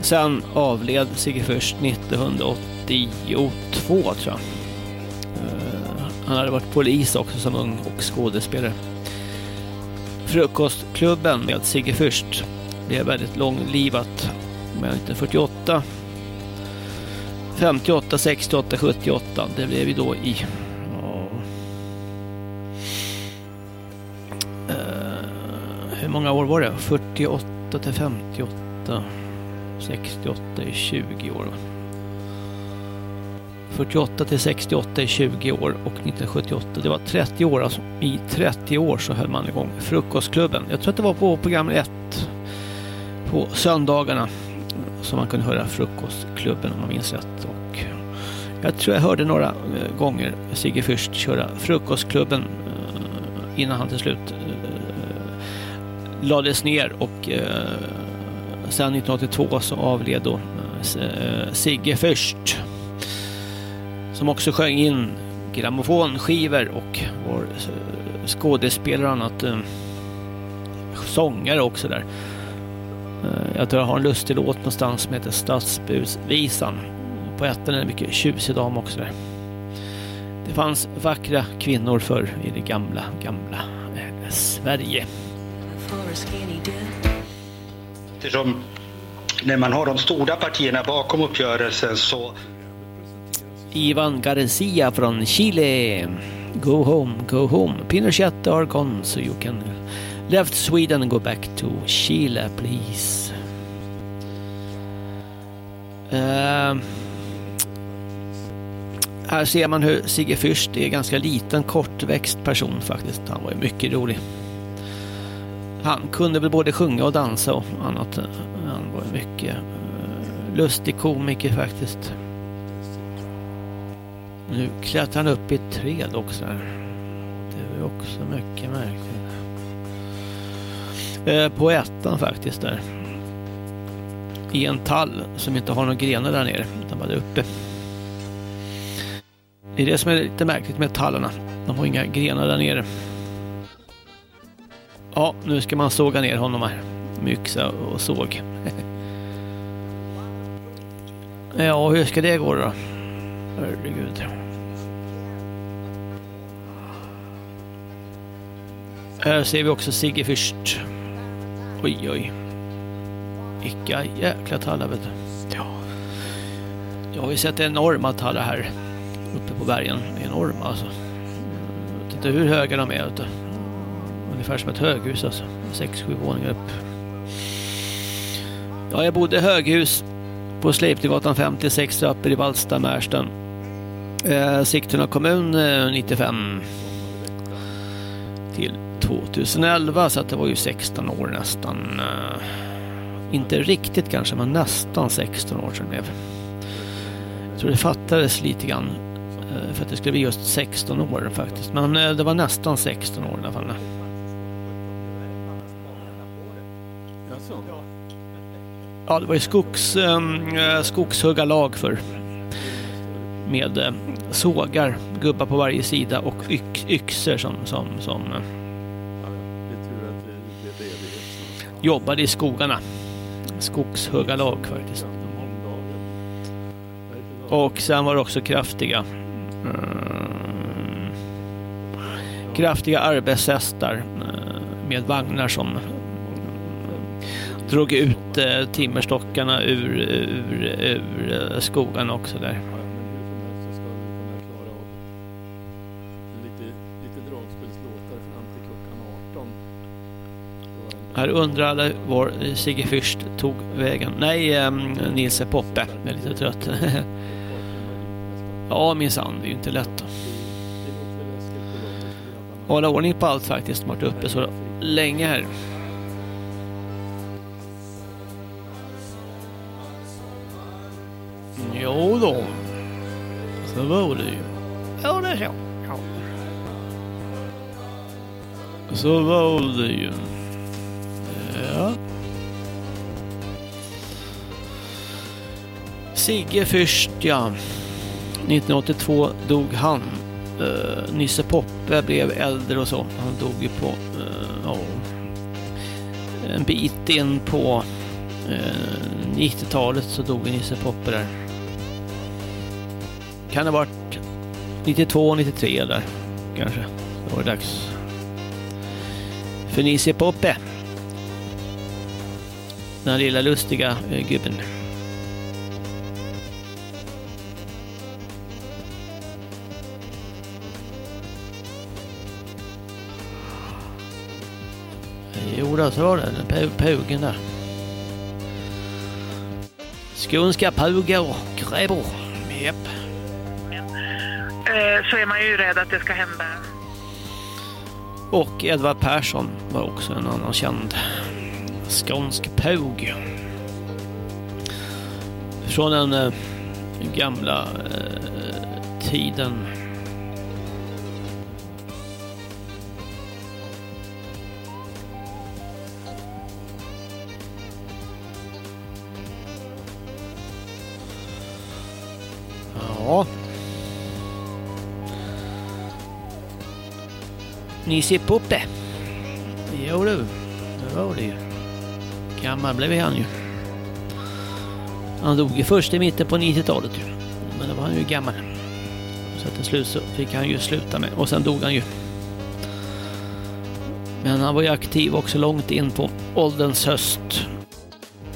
Sen avled Sigge Fürst 1982 tror jag. Eh, han hade varit polis också som ung och skådespelare. Frukostklubben med Sigge Fürst blev väldigt långlivat mellan 1948 58, 68, 78. Det blev ju då i var det? 48 till 58 68 är 20 år. 48 till 68 är 20 år och 1978 det var 30 år alltså. I 30 år så höll man igång Frukostklubben. Jag tror att det var på program 1 på söndagarna som man kunde höra Frukostklubben om man minns rätt. Och jag tror jag hörde några eh, gånger Sigge Fürst köra Frukostklubben eh, innan han till slut lades ner och eh, sen 1982 så avled då eh, Sigge Fürst som också sjöng in grammofonskivor och var eh, skådespelare och annat eh, sångare också där. Eh, jag tror jag har en lustig låt någonstans som heter Stadsbusvisan. På ettan är det mycket tjusig dam också där. Det fanns vackra kvinnor för i det gamla, gamla eh, Sverige. Eftersom när man har de stora partierna bakom uppgörelsen så Ivan Garcia från Chile. Go home, go home. Pinochet are gone so you can left Sweden and go back to Chile please. Eh, här ser man hur Sigge Fürst är en ganska liten kortväxt person faktiskt. Han var ju mycket rolig. Han kunde väl både sjunga och dansa och annat. Han var en mycket eh, lustig komiker faktiskt. Nu klättrar han upp i ett träd också. här. Det är också mycket märkligt. Eh, på ettan faktiskt där. I en tall som inte har några grenar där nere utan bara där uppe. Det är det som är lite märkligt med tallarna. De har inga grenar där nere. Ja, nu ska man såga ner honom här. Med yxa och såg. ja, hur ska det gå då? Herregud. Här ser vi också Sigge Fürst. Oj, oj. Vilka jäkla tallar, vet du. Ja. Jag har ju sett enorma tallar här uppe på bergen. Enorma alltså. Jag vet inte hur höga de är. Du. Ungefär som ett höghus alltså. Sex, sju våningar upp. Ja, jag bodde i höghus på Sleipnergatan 56 trappor i Vallsta, Märsta. Eh, Sigtuna kommun eh, 95 till 2011 så att det var ju 16 år nästan. Eh, inte riktigt kanske men nästan 16 år sedan blev. Jag tror det fattades lite grann eh, för att det skulle bli just 16 år faktiskt. Men eh, det var nästan 16 år i alla fall. Ja, det var ju skogs, ehm, eh, skogshuggarlag för med eh, sågar, gubbar på varje sida och yx, yxor som, som, som eh, jobbade i skogarna. Skogshuggarlag faktiskt. Och sen var det också kraftiga mm, kraftiga arbetshästar eh, med vagnar som drog ut eh, timmerstockarna ur, ur, ur eh, skogarna också där. Här undrar alla var Sigge Fürst tog vägen. Nej, eh, Nils är Poppe. Jag är lite trött. ja, minsann, det är ju inte lätt. Hålla ordning på allt faktiskt. som Varit uppe så länge här. Jo då. Så var det ju. Ja, det är så. Ja. Så var det ju. Ja. Sigge Fürst, ja. 1982 dog han. Uh, Nisse Poppe blev äldre och så. Han dog ju på uh, oh, en bit in på uh, 90-talet så dog Nisse Poppe där. Kan ha varit 92, 93 där kanske. Då var det dags för Nisse Poppe. Den lilla lustiga eh, gubben. Eh, jo, då, så var det. Pugen där. Skånska pugor, grävor. Japp. Yep. Eh, så är man ju rädd att det ska hända. Och Edvard Persson var också en annan känd skånsk pug. Från den eh, gamla eh, tiden. Nisse Poppe. Jo du, det var det ju. Gammal blev han ju. Han dog ju först i mitten på 90-talet ju. Men då var han ju gammal. Så till slut så fick han ju sluta med. Och sen dog han ju. Men han var ju aktiv också långt in på ålderns höst.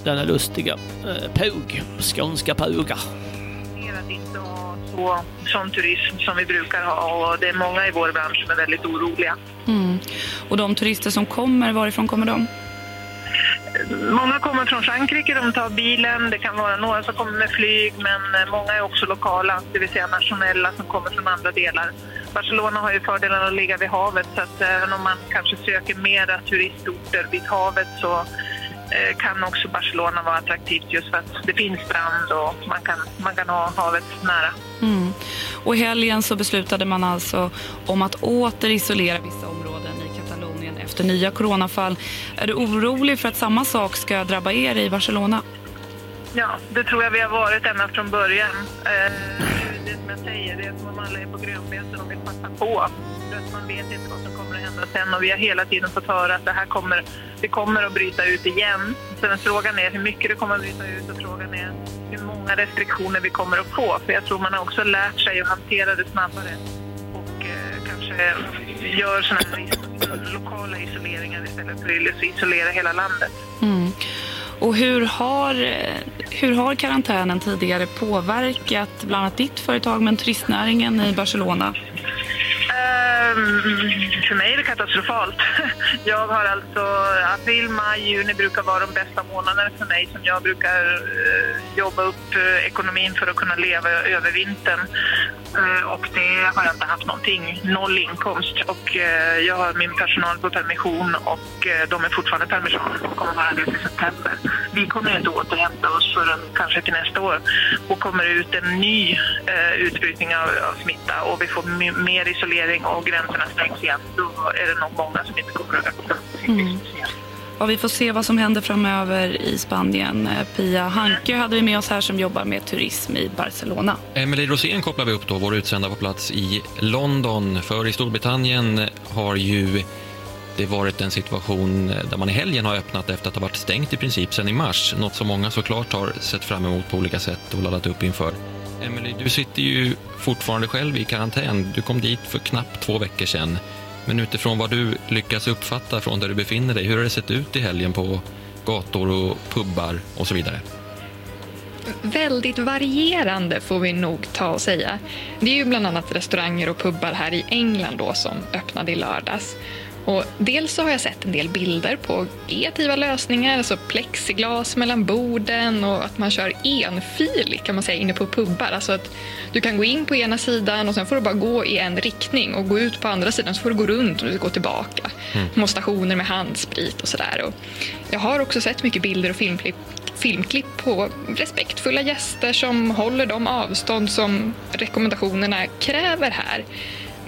Denna lustiga eh, pug. Skånska puga. Så, sån turism som vi brukar ha och det är många i vår bransch som är väldigt oroliga. Mm. Och de turister som kommer, varifrån kommer de? Många kommer från Frankrike, de tar bilen. Det kan vara några som kommer med flyg, men eh, många är också lokala, det vill säga nationella som kommer från andra delar. Barcelona har ju fördelen att ligga vid havet, så att även om man kanske söker mera turistorter vid havet så eh, Eh, kan också Barcelona vara attraktivt just för att det finns strand och man kan, man kan ha havet nära. Mm. Och i helgen så beslutade man alltså om att åter isolera vissa områden i Katalonien efter nya coronafall. Är du orolig för att samma sak ska drabba er i Barcelona? Ja, det tror jag vi har varit ända från början. Eh, det som jag säger, det är som om alla är på grönbete och vill passa på. För att man vet inte vad som kommer att hända sen och vi har hela tiden fått höra att det här kommer, det kommer att bryta ut igen. Sen frågan är hur mycket det kommer att bryta ut och frågan är hur många restriktioner vi kommer att få. För jag tror man har också lärt sig att hantera det snabbare och eh, kanske gör såna här is- lokala isoleringar istället för att isolera hela landet. Mm. Och hur har, eh, hur har karantänen tidigare påverkat bland annat ditt företag men turistnäringen i Barcelona? Ehm, för mig är det katastrofalt. Jag har alltså, april, maj, juni brukar vara de bästa månaderna för mig som jag brukar eh, jobba upp eh, ekonomin för att kunna leva över vintern. Eh, och det har jag inte haft någonting, noll inkomst. Och jag har min personal på permission och de är fortfarande permission. och kommer vara det till september. Vi kommer inte återhämta oss förrän kanske till nästa år och kommer ut en ny utbrytning av, av smitta och vi får mer isolering och gränserna stängs igen. Då är det nog många som inte kommer att öppna. Mm. Ja, vi får se vad som händer framöver i Spanien. Eh, Pia Hanke hade vi med oss här som jobbar med turism i Barcelona. Emelie Rosén kopplar vi upp då, vår utsända på plats i London. För i Storbritannien har ju det varit en situation där man i helgen har öppnat efter att ha varit stängt i princip sedan i mars. Något som många såklart har sett fram emot på olika sätt och laddat upp inför. Emelie, du sitter ju fortfarande själv i karantän. Du kom dit för knappt två veckor sedan. Men utifrån vad du lyckas uppfatta från där du befinner dig, hur har det sett ut i helgen på gator och pubbar och så vidare? Väldigt varierande får vi nog ta och säga. Det är ju bland annat restauranger och pubbar här i England då som öppnade i lördags. Och dels så har jag sett en del bilder på kreativa lösningar, alltså plexiglas mellan borden och att man kör enfil kan man säga inne på pubbar. Alltså att du kan gå in på ena sidan och sen får du bara gå i en riktning och gå ut på andra sidan så får du gå runt och du gå tillbaka. Mm. Små stationer med handsprit och sådär. Jag har också sett mycket bilder och filmklipp filmklipp på respektfulla gäster som håller de avstånd som rekommendationerna kräver här.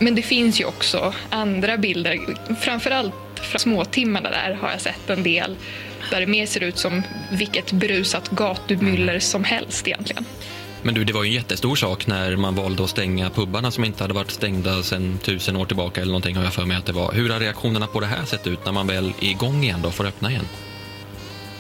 Men det finns ju också andra bilder, framförallt från småtimmarna där har jag sett en del där det mer ser ut som vilket berusat gatumyller som helst egentligen. Men du, det var ju en jättestor sak när man valde att stänga pubbarna som inte hade varit stängda sedan tusen år tillbaka eller någonting har jag för mig att det var. Hur har reaktionerna på det här sett ut när man väl är igång igen då, får öppna igen?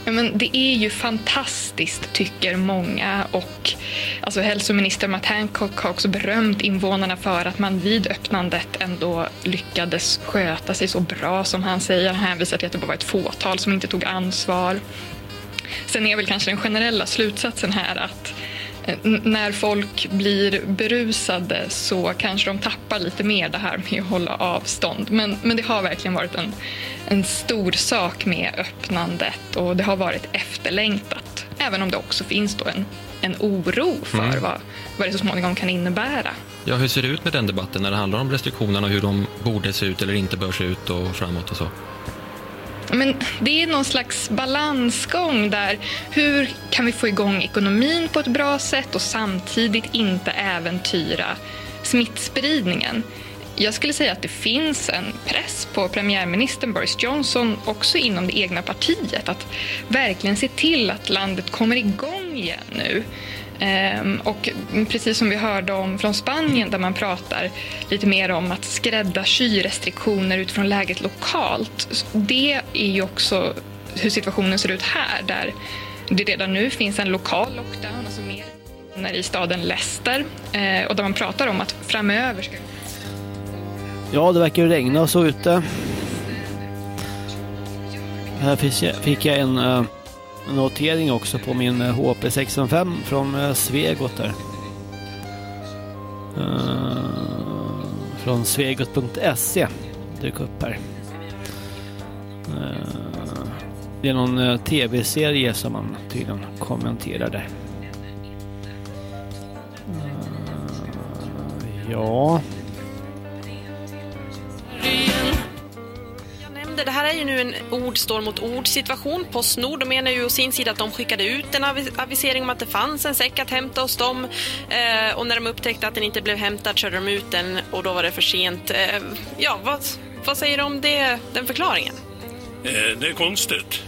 Ja, men det är ju fantastiskt, tycker många. Och, alltså, hälsominister Matt Hancock har också berömt invånarna för att man vid öppnandet ändå lyckades sköta sig så bra som han säger. Han hänvisar till att det bara var ett fåtal som inte tog ansvar. Sen är väl kanske den generella slutsatsen här att när folk blir berusade så kanske de tappar lite mer det här med att hålla avstånd. Men, men det har verkligen varit en, en stor sak med öppnandet och det har varit efterlängtat. Även om det också finns då en, en oro för Mm. vad, vad det så småningom kan innebära. Ja, hur ser det ut med den debatten när det handlar om restriktionerna och hur de borde se ut eller inte bör se ut och framåt och så? Men det är någon slags balansgång där. Hur kan vi få igång ekonomin på ett bra sätt och samtidigt inte äventyra smittspridningen? Jag skulle säga att det finns en press på premiärministern Boris Johnson också inom det egna partiet att verkligen se till att landet kommer igång igen nu. Ehm, och precis som vi hörde om från Spanien där man pratar lite mer om att skräddarsy restriktioner utifrån läget lokalt. Det är ju också hur situationen ser ut här där det redan nu finns en lokal lockdown, alltså mer i staden Leicester eh, och där man pratar om att framöver ska Ja, det verkar ju regna och så ute. Här fick jag, fick jag en eh, notering också på min eh, HP605 eh, eh, från Svegot där. Från svegot.se dök upp här. Det är någon tv-serie som man tydligen kommenterar där. Ja... Jag det här är ju nu en ord står mot ord situation. Postnord de menar ju å sin sida att de skickade ut en avisering om att det fanns en säck att hämta hos dem. Eh, och när de upptäckte att den inte blev hämtad körde de ut den och då var det för sent. Eh, ja, vad, vad säger du om det, den förklaringen? Eh, Det är konstigt.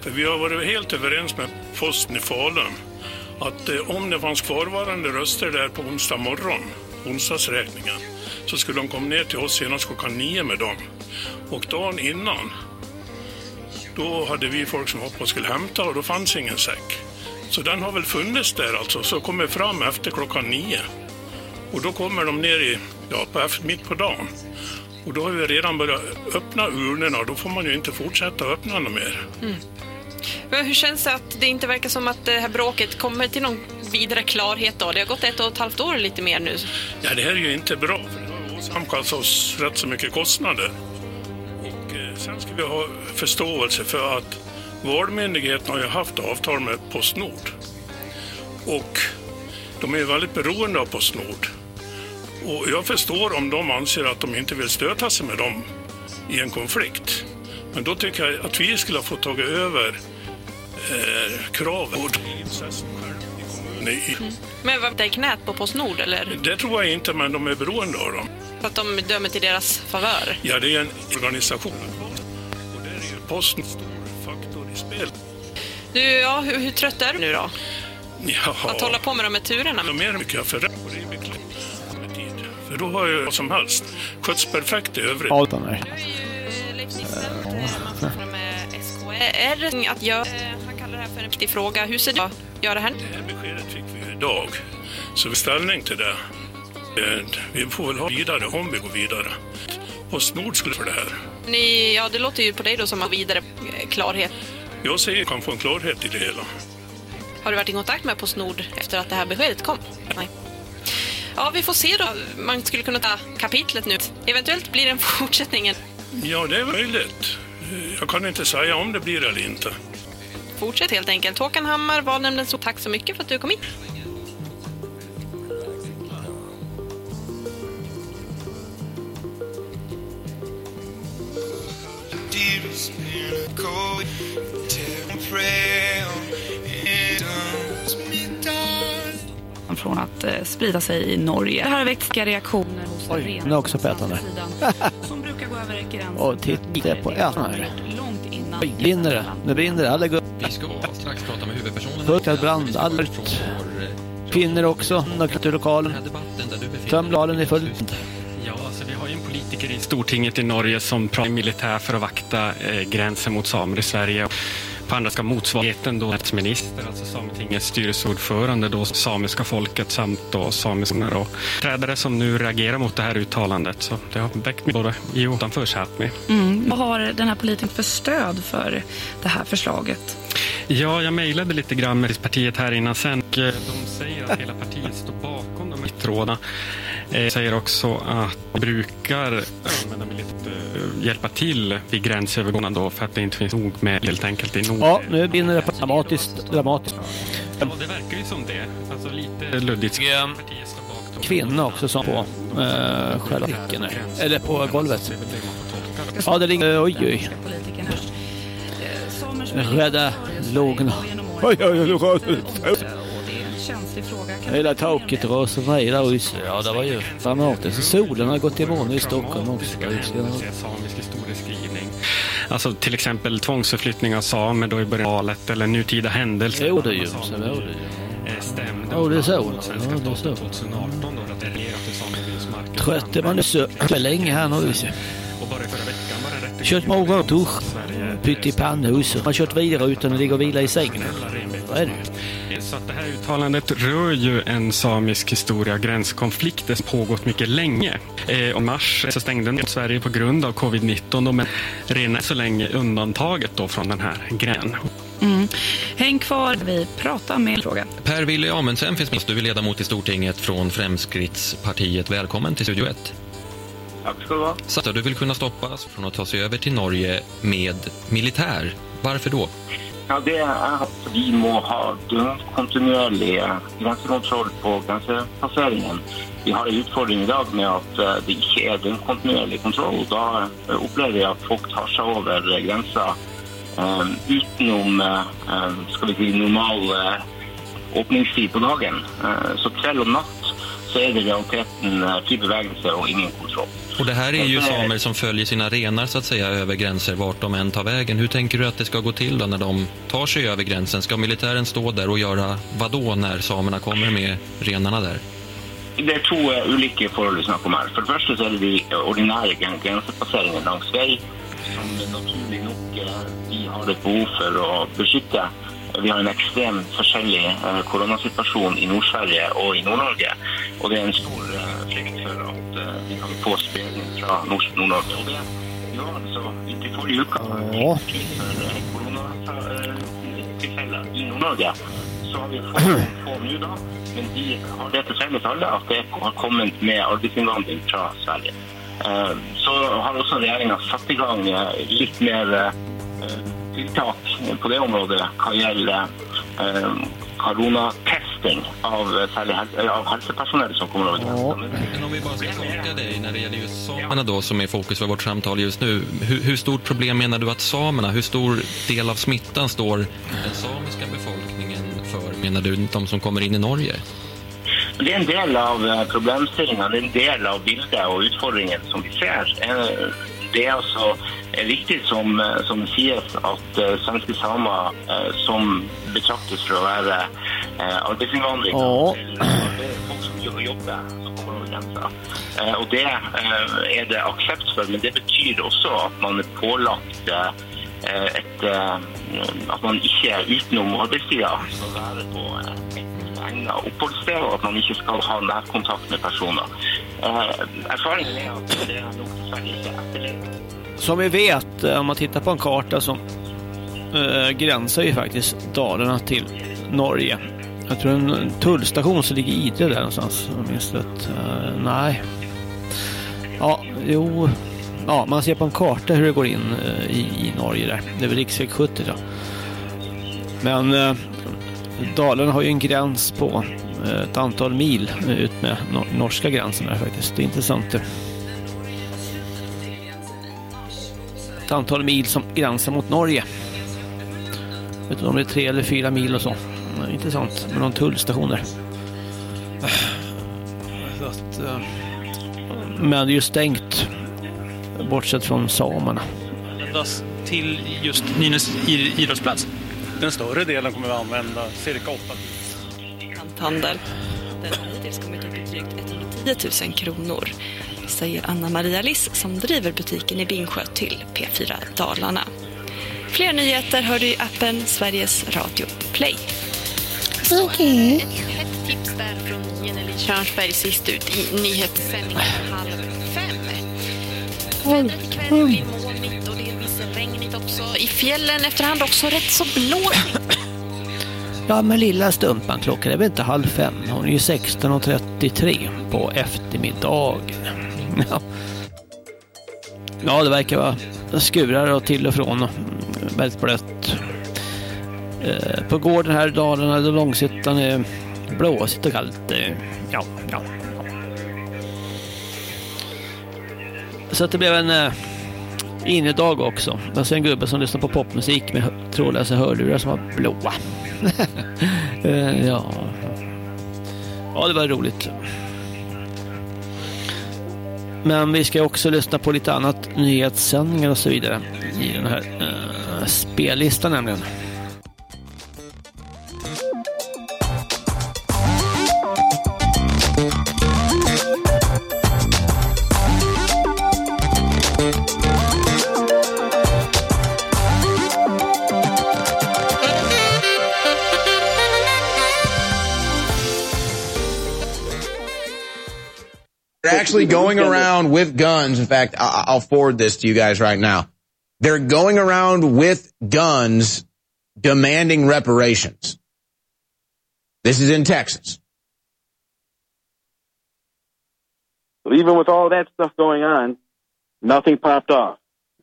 För vi har varit helt överens med posten i Falun att eh, om det fanns kvarvarande röster där på onsdag morgon, onsdagsräkningen, så skulle de komma ner till oss senast klockan nio med dem. Och dagen innan, då hade vi folk som hoppade och skulle hämta och då fanns ingen säck. Så den har väl funnits där alltså, så kommer fram efter klockan nio. Och då kommer de ner i, ja, på, mitt på dagen. Och då har vi redan börjat öppna urnorna och då får man ju inte fortsätta öppna dem mer. Mm. Men hur känns det att det inte verkar som att det här bråket kommer till någon vidare klarhet då? Det har gått ett och ett halvt år lite mer nu. Ja, det här är ju inte bra för det har åsamkat oss rätt så mycket kostnader. Och eh, sen ska vi ha förståelse för att Valmyndigheten har ju haft avtal med Postnord. Och de är ju väldigt beroende av Postnord. Och jag förstår om de anser att de inte vill stöta sig med dem i en konflikt. Men då tycker jag att vi skulle ha fått tagit över eh, kravet. Och i, Men vad det är knät på Postnord eller? det tror jag inte, men de är beroende av dem. För att de dömer till deras favör? Ja, det är en organisation. Och där är ju Posten en stor faktor i spel. Du, ja, hur, hur trött är du nu då? Ja, Att hålla på med de här turerna? de är mycket jag för rätt och det är tid. För då har ju vad som helst skötts perfekt i övrigt. Ja, utan där. SKR att göra. Han kallar det här för en viktig fråga. Hur ser det ut att göra här? Det här beskedet fick vi idag. Så vi ställning till det. Vi får väl ha vidare om vi går vidare. Postnord skulle för det här. Ni, ja, det låter ju på dig då som att vidare eh, klarhet. Jag säger att kan få en klarhet i det hela. Har du varit i kontakt med Postnord efter att det här beskedet kom? Nej. Ja, vi får se då. Man skulle kunna ta kapitlet nu. Eventuellt blir det en fortsättning. Ja, det är möjligt. Jag kan inte säga om det blir eller inte. Fortsätt helt enkelt. Håkan Hammar, valnämnden, så tack så mycket för att du kom hit. Från att eh, sprida sig i Norge. Det här har väckt reaktioner hos Oj, den är också på ätande. som brukar gå över gränsen. Och titta på här. långt innan brinner det. Nu brinner det. Alla gubbar. Vi ska strax prata med huvudpersonen. Fuktad brand. Alert. Kvinnor också. Naturlokalen. Tömlalen är full. Ja, politiker i Stortinget i Norge som pratar militär för att vakta eh, gränsen mot samer i Sverige. På andra ska motsvarigheten då minister, alltså Sametingets styrelseordförande, då samiska folket samt då samiska och trädare som nu reagerar mot det här uttalandet. Så det har väckt mig både i och utanför Sápmi. Mm. Vad har den här politikern för stöd för det här förslaget? Ja, jag mejlade lite grann med partiet här innan sen. eh, De säger att hela partiet står bakom de här trådarna. Eh, säger också att de brukar använda militär, eh, hjälpa till vid gränsövergångarna då för att det inte finns nog med helt enkelt i Nord. Ja, nu brinner det på dramatiskt. dramatiskt. Ja, det verkar ju som det. Alltså lite luddigt. Kvinna också som på eh, själva där. Eller på golvet. Ja, det ringer. Oj, oj. Rädda lågorna. Oj, oj, oj, känslig fråga. Kan Hela taket rasar ner där ute. Ja, det var ju dramatiskt. Solen har gått imorgon i Stockholm också. Samisk historieskrivning. Alltså till exempel tvångsförflyttning av samer då i början av valet eller nutida händelser. Jo, det är ju så. Det är det ju. Eh, Stämde. Ja, det är så. Svenska Ja, det är staten så. 2018 då att det reglerat till samebyns marker. Trött är man nu så länge här nu. Och bara i förra veckan var det rätt Kört morgontusch, pytt i pannhus. Man har kört vidare utan att ligga och vila i sängen. Vad är det? Så att det här uttalandet rör ju en samisk historia, gränskonflikter som pågått mycket länge. Eh, I mars så stängde den Sverige på grund av covid-19 då, men redan så länge undantaget då från den här gränsen. Mm. Häng kvar, vi pratar med frågan. Per Willy Amundsen finns med oss. Du är ledamot i Stortinget från Fremskrittspartiet. Välkommen till Studio 1. Tack ska du ha. Så att du vill kunna stoppas från att ta sig över till Norge med militär. Varför då? Ja, det er at vi må ha kontinuerlig grensekontroll på grensepasseringen. Vi har eh, en utfordring i dag med at det ikke er døgnkontinuerlig kontroll. Då eh, Da opplever vi at folk tar seg over grensa eh, utenom eh, eh skal vi si, normal eh, åpningstid på dagen. Eh, så kveld og natt så er det i realiteten eh, typ fri bevegelse og ingen kontroll. Och det här är ju samer som följer sina renar så att säga över gränser vart de än tar vägen. Hur tänker du att det ska gå till då när de tar sig över gränsen? Ska militären stå där och göra vadå när samerna kommer med renarna där? Det er to eh, ulike forhold vi snakker om her. For det første så er det de ordinære gren- grensepasseringene langs vei, som naturlig nok eh, vi har et behov for å beskytte. Vi har en ekstremt forskjellig eh, koronasituasjon i Nord-Sverige og i Nord-Norge. Og det er en stor eh, frykt for at eh, vi kan få spredning fra Nord- Nord-Norge. Og det ja, altså, inntil forrige uke Ja. for koronatilfeller i Nord-Norge, så har vi fått få nå da, men de har det til felles alle at det har kommet med arbeidsinnvandring fra Sverige. Så har også regjeringa satt i gang eh, litt mer tiltak på det området hva gjelder eh, koronatesting av hel- av helsepersonell som kommer over grensen. Men om vi bara ska tolka dig när det gäller just samerna då som är fokus för vårt samtal just nu. Hur, hur stort problem menar du att samerna, hur stor del av smittan står den samiska befolkningen för? Menar du de som kommer in i Norge? Det er en del av eh, problemstillingen, det er en del av bildet og utfordringen som vi ser. Eh, Det er altså eh, viktig som, eh, som det sies at eh, svenske samer eh, som betraktes for å være eh, det er folk som jo- jobber, som kommer over grensa. Eh, Og det eh, er det aksept for, men det betyr også at man er pålagt eh, Eh, et, eh, at man ikke utenom arbeidstida skal være på et eh, egnet oppholdssted, og at man ikke skal ha nærkontakt med personer. Erfaringen er at det er nok dessverre ikke etterlevet. Som vi vet, om man tittar på en karta så eh, gränsar ju faktiskt Dalarna till Norge. Jag tror en tullstation som ligger i Idre där någonstans. Minst jag. Eh, nej. Ja, jo. Ja, man ser på en karta hur det går in eh, i, i Norge där. Det är väl riksväg 70 då. Men eh, Dalarna har ju en gräns på eh, ett antal mil eh, ut med nor- norska gränsen där faktiskt. Det är intressant det. Ett antal mil som gränsar mot Norge. Jag vet inte om det är tre eller fyra mil och så. Är Intressant med någon tullstation där. Eh, Men det är ju stängt. Bortsett från samerna. till just Nynäs idrottsplats? Den större delen kommer vi använda cirka 8 Lanthandel. Den har hittills kommit upp i drygt 110 000 kronor, säger Anna-Maria Liss som driver butiken i Bingsjö till P4 Dalarna. Fler nyheter hör du i appen Sveriges Radio Play. Okej. Ett tips där från Jenny Körnsberg sist ut i nyhetssändningen halv. Vädret ikväll blir molnigt och delvis regnigt också. I fjällen efterhand också rätt så blåsigt. Ja, men lilla stumpan klockan är väl inte halv fem. Hon är ju 16.33 på eftermiddagen. Ja. ja, det verkar vara skurar och till och från och väldigt blött. Eh, På gården här i Dalarna, Långshyttan är blåsigt och kallt. Eh, Ja, ja, Så att det blev en eh, innedag också. Jag ser en gubbe som lyssnar på popmusik med trådlösa hörlurar som var blåa. Eh, ja. ja, det var roligt. Men vi ska också lyssna på lite annat, nyhetssändningar och så vidare i den här eh, spellistan nämligen. Actually going around with guns. In fact, I- I'll forward this to you guys right now. They're going around with guns demanding reparations. This is in Texas. But even with all that stuff going on, nothing popped off.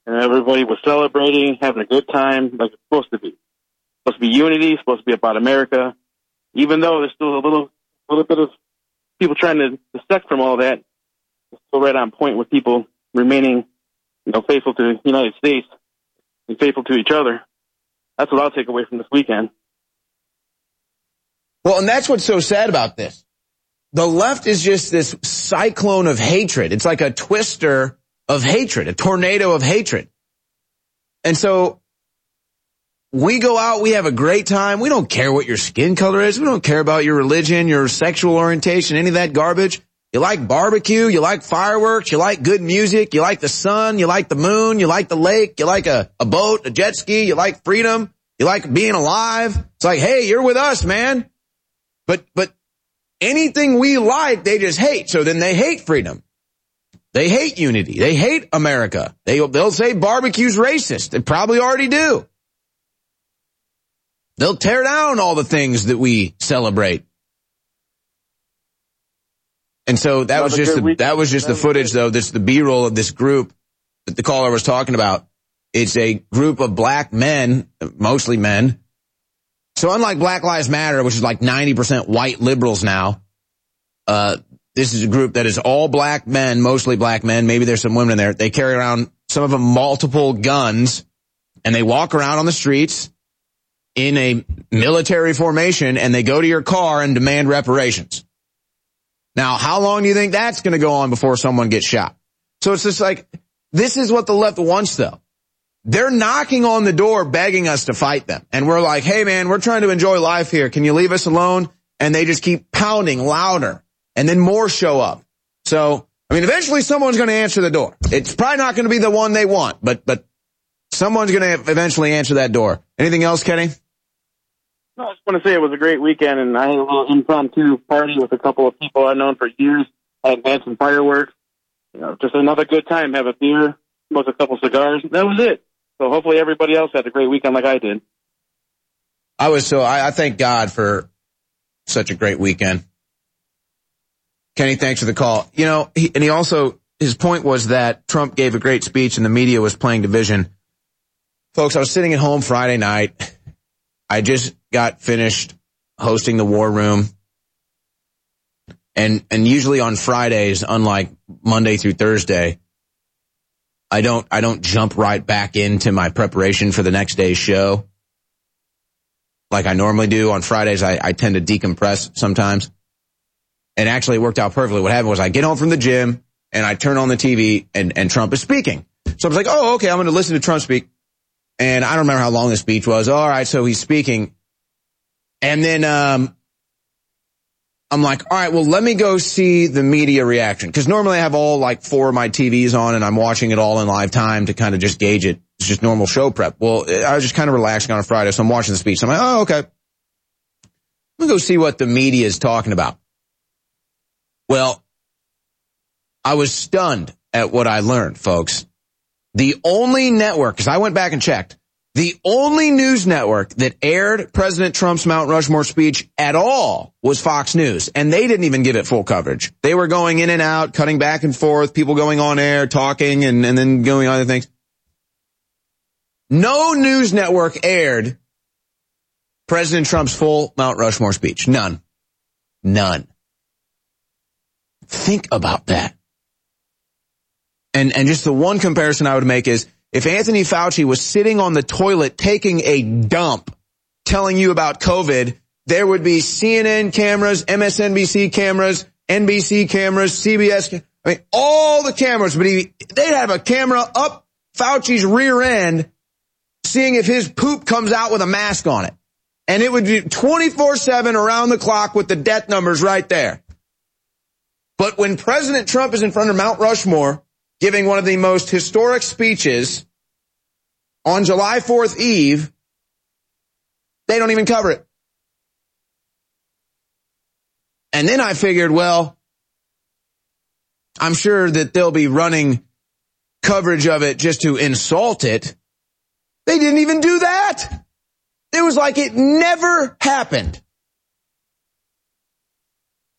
And everybody was celebrating, having a good time like it's supposed to be. Supposed to be unity, supposed to be about America. Even though there's still a little, little bit of people trying to dissect from all that, it's still right on point with people remaining, you know, faithful to the United States and faithful to each other. That's what I'll take away from this weekend. Well, and that's what's so sad about this. The left is just this cyclone of hatred. It's like a twister of hatred, a tornado of hatred. And so we go out, we have a great time. We don't care what your skin color is. We don't care about your religion, your sexual orientation, any of that garbage. You like barbecue, you like fireworks, you like good music, you like the sun, you like the moon, you like the lake, you like a, a boat, a jet ski, you like freedom, you like being alive. It's like, hey, you're with us, man. But, but anything we like, they just hate. So then they hate freedom. They hate unity. They hate America. They, they'll say barbecue's racist. They probably already do. They'll tear down all the things that we celebrate. And so that Well, was just the, that was just the footage though. This the B-roll of this group that the caller was talking about. It's a group of black men, mostly men. So unlike Black Lives Matter, which is like 90% white liberals now, uh, this is a group that is all black men, mostly black men. Maybe there's some women in there. They carry around some of them multiple guns and they walk around on the streets in a military formation and they go to your car and demand reparations. Now, how long do you think that's going to go on before someone gets shot? So it's just like, this is what the left wants though. They're knocking on the door begging us to fight them. And we're like, hey man, we're trying to enjoy life here. Can you leave us alone? And they just keep pounding louder and then more show up. So, I mean, eventually someone's going to answer the door. It's probably not going to be the one they want, but, but someone's going to eventually answer that door. Anything else, Kenny? I just want to say it was a great weekend, and I had a little impromptu party with a couple of people I've known for years. I had some fireworks. You know, just another good time. Have a beer, smoke a couple cigars. That was it. So hopefully everybody else had a great weekend like I did. I was so, I, I thank God for such a great weekend. Kenny, thanks for the call. You know, he, and he also, his point was that Trump gave a great speech and the media was playing division. Folks, I was sitting at home Friday night. I just got finished hosting the war room. And, and usually on Fridays, unlike Monday through Thursday, I don't, I don't jump right back into my preparation for the next day's show. Like I normally do on Fridays, I, I tend to decompress sometimes. And actually it worked out perfectly. What happened was I get home from the gym and I turn on the TV and, and Trump is speaking. So I was like, oh, okay, I'm going to listen to Trump speak. And I don't remember how long the speech was. All right, so he's speaking. And then um, I'm like, all right, well, let me go see the media reaction. Because normally I have all like four of my TVs on and I'm watching it all in live time to kind of just gauge it. It's just normal show prep. Well, I was just kind of relaxing on a Friday, so I'm watching the speech. I'm like, oh, okay. Let me go see what the media is talking about. Well, I was stunned at what I learned, folks. The only network, because I went back and checked, the only news network that aired President Trump's Mount Rushmore speech at all was Fox News, and they didn't even give it full coverage. They were going in and out, cutting back and forth, people going on air, talking, and, and then going other things. No news network aired President Trump's full Mount Rushmore speech. None. None. Think about that. And, and just the one comparison I would make is if Anthony Fauci was sitting on the toilet taking a dump telling you about COVID, there would be CNN cameras, MSNBC cameras, NBC cameras, CBS, I mean, all the cameras, but he, they'd have a camera up Fauci's rear end seeing if his poop comes out with a mask on it. And it would be 24 seven around the clock with the death numbers right there. But when President Trump is in front of Mount Rushmore, giving one of the most historic speeches on July 4th Eve, they don't even cover it. And then I figured, well, I'm sure that they'll be running coverage of it just to insult it. They didn't even do that. It was like it never happened.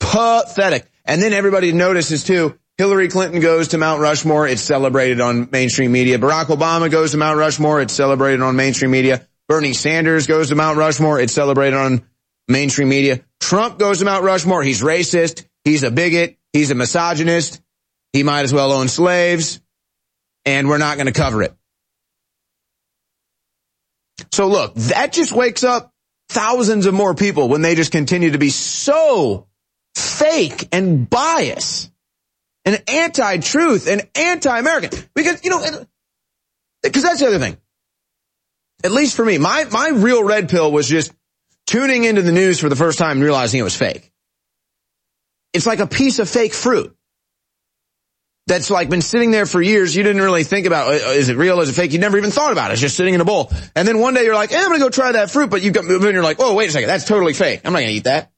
Pathetic. And then everybody notices too, Hillary Clinton goes to Mount Rushmore. It's celebrated on mainstream media. Barack Obama goes to Mount Rushmore. It's celebrated on mainstream media. Bernie Sanders goes to Mount Rushmore. It's celebrated on mainstream media. Trump goes to Mount Rushmore. He's racist. He's a bigot. He's a misogynist. He might as well own slaves. And we're not going to cover it. So look, that just wakes up thousands of more people when they just continue to be so fake and biased and anti-truth and anti-American. Because, you know, because that's the other thing. At least for me, my, my real red pill was just tuning into the news for the first time and realizing it was fake. It's like a piece of fake fruit that's like been sitting there for years. You didn't really think about, uh, is it real? Is it fake? You never even thought about it. It's just sitting in a bowl. And then one day you're like, hey, I'm going to go try that fruit. But you got, then you're like, oh, wait a second. That's totally fake. I'm not going to eat that.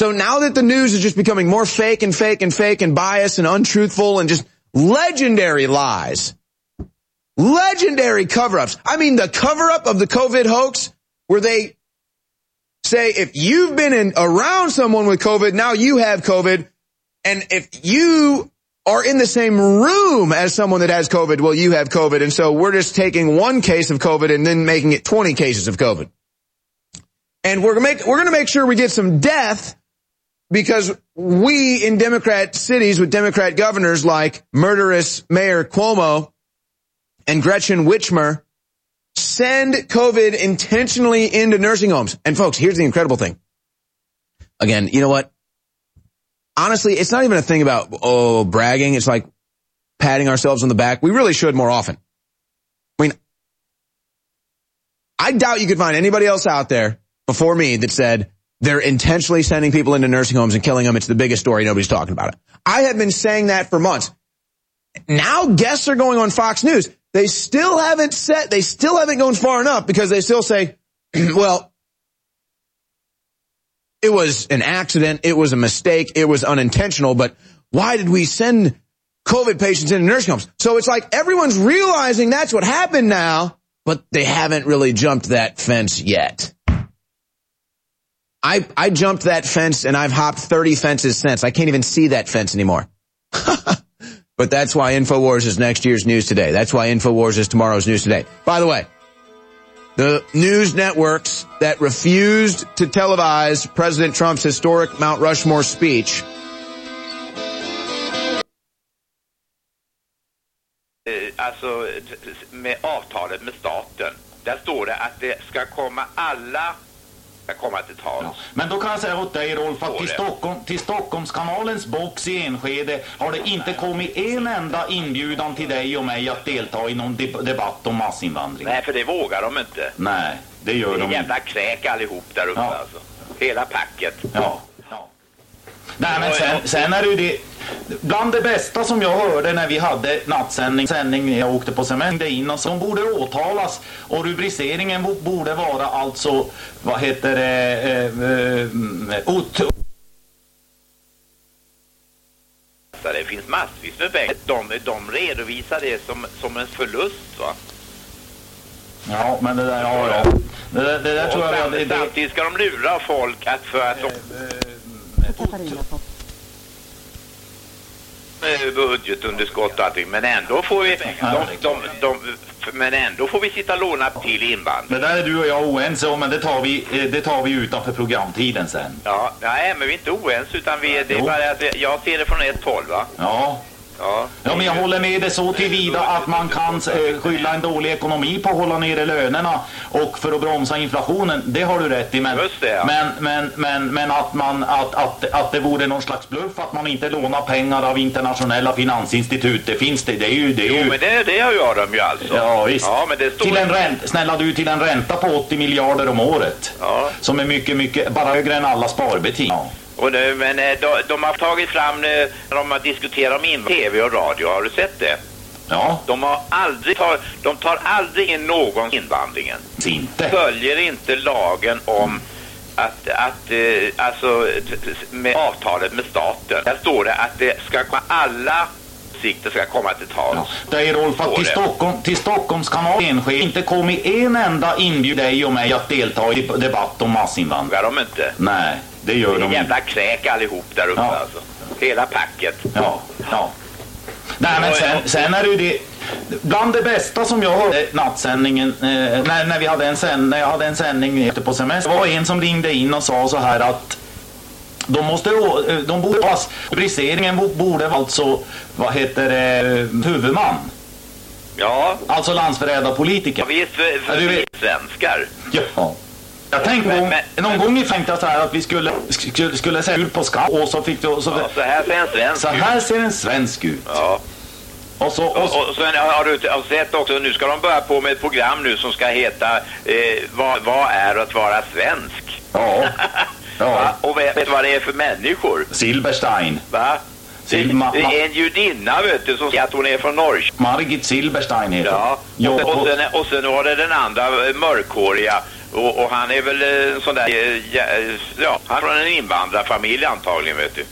So now that the news is just becoming more fake and fake and fake and biased and untruthful and just legendary lies, legendary cover-ups. I mean, the cover-up of the COVID hoax where they say if you've been in around someone with COVID, now you have COVID. And if you are in the same room as someone that has COVID, well, you have COVID. And so we're just taking one case of COVID and then making it 20 cases of COVID. And we're to make, we're going to make sure we get some death because we in Democrat cities with Democrat governors like murderous Mayor Cuomo and Gretchen Whitmer send COVID intentionally into nursing homes. And folks, here's the incredible thing. Again, you know what? Honestly, it's not even a thing about, oh, bragging. It's like patting ourselves on the back. We really should more often. I mean, I doubt you could find anybody else out there before me that said, they're intentionally sending people into nursing homes and killing them. It's the biggest story. Nobody's talking about it. I have been saying that for months. Now guests are going on Fox News. They still haven't said, they still haven't gone far enough because they still say, well, it was an accident. It was a mistake. It was unintentional, but why did we send COVID patients into nursing homes? So it's like everyone's realizing that's what happened now, but they haven't really jumped that fence yet. I, I jumped that fence and I've hopped 30 fences since. I can't even see that fence anymore. but that's why InfoWars is next year's news today. That's why InfoWars is tomorrow's news today. By the way, the news networks that refused to televise President Trump's historic Mount Rushmore speech eh, Alltså med avtalet med staten. Där står det att det ska komma alla ska komma till tals. Men då kan jag säga åt dig Rolf att till, det. Stockholm, till Stockholmskanalens box i Enskede har det inte kommit en enda inbjudan till dig och mig att delta i någon de- debatt om massinvandring. Nej, för det vågar de inte. Nej, det gör Det är de inte. jävla kräk allihop där uppe Ja. alltså. Hela packet. Ja. Nej men sen, sen är det ju det Bland det bästa som jag hörde när vi hade nattsändning sändning, jag åkte på semester in och som borde åtalas och rubriceringen bo- borde vara alltså vad heter det eh, eh, det finns massvis med pengar. De, de redovisar det som, som en förlust va. Ja men det där, ja ja Det, där- det där tror jag sam- det, det, Samtidigt ska de lura folk att för att de... Eh, budgetunderskott och allting, men ändå får vi, de, de, de, men ändå får vi sitta och låna till invandring. det där är du och jag oense om men det tar vi, eh, det tar vi utanför programtiden sen. Ja, nej, men vi är inte oense utan vi, det är Jo. bara att jag ser det från ett håll va. Ja. Ja. Ja, men jag håller med dig så tillvida att man kan eh, skylla en dålig ekonomi på att hålla nere lönerna och för att bromsa inflationen. Det har du rätt i. Men, Just det, ja. men, men, men, men att, man, att, att, att det vore någon slags bluff att man inte lånar pengar av internationella finansinstitut. Det finns det. Det är ju... Det är Jo, ju men det, det gör de ju alltså. Ja, visst. Ja, men det står... Till en ränta, snälla du, till en ränta på 80 miljarder om året. Ja. Som är mycket, mycket, bara högre än alla sparbeting. Ja. Och nu, men eh, de, de har tagit fram, eh, när de har diskuterat om in tv och radio, har du sett det? Ja. De, har aldrig tar, de tar aldrig in någon invandringen. Inte. Följer inte lagen om att, att eh, alltså med avtalet med staten. Där står det att det ska komma alla åsikter ska komma till tals. Det är Rolf att till. Stockholm, till Stockholms kanal Enskede inte kommit en enda inbjudan dig och mig att delta i debatt om massinvandring. Vågar de inte? Nej, det gör Det är de inte. jävla kräk allihop där uppe Ja. alltså. Hela packet. Ja, ja. Nej men sen, sen är det ju det Bland det bästa som jag hörde nattsändningen eh, när, när, vi hade en sänd, när jag hade en sändning efter på semester var en som ringde in och sa så här att de måste, eh, de borde, pass, rubriceringen bo- borde alltså, vad heter det, huvudman. Ja. Alltså landsförrädarpolitiker. Vi är, du vi är svenskar. Ja. Jag tänkte någon, någon gång tänkte jag så här att vi skulle, skulle, skulle se ut på skatt och så fick. Och så, Ja, så här ser en svensk så ut. här ser en svensk ut. Ja. Och så, Och, och sen har du har du sett också, nu ska de börja på med ett program nu som ska heta eh, vad, vad är att vara svensk? Ja. Va? Och vet, vet vad det är för människor? Silberstein. Va? Det, Silma- det är en judinna vet du som säger att hon är från Norrköping. Margit Silberstein heter Ja, hon. och, Jo, och, och, sen, och sen var det den andra eh, mörkhåriga och, och han är väl eh, en sån där, eh, ja, eh, ja, han är från en invandrarfamilj antagligen vet du.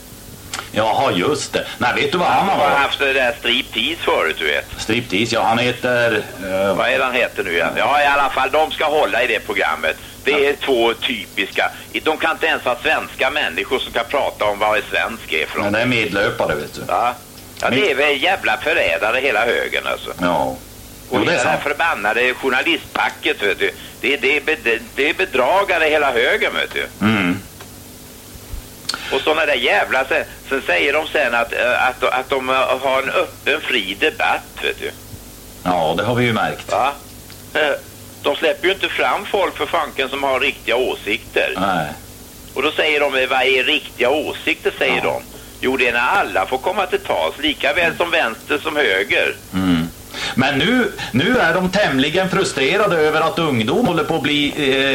Jaha, just det. Nej, vet du vad han Han har haft det där striptease förut du vet. Striptease, ja han heter... eh, Vad är det han heter nu igen? Ja i alla fall, de ska hålla i det programmet. Det är två typiska. De kan inte ens ha svenska människor som kan prata om vad en svensk är för men det är medlöpare vet du. Ja. ja, det är väl jävla förrädare hela högen alltså. Ja. Och Jo, det är det här förbannade journalistpacket vet du. Det, det, bed- det är bedragare hela högen vet du. Mm. Och sådana där jävla... Sen, sen säger de sen att, eh, att, att de eh, har en öppen fri debatt vet du. Ja, det har vi ju märkt. Va? Eh, De släpper ju inte fram folk för fanken som har riktiga åsikter. Nej. Och då säger de, vad är riktiga åsikter säger de? Jo, det är när alla får komma till tals, lika väl som vänster som höger. Mm. Men nu, nu är de tämligen frustrerade över att ungdom håller på att bli,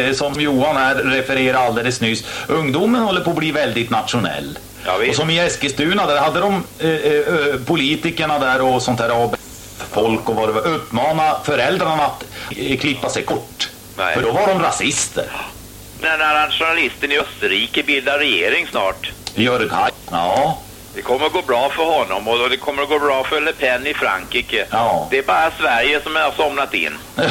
eh, som Johan här refererade alldeles nyss, ungdomen håller på att bli väldigt nationell. och som i Eskilstuna, där hade de eh, eh, politikerna där och sånt där AB folk och vad det var, uppmana föräldrarna att eh, klippa sig kort. Nej. För då var de rasister. När nationalisten i Österrike bildar regering snart. Jörg Haj. Ja. Det kommer att gå bra för honom och det kommer att gå bra för Le Pen i Frankrike. Ja. Det är bara Sverige som har somnat in.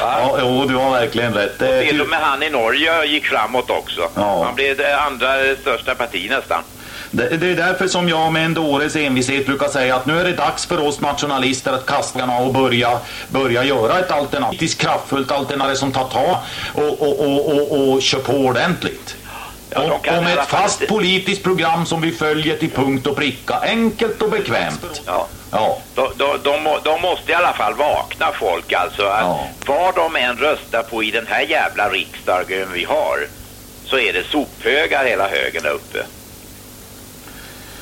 ja, jo, du har verkligen rätt. Är Till och med han i Norge gick framåt också. Ja. Han blev det andra största parti nästan. Det, det är därför som jag med en dåres envishet brukar säga att nu är det dags för oss nationalister att kasta och börja, börja göra ett alternativt kraftfullt alternativ som tar tag och, och, och, och, och kör på ordentligt. Och, och med ett fast politiskt program som vi följer till punkt och pricka. Enkelt och bekvämt. Ja. Ja. De, de, de, de måste i alla fall vakna folk alltså. Att Vad de än röstar på i den här jävla riksdagen vi har så är det sophögar hela högen där uppe.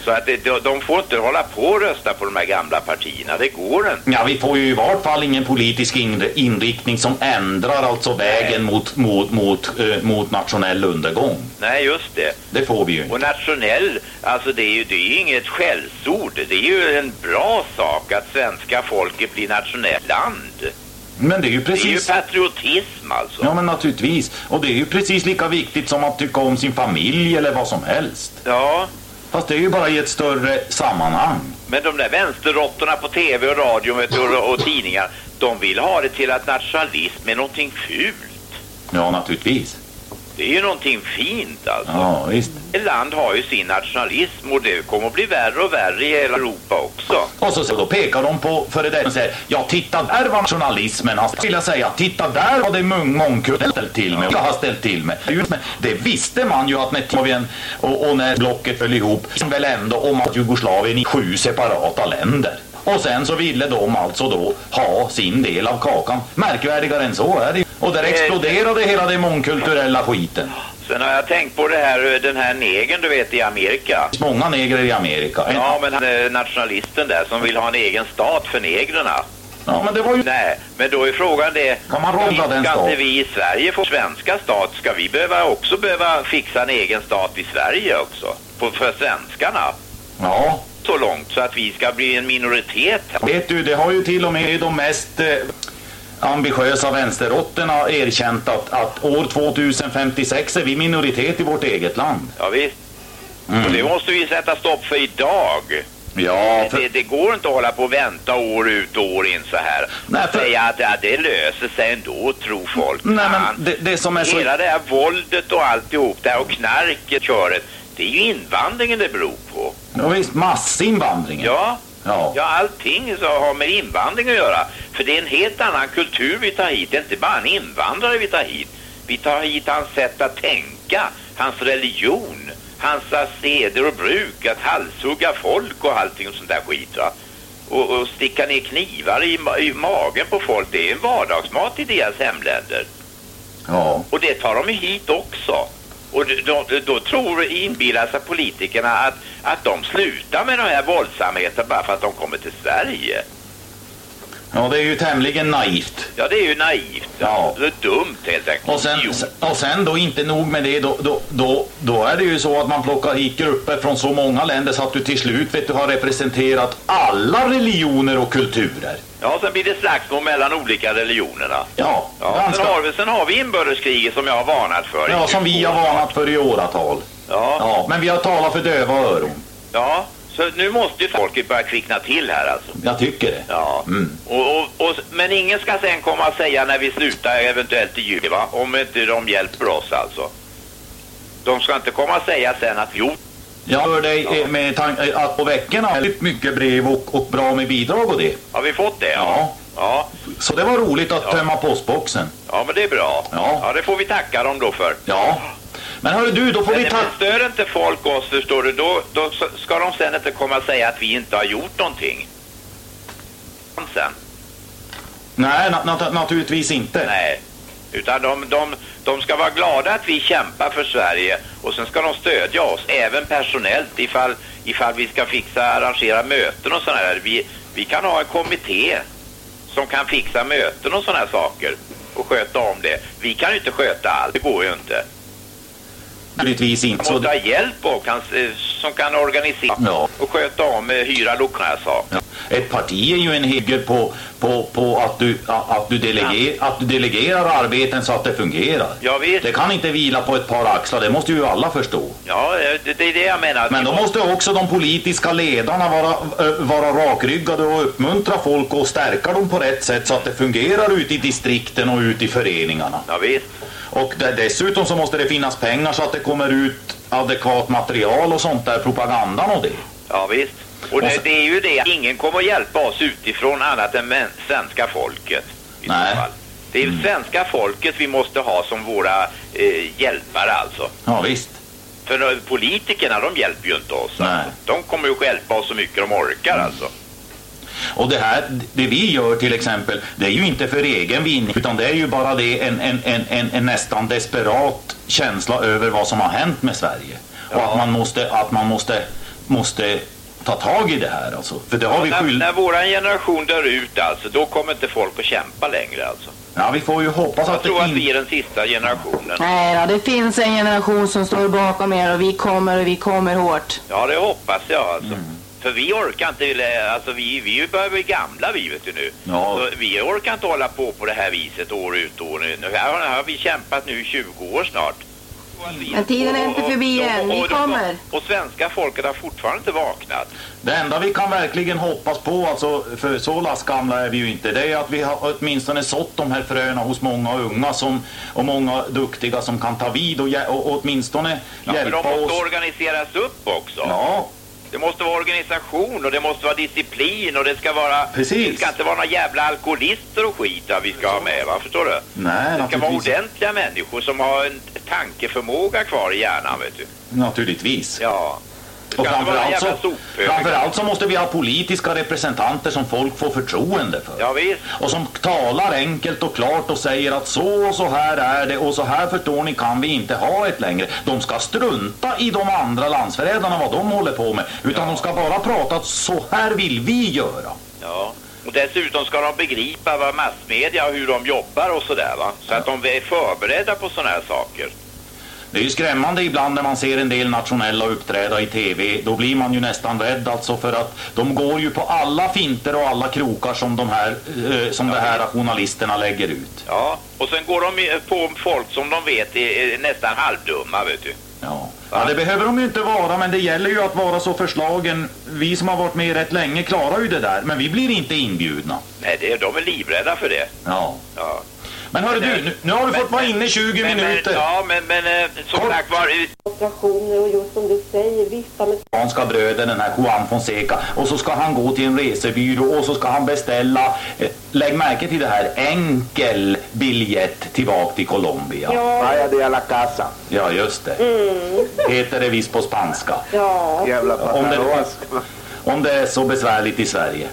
Så att det, de, får inte hålla på och rösta på de här gamla partierna. Det går inte. Ja, vi får ju i vart fall ingen politisk inri- inriktning som ändrar alltså vägen mot, mot, mot, eh, mot nationell undergång. Nej, just det. Det får vi ju inte. Och nationell, alltså det är ju det är inget skällsord. Det är ju en bra sak att svenska folket blir nationellt land. Men det är ju Det är ju precis... patriotism alltså. Ja, men naturligtvis. Och det är ju precis lika viktigt som att tycka om sin familj eller vad som helst. Ja, Fast det är ju bara i ett större sammanhang. men de där vänsterråttorna på tv och radio och, och tidningar, de vill ha det till att nationalism är någonting fult. Ja, naturligtvis. Det är ju någonting fint alltså. Ja, visst. Ett land har ju sin nationalism och det kommer att bli värre och värre i hela Europa också. Och så, så då pekar de på före detta och säger Ja, titta där var nationalismen. Han jag säga, titta där har det mång mångkultur ställt till med. Och har ställt till med. Det Det visste man ju att när Italien och, och när blocket föll ihop, som väl ändå om att Jugoslavien i sju separata länder. Och sen så ville de alltså då ha sin del av kakan. Märkvärdigare än så är det. Och där exploderade hela den mångkulturella skiten. Sen har jag tänkt på det här, den här negern du vet i Amerika. Det finns många negrer i Amerika. Ja, men han är nationalisten där som vill ha en egen stat för negrerna. Ja, men det var ju... Nej, men då är frågan det... Kan man råda den stat? inte vi i Sverige få svenska stat? Ska vi behöva också behöva fixa en egen stat i Sverige också? På, för svenskarna? Ja. Så långt så att vi ska bli en minoritet här. Vet du, det har ju till och med de mest eh, ambitiösa vänsterråttorna erkänt att, att år 2056 är vi minoritet i vårt eget land. Ja, visst. Mm. Och det måste vi sätta stopp för idag. Ja, för, Det, det går inte att hålla på och vänta år ut och år in så här. Nej, för- Säga att ja, det löser sig ändå, tror folk. Nej, men det, det som är så... Hela det här våldet och alltihop där och knarket, köret. Det är ju invandringen det beror på. Ja, visst, massinvandringen. Ja. Ja. Ja, allting så har med invandring att göra. För det är en helt annan kultur vi tar hit. Det är inte bara en invandrare vi tar hit. Vi tar hit hans sätt att tänka, hans religion, hans seder och bruk, att halshugga folk och allting och sånt där skit va. Och, och sticka ner knivar i, i magen på folk, det är en vardagsmat i deras hemländer. Ja. Och det tar de hit också. Och då, då, då tror, inbillar sig politikerna att, att de slutar med de här våldsamheterna bara för att de kommer till Sverige ja, det är ju tämligen naivt. Ja, det är ju naivt. Ja. Det är dumt helt enkelt. Och sen, och sen då inte nog med det, då, då, då, då är det ju så att man plockar hit grupper från så många länder så att du till slut vet du, har representerat alla religioner och kulturer. Ja, sen blir det slagsmål mellan olika religionerna. Ja, Ja, ganska- sen, har vi, sen har vi inbördeskriget som jag har varnat för. Ja, som vi har varnat för i åratal. Ja. Ja, men vi har talat för döva öron. Ja, så nu måste ju folket börja kvickna till här alltså. Jag tycker det. Ja. Mm. Och, och, och, men ingen ska sen komma och säga när vi slutar eventuellt i juli, va? Om inte de hjälper oss alltså. De ska inte komma och säga sen att jo, Jag hör dig eh, med eh, att på veckorna har väldigt mycket brev och, och bra med bidrag och det. har vi fått det? Ja. Ja, Så det var roligt att tömma postboxen. ja men det är bra. Ja. det får vi tacka dem då för. Ja. Men hörru du, då får vi ta... men stör inte folk oss, förstår du, då, då ska de sen inte komma och säga att vi inte har gjort någonting. Sen. Nej, na- nat- naturligtvis inte. Nej, utan de, de, de ska vara glada att vi kämpar för Sverige och sen ska de stödja oss, även personellt, ifall, ifall vi ska fixa, arrangera möten och sådär. Vi, vi kan ha en kommitté som kan fixa möten och sådana här saker och sköta om det. Vi kan ju inte sköta allt, det går ju inte. Naturligtvis inte. Så måste ha hjälp och kan, eh, som kan organisera Ja. och sköta om, eh, hyra lokaler och saker. ja. Ett parti är ju en hygge på, på, på att, du, att, du deleger, att du delegerar arbeten så att det fungerar. Ja, visst. Det kan inte vila på ett par axlar, det måste ju alla förstå. Ja, eh, det, det är det jag menar. Men då måste också de politiska ledarna vara, vara rakryggade och uppmuntra folk och stärka dem på rätt sätt så att det fungerar ute i distrikten och ute i föreningarna. Ja, visst. Och dessutom så måste det finnas pengar så att det kommer ut adekvat material och sånt där, propagandan och det. Ja, visst. Och det, det är ju det, ingen kommer att hjälpa oss utifrån annat än svenska folket. I Nej. Det är ju svenska folket vi måste ha som våra eh, hjälpare alltså. Ja visst. För nu- politikerna, de hjälper ju inte oss. Alltså. De kommer ju hjälpa oss så mycket de orkar alltså. Och det här, det vi gör till exempel, det är ju inte för egen vinning utan det är ju bara det en, en, en, en, en nästan desperat känsla över vad som har hänt med Sverige. Och att man måste, att man måste, måste ta tag i det här alltså. För det har vi när, skyld... när våran generation dör ut alltså, då kommer inte folk att kämpa längre alltså. Ja, vi får ju hoppas Jag att det tror att inte... vi är den sista generationen. Nej då, det finns en generation som står bakom er och vi kommer och vi kommer hårt. Ja, det hoppas jag alltså. För vi orkar inte, eh, alltså vi, vi börjar bli gamla vi vet du nu. Ja. Så vi orkar inte hålla på på det här viset år ut och år in. Nu här har, här har vi kämpat nu i 20 år snart. Men tiden är inte förbi än, vi kommer. Och svenska folket har fortfarande inte vaknat. Det enda vi kan verkligen hoppas på, alltså, för så lastgamla är vi ju inte, det är att vi har åtminstone sått de här fröna hos många unga som, och många duktiga som kan ta vid och, och, och åtminstone Ja, för hjälpa de måste oss. organiseras upp också. Ja. Det måste vara organisation och det måste vara disciplin och det ska vara... Precis. Det ska inte vara några jävla alkoholister och skit där vi ska ha med, va? Förstår du? Nej, Det ska vara ordentliga människor som har en tankeförmåga kvar i hjärnan, vet du. Naturligtvis. Ja. Och framförallt så, sophög. framförallt så måste vi ha politiska representanter som folk får förtroende för. Ja. Och som talar enkelt och klart och säger att så och så här är det och så här förstår ni kan vi inte ha ett längre. De ska strunta i de andra landsförrädarna vad de håller på med. Utan de ska bara prata att så här vill vi göra. Ja. Och dessutom ska de begripa vad massmedia och hur de jobbar och sådär, va? Så att de är förberedda på sådana här saker. Det är ju skrämmande ibland när man ser en del nationella uppträda i tv. Då blir man ju nästan rädd alltså för att de går ju på alla finter och alla krokar som de här, eh, som de här journalisterna lägger ut. Ja. Och sen går de på folk som de vet är, är nästan halvdumma, vet du. Ja. Ja, det behöver de ju inte vara, men det gäller ju att vara så förslagen. Vi som har varit med rätt länge klarar ju det där, men vi blir inte inbjudna. Nej, det, de är livrädda för det. Ja. Ja. Men hörru du, nu, nu har du fått vara inne 20 Men, minuter. ja, men, men eh, som sagt var... demonstrationer och just som du säger, vifta med Amerikanska bröder, den här Juan Fonseca. Och så ska han gå till en resebyrå och så ska han beställa, eh, lägg märke till det här, enkel biljett tillbaka till Colombia. Ja. Vaya de la casa. Ja, just det. Mm. Heter det visst på spanska. Ja. Jävla om det, om det är så besvärligt i Sverige.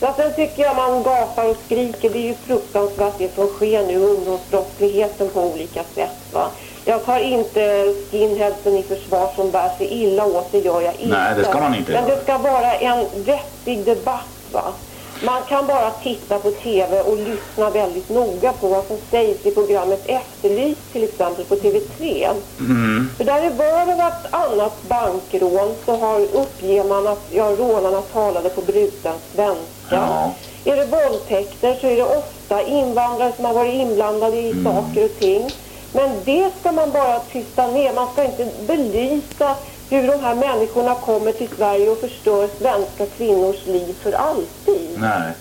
Ja, sen tycker jag man gapar och skriker. Det är ju fruktansvärt det som sker nu, ungdomsbrottsligheten på olika sätt. Va? Jag tar inte skinheadsen i försvar som bär sig illa åt, det gör jag inte. Nej, det ska man inte Men det ska vara en vettig debatt. Va? Man kan bara titta på TV och lyssna väldigt noga på vad som sägs i programmet Efterlyst till exempel på TV3. Mm. För där är var och vartannat bankrån så har, uppger man att ja, rånarna talade på bruten svenska. Ja. Är det våldtäkter så är det ofta invandrare som har varit inblandade i Mm. saker och ting. Men det ska man bara tysta ner. Man ska inte belysa hur de här människorna kommer till Sverige och förstör svenska kvinnors liv för alltid. Nej.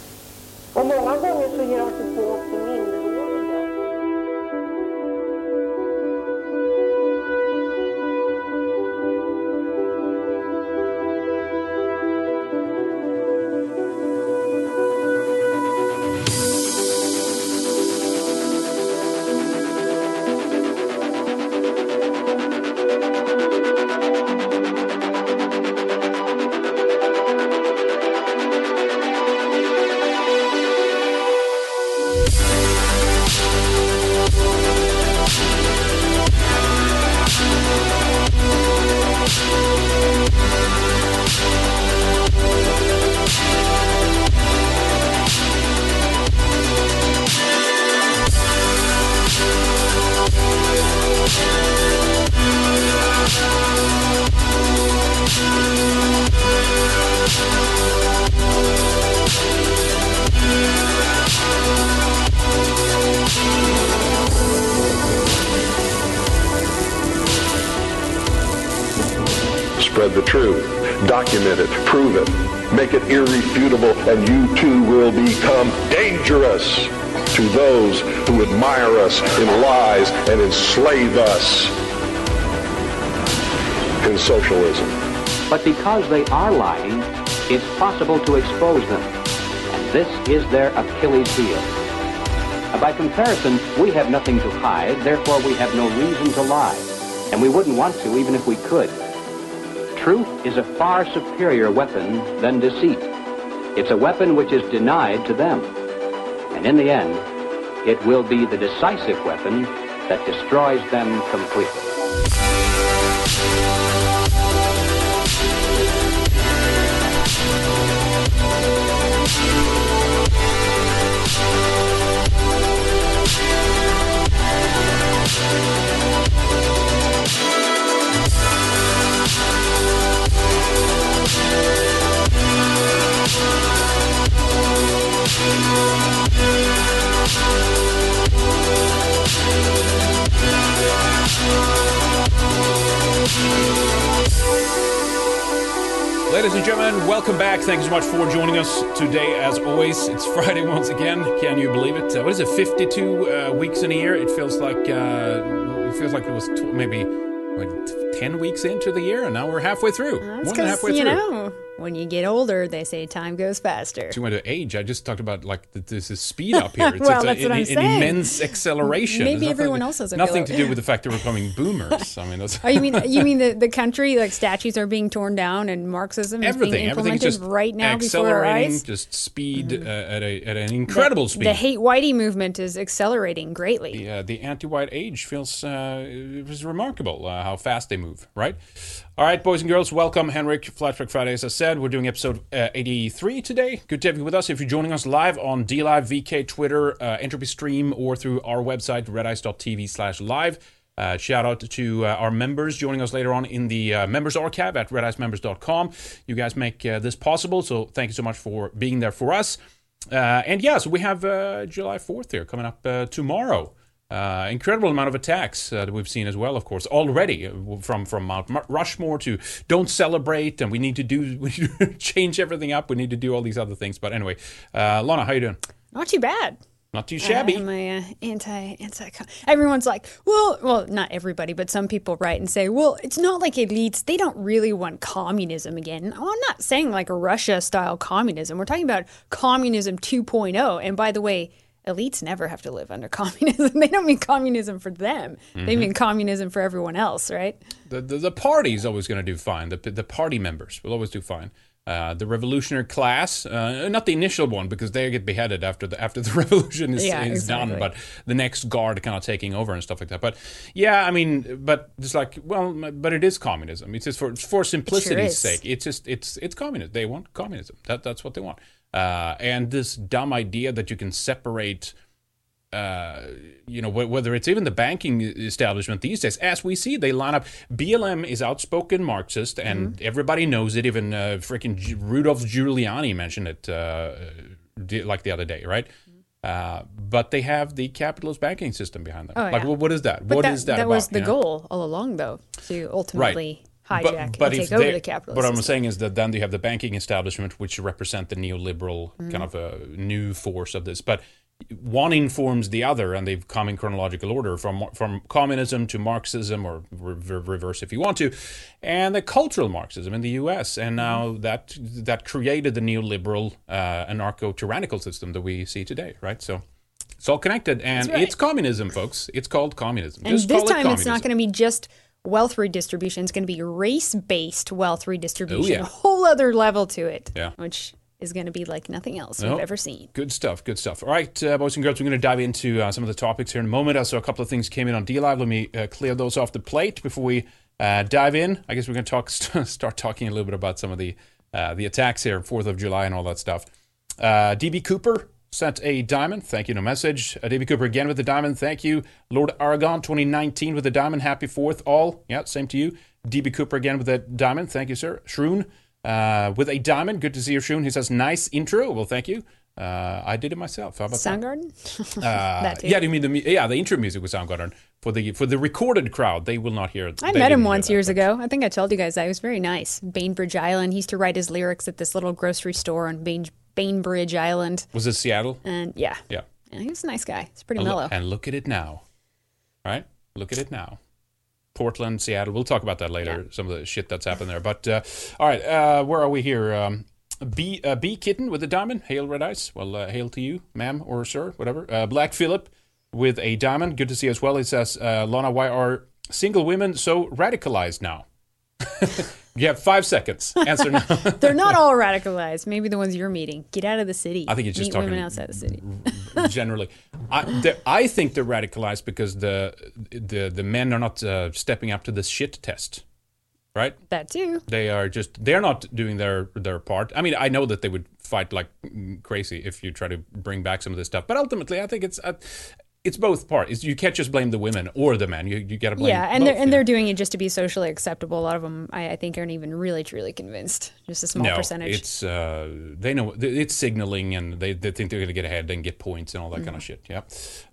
Och många gånger så ger de sig på också minderåriga. Because they are lying, it's possible to expose them. And this is their Achilles heel. By comparison, we have nothing to hide, therefore we have no reason to lie. and we wouldn't want to even if we could. Truth is a far superior weapon than deceit. It's a weapon which is denied to them. And in the end, it will be the decisive weapon that destroys them completely. Gentlemen, welcome back. Thank you so much for joining us today. As always, it's Friday once again. Can you believe it? Uh, what is it? Fifty-two uh, weeks in a year. It feels like uh, it feels like it was tw- maybe like, ten weeks into the year, and now we're halfway through. That's More than halfway you through. know, when you get older, they say time goes faster. Too much of age. I just talked about like th- this is speed up here. It's, Well, it's a- an, I'm an saying. immense acceleration. Maybe nothing- everyone else doesn't Nothing to do with the fact that we're becoming boomers. I mean, that's Oh, you mean you mean the, the country like statues are being torn down and Marxism is everything. being Everything's implemented just right now before our accelerating. eyes? Just speed uh, at a at an incredible the, speed. The hate whitey movement is accelerating greatly. the, uh, the anti-white age feels uh, it was remarkable uh, how fast they move, right? All right, boys and girls, welcome, Henrik. Flashback Friday, as I said, we're doing episode uh, 83 today. Good to have you with us. If you're joining us live on DLive, VK, Twitter, uh, Entropy Stream, or through our website, redice.tv slash live. Uh, shout out to uh, our members joining us later on in the uh, members archive at redicemembers.com. You guys make uh, this possible, so thank you so much for being there for us. And yeah, so we have July 4th here coming up tomorrow. Uh, incredible amount of attacks uh, that we've seen as well, of course, already uh, from from Mount Rushmore to don't celebrate, and we need to do we change everything up. We need to do all these other things. But anyway, uh, Lana, how you doing? Not too bad. Not too shabby. My uh, anti anti. Everyone's like, well, well, not everybody, but some people write and say, well, it's not like elites. They don't really want communism again. Well, I'm not saying like Russia style communism. We're talking about communism 2.0. And by the way, elites never have to live under communism. they don't mean communism for them. They Mhm. mean communism for everyone else, right? the the, the party's always going to do fine. The the party members will always do fine. Uh, the revolutionary class, uh, not the initial one because they get beheaded after the after the revolution is, Yeah, is done, but the next guard kind of taking over and stuff like that. But yeah, I mean, but it's like, well, but it is communism. It's just for for simplicity's is. sake. It's just it's it's communism. They want communism. That that's what they want. Uh, and this dumb idea that you can separate uh, you know, wh- whether it's even the banking establishment these days, as we see, they line up. BLM is outspoken Marxist, and everybody knows it. Even uh, freaking G- Rudolph Giuliani mentioned it, uh, di- like the other day, right? Uh, but they have the capitalist banking system behind them. Oh, like, yeah. what- what is that? But What that, is that? that about, was the you know? goal all along, though, to ultimately hijack and if take over the capitalist What I'm saying is that then you have the banking establishment, which represent the neoliberal Mm. kind of a new force of this. But one informs the other, and they've come in chronological order from from communism to Marxism, or re- re- reverse if you want to, and the cultural Marxism in the U.S. And now Mm-hmm. that that created the neoliberal uh, anarcho-tyrannical system that we see today, right? So. It's all connected, and right. it's communism, folks. It's called communism. And Just this call it time, it's not going to be just wealth redistribution. is going to be race-based wealth redistribution. yeah. A whole other level to it, Yeah. which is going to be like nothing else Nope. we've ever seen. Good stuff. Good stuff. All right, uh, boys and girls, we're going to dive into uh, some of the topics here in a moment. I saw a couple of things came in on D Live. Let me uh, clear those off the plate before we uh, dive in. I guess we're going to talk, start talking a little bit about some of the uh, the attacks here, Fourth of July, and all that stuff. Uh, DB Cooper sent a diamond. Thank you. No message. Uh, DB Cooper again with the diamond. Thank you. Lord Aragon 2019 with the diamond. Happy Fourth, all. Yeah, same to you. DB Cooper again with a diamond. Thank you, sir. Shroon uh, with a diamond. Good to see you, Shroon. He says, nice intro. Well, thank you. Uh, I did it myself. How about that? Soundgarden? Uh, That yeah, do you mean the yeah the intro music with Soundgarden for the for the recorded crowd? They will not hear. I met him once years ago. I think I told you guys that. He was very nice. Bainbridge Island. He used to write his lyrics at this little grocery store on Bain- Bainbridge Island. Was it Seattle? And yeah, Yeah. yeah he was a nice guy. He's pretty And look- mellow. and look at it now, right? Look at it now. Portland, Seattle. We'll talk about that later. Some of the shit that's happened there. But uh, all right, uh, where are we here? Um, B uh, B kitten with a diamond. Hail red ice. Well, uh, hail to you, ma'am or sir, whatever. Uh, Black Philip with a diamond. Good to see you as well. He says, uh, Lana, why are single women so radicalized now? you have five seconds. Answer no. They're not all radicalized. Maybe the ones you're meeting. Get out of the city. I think it's just Meet talking women outside the city. generally. I, I think they're radicalized because the the the men are not uh, stepping up to the shit test, right? That too. They are just they're not doing their their part. I mean, I know that they would fight like mm, crazy if you try to bring back some of this stuff, but ultimately, I think it's uh, it's both parts. You can't just blame the women or the men. You you got to blame. Yeah, and both, they're and they're doing it just to be socially acceptable. A lot of them, I, I think, aren't even really truly convinced. Just a small no, percentage. it's uh, they know it's signaling, and they, they think they're going to get ahead and get points and all that kind Mm-hmm. of shit. Yeah.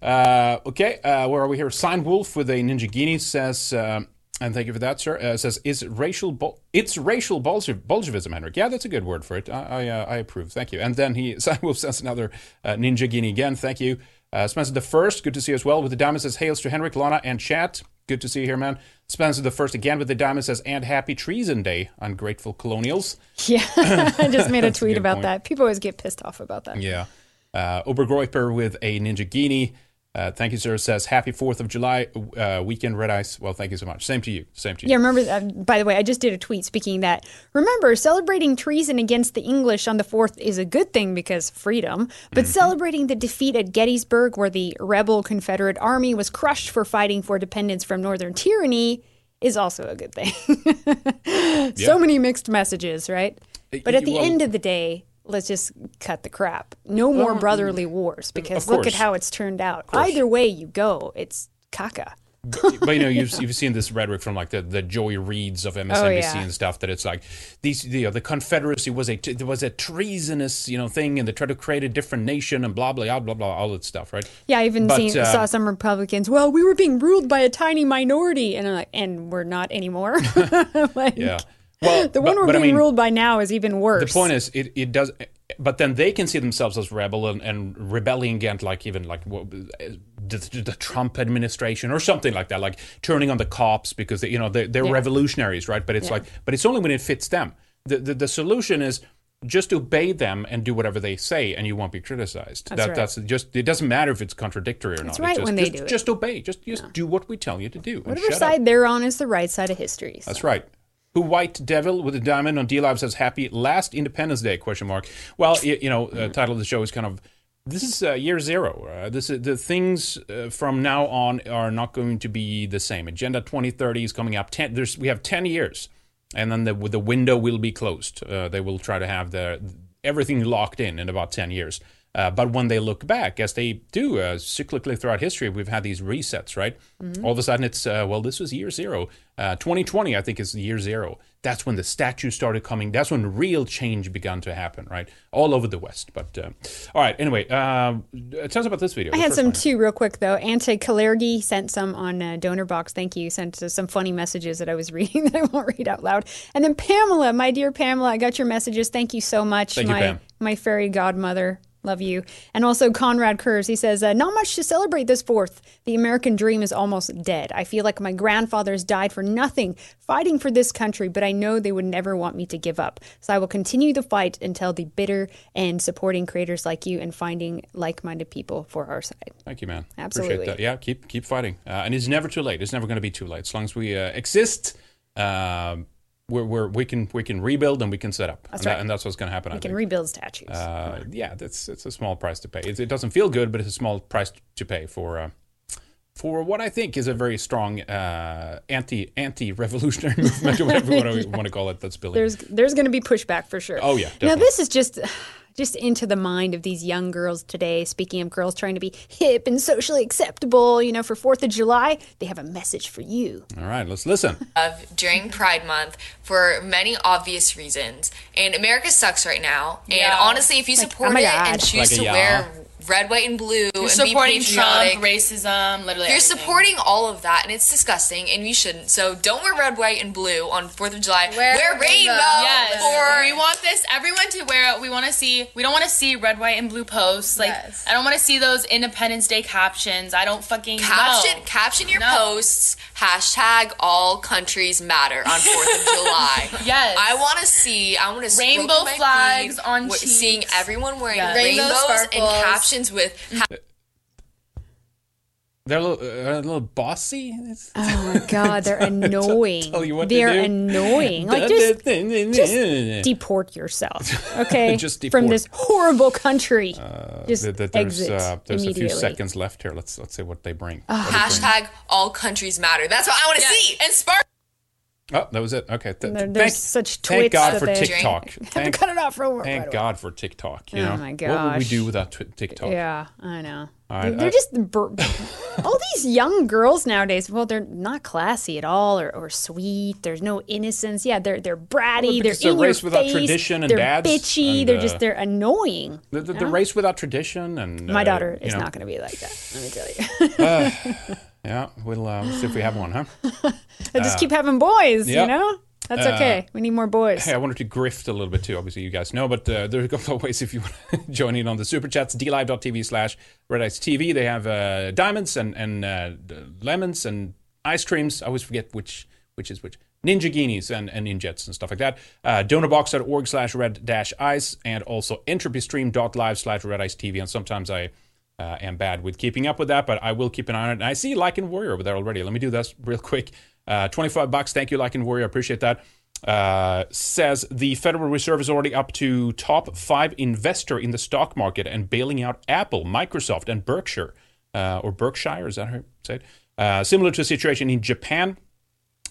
Uh, okay, uh, where are we here? Sign Wolf with a Ninja Guinea says, um, and thank you for that, sir. Uh, says is racial bol- it's racial Bolshev- Bolshevism, Henrik. Yeah, that's a good word for it. I I, uh, I approve. Thank you. And then he Sign Wolf says another uh, Ninja Guinea again. Thank you. Uh, Spencer the First, good to see you as well. With the diamond says hails to Henrik, Lana, and chat. Good to see you here, man. Spencer the First again with the diamond says and happy treason day, ungrateful colonials. yeah, I just made a That's a tweet about point. that. People always get pissed off about that. Yeah. Uh, Obergroiper with a Ninja Guinea. Uh, thank you, sir. Says happy 4th of July uh, weekend, Red Ice. Well, thank you so much. Same to you. Same to you. Yeah, remember, uh, by the way, I just did a tweet speaking that. Remember, celebrating treason against the English on the 4th is a good thing because freedom, but Mm-hmm. celebrating the defeat at Gettysburg, where the rebel Confederate Army was crushed for fighting for dependence from Northern tyranny, is also a good thing. Yeah. So many mixed messages, right? But at the well- end of the day, let's just cut the crap. No more Well, brother wars because look at how it's turned out. Either way you go, it's caca. but you know, you've, you've seen this rhetoric from like the, the Joy Reeds of MSNBC Oh, yeah. and stuff that it's like these you know, the Confederacy was a there was a treasonous you know thing and they tried to create a different nation and blah blah blah blah blah all that stuff, right? Yeah, I even But, seen uh, saw some Republicans. Well, we were being ruled by a tiny minority, and I'm like, and we're not anymore. like, Yeah. Well, the one but- we're but I being mean, ruled by now is even worse. The point is, it, it does, but then they can see themselves as rebel and, and rebelling against, like even like what, the, the Trump administration or something like that, like turning on the cops because they, you know they, they're Yeah. revolutionaries, right? But it's Yeah. like, but it's only when it fits them. The, the the solution is just obey them and do whatever they say, and you won't be criticized. That's that, right. That's just. It doesn't matter if it's contradictory or not. That's It's right just, when they just, do it. Just obey. Just just do what we tell you to do. whatever shut up. side they're on is the right side of history. so. That's right. Who White Devil with a diamond on D Live says happy last Independence Day question mark. Well, you, you know, uh, title of the show is kind of this is uh, year zero. Uh, this is, the things uh, from now on are not going to be the same. Agenda 2030 is coming up. Ten, there's we have 10 years, and then the the window will be closed. Uh, they will try to have the everything locked in in about 10 years. Uh, but when they look back, as they do uh, cyclically throughout history, we've had these resets, right? Mhm. All of a sudden, it's uh, well, this was year zero. Uh, 2020, I think, is year zero. That's when the statues started coming. That's when real change began to happen, right? All over the West. But uh, all right, anyway, uh, tell us about this video. I had some too, real quick though. Anti Kalergi sent some on uh, Donor Box. Thank you. Sent some funny messages that I was reading that I won't read out loud. And then Pamela, my dear Pamela, I got your messages. Thank you so much. Thank you, my Pam. my fairy godmother. Love you. And also Conrad Kurz. He says, uh, not much to celebrate this fourth. The American dream is almost dead. I feel like my grandfathers died for nothing, fighting for this country, but I know they would never want me to give up. So I will continue the fight until the bitter end, supporting creators like you and finding like-minded people for our side. Thank you, man. Absolutely. Appreciate that. Yeah, keep keep fighting. Uh, and it's never too late. It's never going to be too late. As long as we uh, exist, um, we're, we're, we can we can rebuild and we can set up. That's and, that- and that's what's going to happen. I We can think. rebuild statues. Uh, yeah, that's it's a small price to pay. It, it doesn't feel good, but it's a small price to pay for uh, for what I think is a very strong uh, anti anti revolutionary movement or whatever you want to, call it. That's building. There's there's going to be pushback for sure. Oh, yeah, Now this is just just into the mind of these young girls today. Speaking of girls trying to be hip and socially acceptable, you know, for Fourth of July, they have a message for you. All right, let's listen. of during Pride Month for many obvious reasons. And America sucks right now. And Yeah. honestly, if you Like, support oh it God. and choose Like a to yeah. wear red, white, and blue You're and supporting be Trump, racism, literally. you're everything. supporting all of that, and it's disgusting, and you shouldn't. So don't wear red, white, and blue on Fourth of July. Wear, rainbow. Yes. Or we want this everyone to wear it. We want to see. We don't want to see red, white, and blue posts. Like Yes. I don't want to see those Independence Day captions. I don't fucking caption know. caption your No. posts. Hashtag all countries matter on Fourth of July. Yes. I want to see. I want to see Rainbow flags on w- seeing everyone wearing Yes. rainbows Rainbow and sparkles. Captions with. Ha- They're a little, uh, a little bossy. Oh my god, they're annoying. Tell you what they're do. annoying. Like just, just deport yourself, okay? Just from this horrible country. just Th- th- there's exit uh, there's a few seconds left here. Let's let's see what they bring. Ah. What they bring. Hashtag all countries matter. That's what I want to see. And spark. Oh, that was it. Okay. Th- There- thank, there's such thank twits God for they- TikTok. Have to Thank, cut it off for right thank away. God for TikTok. You Oh know, my what would we do without tw- TikTok? Yeah, I know. All They're, right, they're uh, just br- all these young girls nowadays. Well, they're not classy at all, or, or sweet. There's no innocence. Yeah, they're they're bratty. Well, they're they're in your raised without face. tradition and they're dads bitchy. and, they're uh, just they're annoying. The, the, you the know? race without tradition and My uh, daughter you is know. not going to be like that. Let me tell you. Uh, yeah, we'll uh, see if we have one, huh? I just Uh, keep having boys. yeah. You know, that's Uh, okay. We need more boys. Hey, I wanted to grift a little bit too. Obviously, you guys know, but uh, there's a couple of ways if you want to join in on the super chats. dlive.tv slash Red Ice TV. They have uh, diamonds and and uh, lemons and ice creams. I always forget which which is which. Ninja Guineas and, and Ninjets and stuff like that. Uh, donorbox.org slash red dash ice and also entropystream.live slash red ice TV. And sometimes I uh, am bad with keeping up with that, but I will keep an eye on it. And I see Lycan Warrior over there already. Let me do this real quick. Uh, 25 bucks. Thank you, Lycan Warrior. I appreciate that. Uh, says the Federal Reserve is already up to top five investor in the stock market and bailing out Apple, Microsoft, and Berkshire. Uh, or Berkshire, is that how you say it? Uh, similar to a situation in Japan,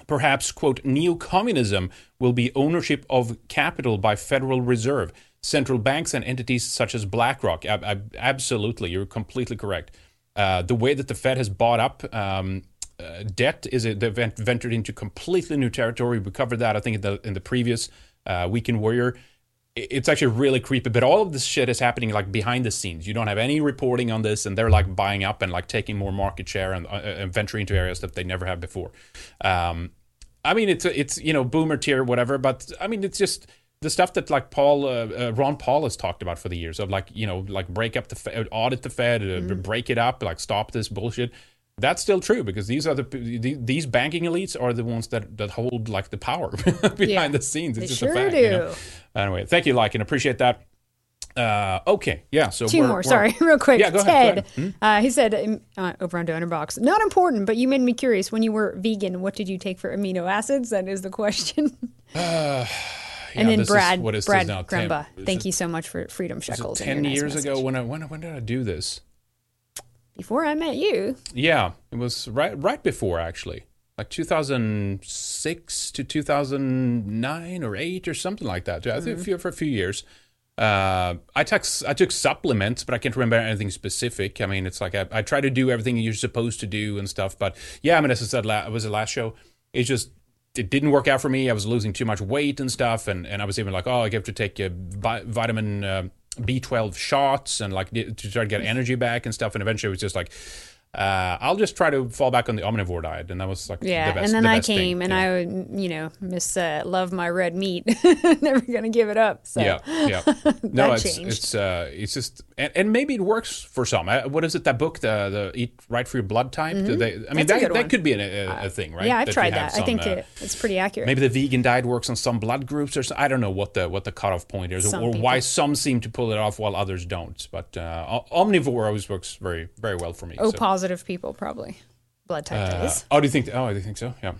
perhaps, quote, neo communism will be ownership of capital by Federal Reserve, central banks, and entities such as BlackRock. Ab- ab- absolutely, you're completely correct. Uh, the way that the Fed has bought up um, uh, debt is a, they've ventured into completely new territory. We covered that, I think, in the, in the previous uh, Weekend Warrior. It's actually really creepy, but all of this shit is happening like behind the scenes. You don't have any reporting on this, and they're like buying up and like taking more market share and, uh, and venturing into areas that they never have before. Um, I mean, it's it's you know boomer tier whatever, but I mean it's just the stuff that like Paul uh, uh, Ron Paul has talked about for the years of like you know like break up the Fed, audit the Fed, uh, Mm-hmm. break it up, like stop this bullshit. That's still true because these are the the- these banking elites are the ones that that hold like the power behind Yeah, the scenes. It's they just sure a fact. You know? do. Anyway, thank you, like and appreciate that. Uh, okay, yeah. So Two we're- more. we're- Sorry, real quick. Yeah, go ahead. Go ahead. Hmm? Uh, he said um, uh, over on Donor Box, not important, but you made me curious. When you were vegan, what did you take for amino acids? That is the question. Uh, and then Brad, what is this Brad now? Grumba, thank it- you so much for Freedom Shekels. Ten nice years ago, when I when when did I do this? Before I met you. Yeah, it was right right before actually, like 2006 to 2009 or eight or something like that. I think Mhm. few- for a few years. Uh, I took I took supplements, but I can't remember anything specific. I mean, it's like I, I try to do everything you're supposed to do and stuff. But yeah, I mean, as I said, la- it was the last show. It's just it didn't work out for me. I was losing too much weight and stuff, and, and I was even like, oh, I have to take a vi- vitamin uh, B12 shots and like to try to get energy back and stuff. And eventually, it was just like, uh, I'll just try to fall back on the omnivore diet, and that was like Yeah, the best, and then the I best thing, came, and know? I would, you know, miss uh, love my red meat. Never gonna give it up. So yeah, yeah. No, it's changed. it's uh, it's just, and, and maybe it works for some. Uh, what is it? That book, the the Eat Right for Your Blood Type. Mhm. Do they, I mean, That's that that could be a, a, a thing, right? yeah, I've you tried that. I think uh, it, it's pretty accurate. Maybe the vegan diet works on some blood groups or so. I don't know what the what the cutoff point is, Some or why some seem to pull it off while others don't. But uh, omnivore always works very very well for me. O so. positive people probably blood type that Uh, is. oh, do you think? Oh, do you think so? Yeah.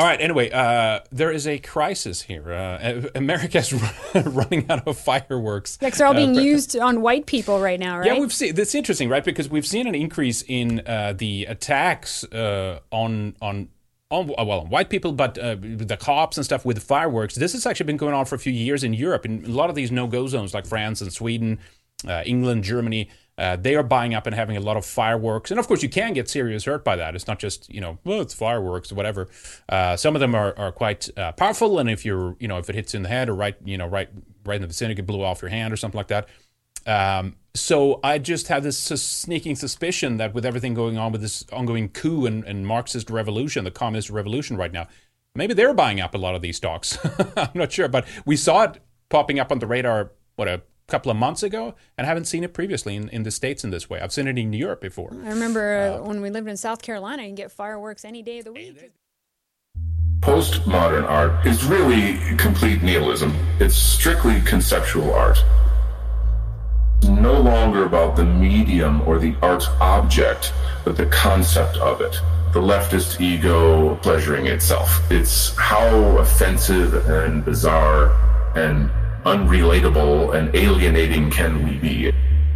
All right. Anyway, uh, there is a crisis here. Uh, America's running out of fireworks. Like they're all Uh, being pre- used on white people right now, right? Yeah, we've seen. That's interesting, right? Because we've seen an increase in uh, the attacks uh, on on. On, well, on white people, but uh, the cops and stuff with fireworks. This has actually been going on for a few years in Europe. In a lot of these no-go zones, like France and Sweden, uh, England, Germany, uh, they are buying up and having a lot of fireworks. And of course, you can get serious hurt by that. It's not just you know, well, it's fireworks or whatever. Uh, some of them are, are quite uh, powerful, and if you're you know, if it hits in the head or right you know, right right in the vicinity, it blew off your hand or something like that. Um, so I just have this sneaking suspicion that with everything going on with this ongoing coup and, and Marxist revolution, the communist revolution right now, maybe they're buying up a lot of these stocks. I'm not sure, but we saw it popping up on the radar, what, a couple of months ago, and haven't seen it previously in, in the States in this way. I've seen it in Europe before. I remember uh, when we lived in South Carolina, you can get fireworks any day of the week. Postmodern art is really complete nihilism. It's strictly conceptual art. no longer about the medium or the art object, but the concept of it. The leftist ego pleasuring itself. It's how offensive and bizarre and unrelatable and alienating can we be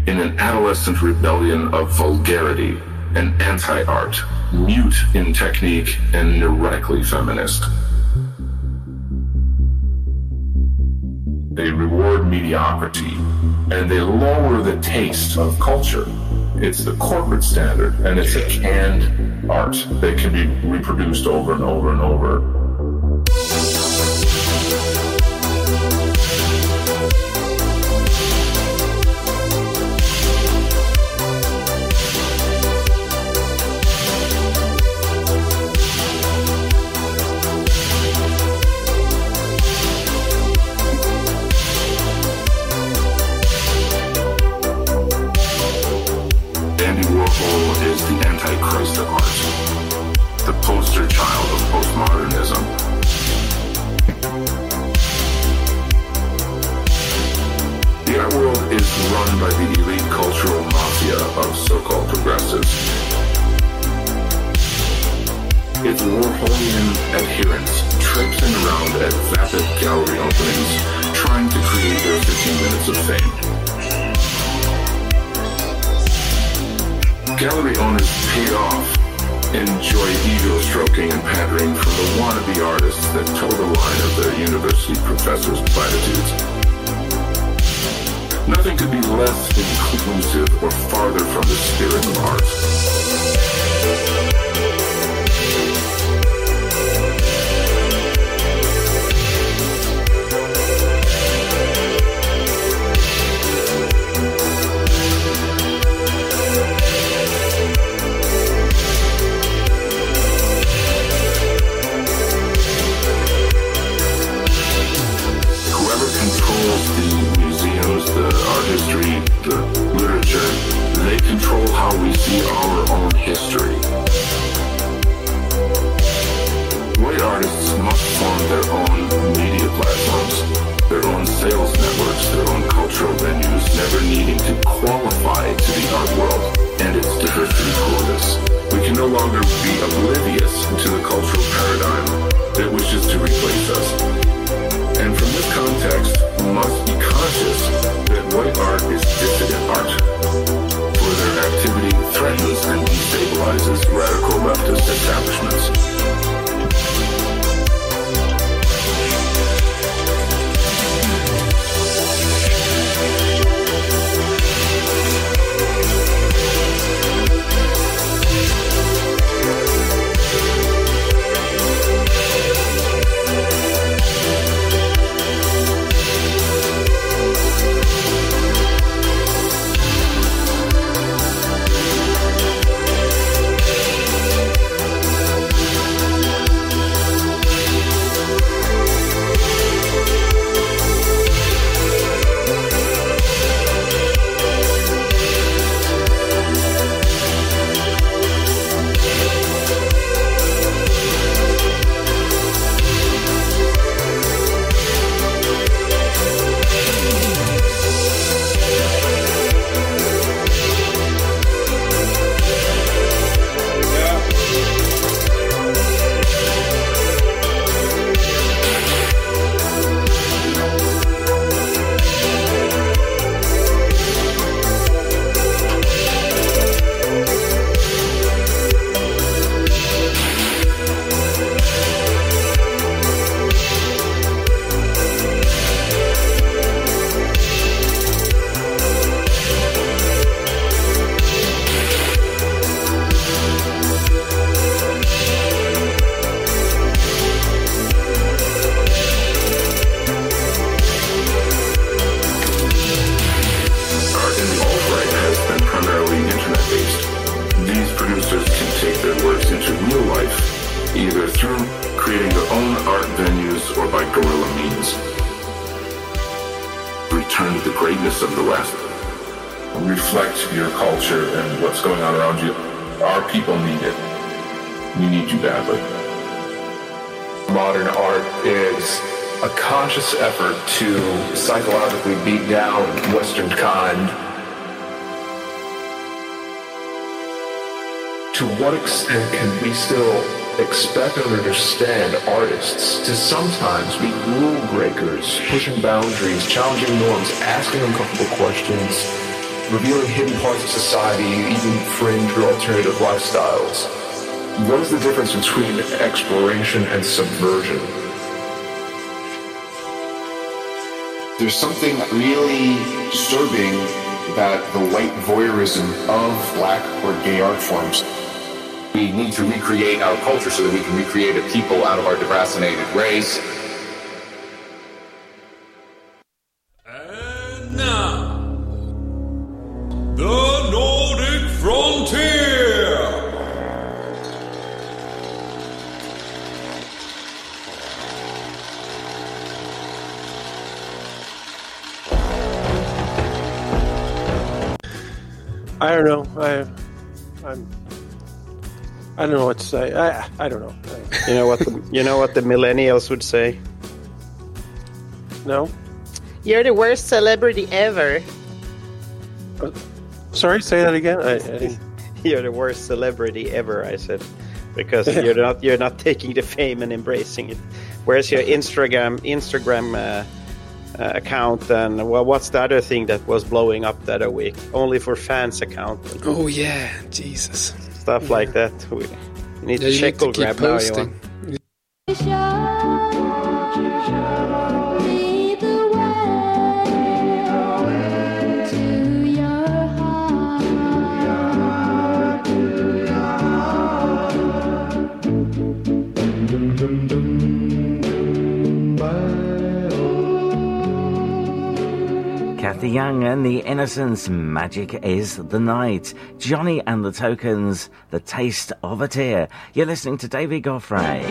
in an adolescent rebellion of vulgarity and anti-art, mute in technique and neurotically feminist. They reward mediocrity and they lower the taste of culture. It's the corporate standard and it's a canned art that can be reproduced over and over and over. By the elite cultural mafia of so-called progressives. Its Warholian adherents traipsing around at vapid gallery openings, trying to create their 15 minutes of fame. Gallery owners paid off enjoy ego stroking and pandering from the wannabe artists that toe the line of their university professors' platitudes. Nothing could be less inclusive or farther from the spirit of art. History, the literature, they control how we see our own history. White artists must form their own media platforms, their own sales networks, their own cultural venues, never needing to qualify to the art world and its diversity quotas. We can no longer be oblivious to the cultural paradigm that wishes to replace us. And from this context, must be conscious that white art is dissident art, for their activity threatens and destabilizes radical leftist establishments. Expect and understand artists to sometimes be rule breakers, pushing boundaries, challenging norms, asking uncomfortable questions, revealing hidden parts of society, even fringe or alternative lifestyles? What is the difference between exploration and subversion? There's something really disturbing about the white voyeurism of black or gay art forms. We need to recreate our culture so that we can recreate a people out of our deracinated race. Don't know what to say. I, I don't know. You know what the you know what the millennials would say. No. You're the worst celebrity ever. Sorry, say that again. I, I, You're the worst celebrity ever. I said because you're not you're not taking the fame and embracing it. Where's your Instagram Instagram uh, uh, account and well, what's the other thing that was blowing up that a week? Only for fans account. Oh yeah, Jesus stuff yeah. like that. We need yeah, to check or grab posting. you want. Kathy Young and the Innocents, Magic is the Night. Johnny and the Tokens, The Taste of a Tear. You're listening to David Goffrey.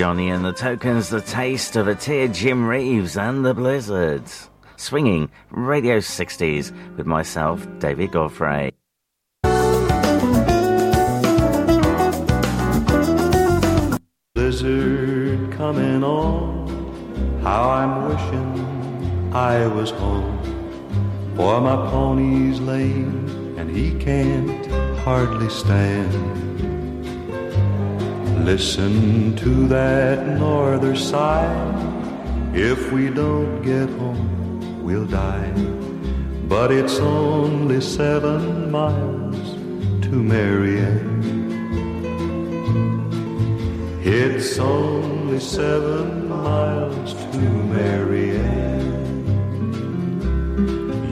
Johnny and the Tokens, The Taste of a Tear, Jim Reeves and the Blizzards. Swinging Radio 60s with myself, David Goffrey. Blizzard coming on, how I'm wishing I was home. For my pony's lame and he can't hardly stand. Listen to that norther sigh. If we don't get home, we'll die. But it's only seven miles to Marianne. It's only seven miles to Marianne.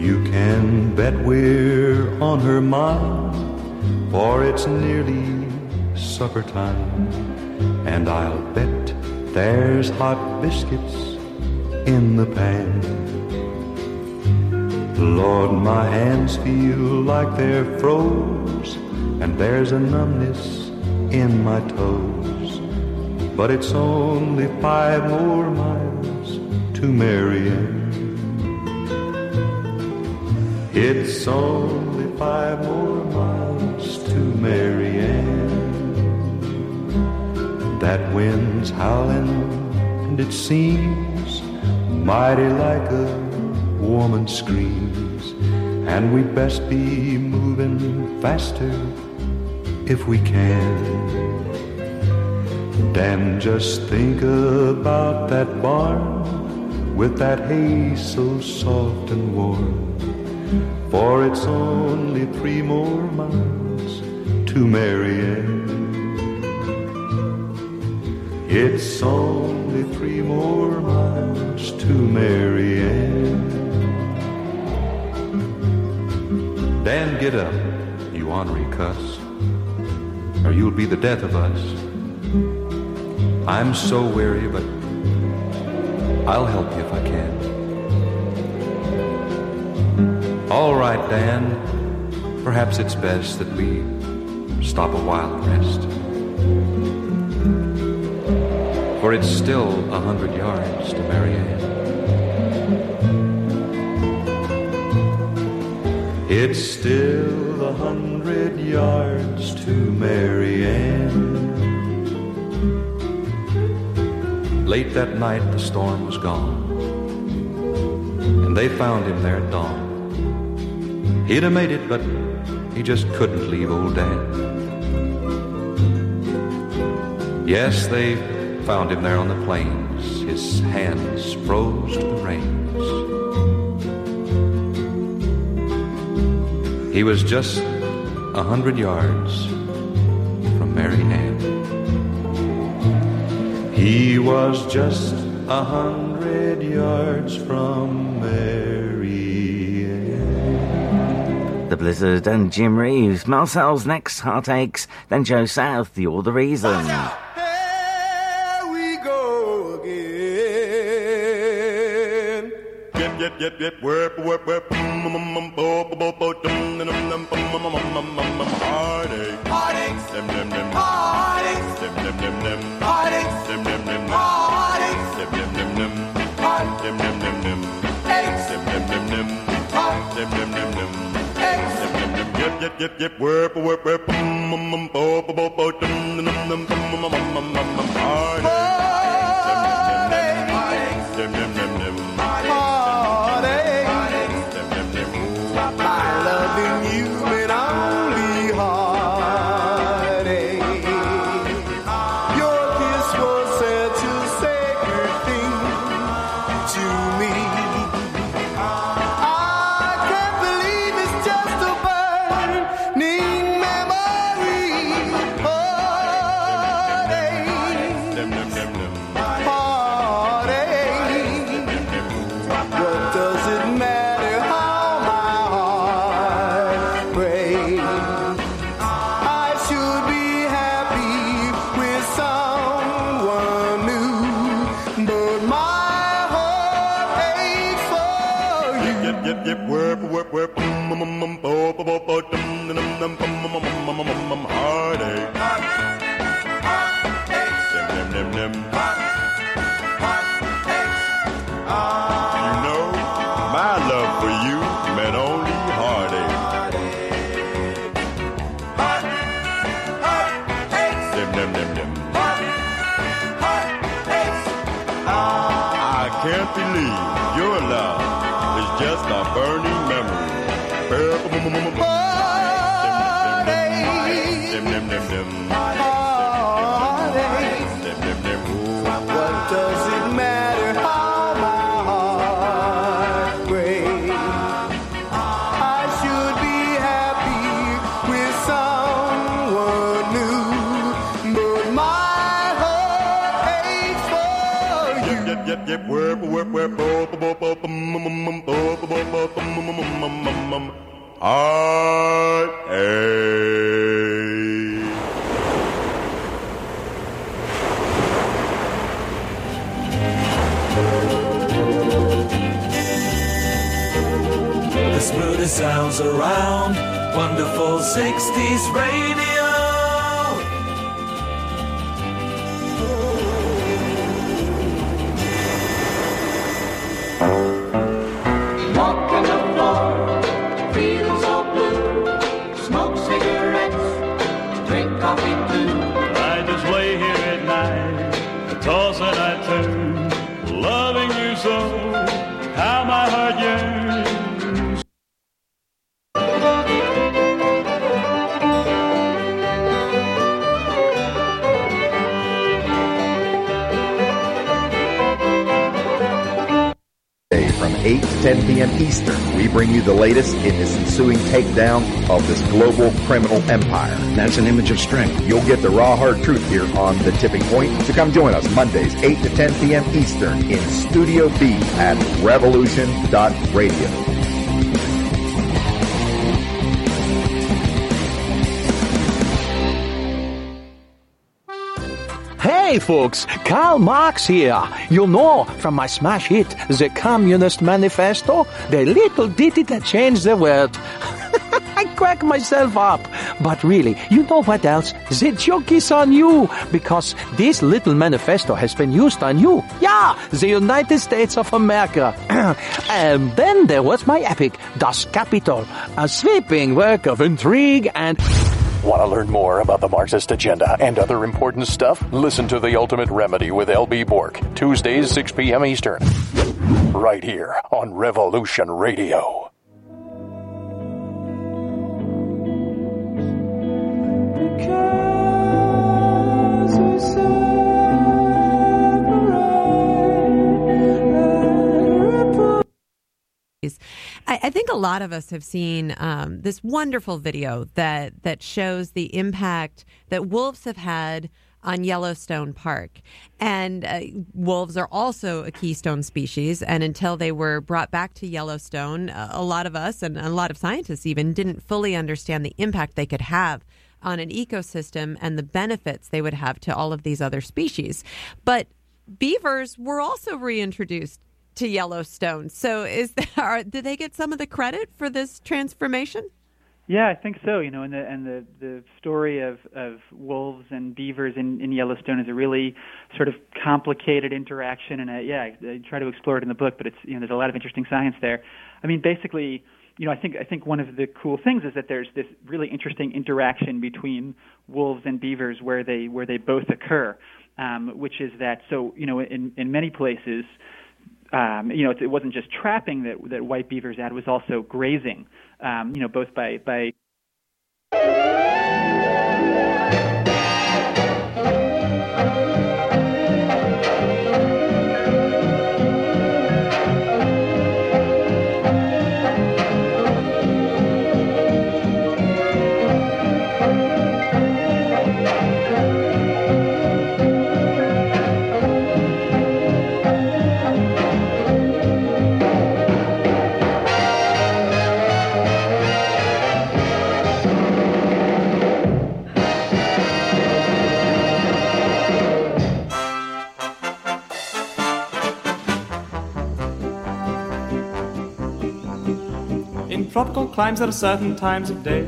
You can bet we're on her mind, for it's nearly supper time. And I'll bet there's hot biscuits in the pan. Lord, my hands feel like they're froze, and there's a numbness in my toes. But it's only five more miles to Marianne. It's only five more miles to Marianne. That wind's howling, and it seems mighty like a woman screams. And we'd best be moving faster if we can. Dan, just think about that barn with that hay so soft and warm. For it's only three more miles to Marianne. It's only three more miles to Mary Ann. Dan, get up, you ornery cuss, or you'll be the death of us. I'm so weary, but I'll help you if I can. All right, Dan. Perhaps it's best that we stop a while and rest. For it's still a hundred yards to Marianne. It's still a hundred yards to Marianne. Late that night, the storm was gone, and they found him there at dawn. He'd have made it, but he just couldn't leave old Dan. Yes, they found him there on the plains, his hands froze to the reins. He was just a hundred yards from Mary Ann. He was just a hundred yards from Mary Ann. The Blizzard and Jim Reeves. Marcel's next heartaches, then Joe South, You're the Reason. Bum, bum, bum, bum, bum, heartache. Heartaches. Dem, dem, dem. Heartaches. Dem, dem, dem, dem. Heartaches. Dem, dem, dem, dem. Heartaches. Dem, dem, dem, dem. Heart. Dem, dem, dem, dem. Aches. Dem, dem, dem, dem. Heart. Dem, dem, dem, dem. Aches. Dem, dem, dem. Yep, yep, yep, yep, worp, worp, worp, mm, bum, bum, bum, bum, 60s radio. 8 10 p.m. Eastern, we bring you the latest in this ensuing takedown of this global criminal empire. That's an image of strength. You'll get the raw, hard truth here on The Tipping Point. So come join us Mondays, 8 to 10 p.m. Eastern in Studio B at revolution.radio. Hey folks, Karl Marx here. You know from my smash hit, The Communist Manifesto, the little ditty that changed the world. I crack myself up. But really, you know what else? The joke is on you, because this little manifesto has been used on you. Yeah, the United States of America. and then there was my epic, Das Kapital, a sweeping work of intrigue and... Want to learn more about the Marxist agenda and other important stuff? Listen to The Ultimate Remedy with LB Bork, Tuesdays, 6 p.m. Eastern. Right here on Revolution Radio. I, I think a lot of us have seen um, this wonderful video that that shows the impact that wolves have had on Yellowstone Park. And uh, wolves are also a keystone species. And until they were brought back to Yellowstone, uh, a lot of us and a lot of scientists even didn't fully understand the impact they could have on an ecosystem and the benefits they would have to all of these other species. But beavers were also reintroduced to Yellowstone. So is there, are, do they get some of the credit for this transformation? Yeah, I think so. You know, and the and the the story of of wolves and beavers in in Yellowstone is a really sort of complicated interaction, and I, yeah, I, I try to explore it in the book. But it's you know, there's a lot of interesting science there. I mean, basically, you know, I think I think one of the cool things is that there's this really interesting interaction between wolves and beavers where they where they both occur, um, which is that so you know in in many places. Um, you know, it, wasn't just trapping that that white beavers had; it was also grazing. Um, you know, both by by tropical climes are certain times of day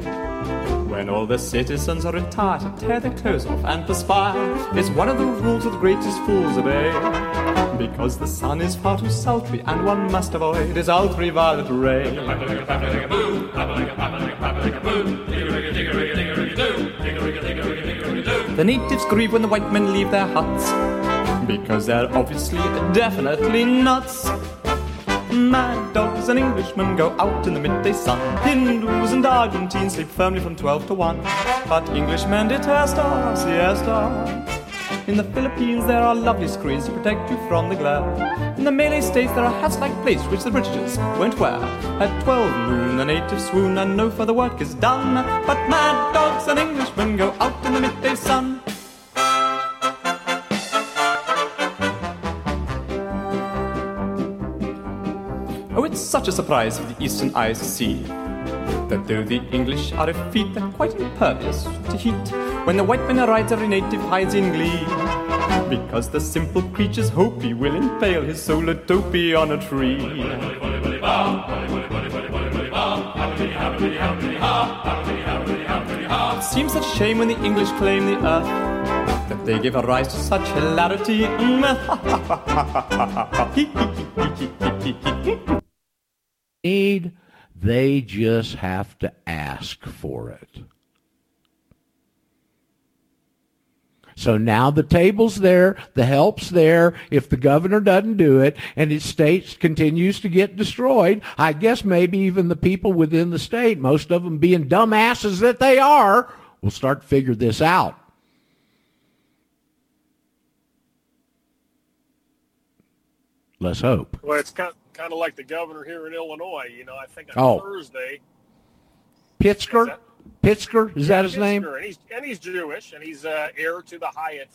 when all the citizens are retired to tear their clothes off and perspire. It's one of the rules that the greatest fools obey. Because the sun is far too sultry and one must avoid his ultraviolet ray. The natives grieve when the white men leave their huts because they're obviously definitely nuts. Mad dogs and Englishmen go out in the midday sun. Hindus and Argentines sleep firmly from 12 to 1. But Englishmen detest our siesta. In the Philippines there are lovely screens to protect you from the glare. In the Malay states there are hats like plates which the Britishers won't wear. At 12 noon the natives swoon and no further work is done. But mad dogs and Englishmen go out in the midday sun. Such a surprise for the eastern eyes to see that though the English are a feat, they're quite impervious to heat. When the white man rides every native hides in glee, because the simple creature's hope he will impale his solar dopey on a tree. It seems such a shame when the English claim the earth that they give a rise to such hilarity. Need, they just have to ask for it. So now the table's there, the help's there. If the governor doesn't do it and his state continues to get destroyed, I guess maybe even the people within the state, most of them being dumbasses that they are, will start to figure this out. Let's hope. Well, it's kind kind of like the governor here in Illinois. You know, I think on Oh. Thursday. Pitzker? Pitzker? Is that his name? And he's and he's Jewish, and he's uh, heir to the Hyatt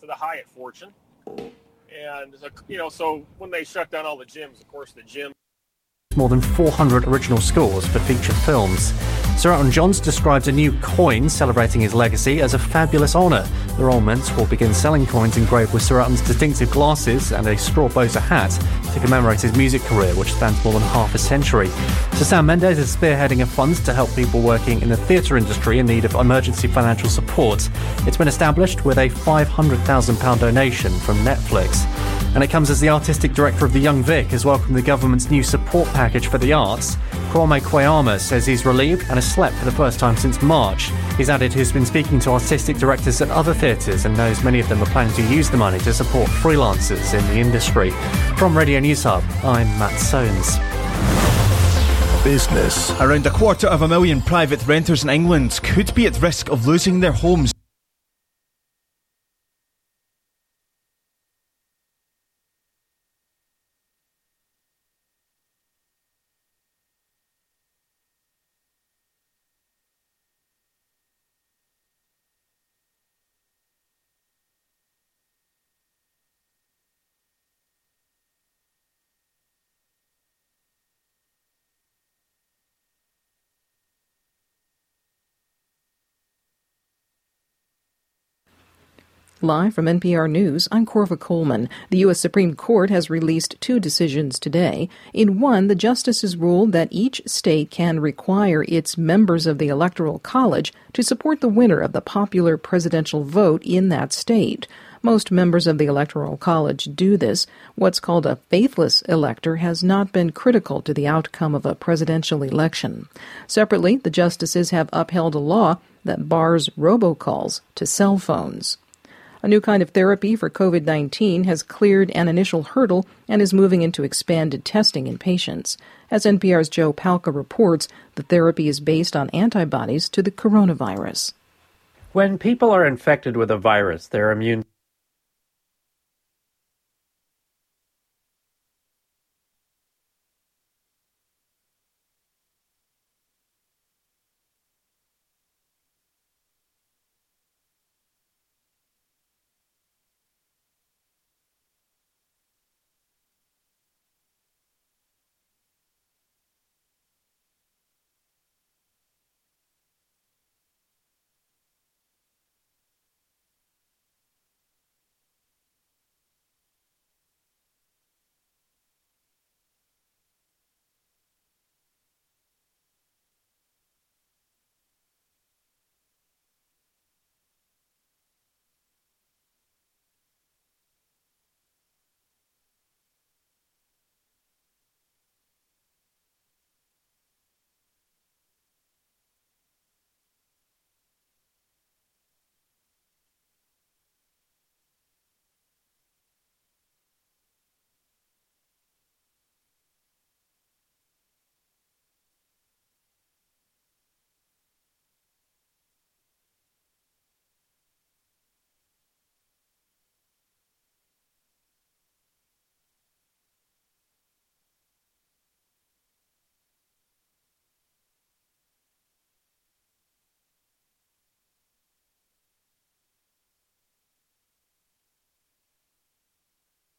to the Hyatt fortune. And uh, you know, so when they shut down all the gyms, of course, the gym more than 400 original scores for feature films. Sir Elton Johns describes a new coin celebrating his legacy as a fabulous honour. The Royal will begin selling coins engraved with Sir Elton's distinctive glasses and a straw boater hat to commemorate his music career, which spans more than half a century. Sir Sam Mendes is spearheading a fund to help people working in the theatre industry in need of emergency financial support. It's been established with a £500,000 donation from Netflix. And it comes as the artistic director of the Young Vic has welcomed the government's new support package for the arts. Kwame Kweyama says he's relieved and slept for the first time since March. He's added he's been speaking to artistic directors at other theatres and knows many of them are planning to use the money to support freelancers in the industry. From Radio News Hub, I'm Matt Soanes. Business. Around a quarter of a million private renters in England could be at risk of losing their homes. Live from NPR News, I'm Corva Coleman. The U.S. Supreme Court has released two decisions today. In one, the justices ruled that each state can require its members of the Electoral College to support the winner of the popular presidential vote in that state. Most members of the Electoral College do this. What's called a faithless elector has not been critical to the outcome of a presidential election. Separately, the justices have upheld a law that bars robocalls to cell phones. A new kind of therapy for COVID 19 has cleared an initial hurdle and is moving into expanded testing in patients. As NPR's Joe Palca reports, the therapy is based on antibodies to the coronavirus. When people are infected with a virus, their immune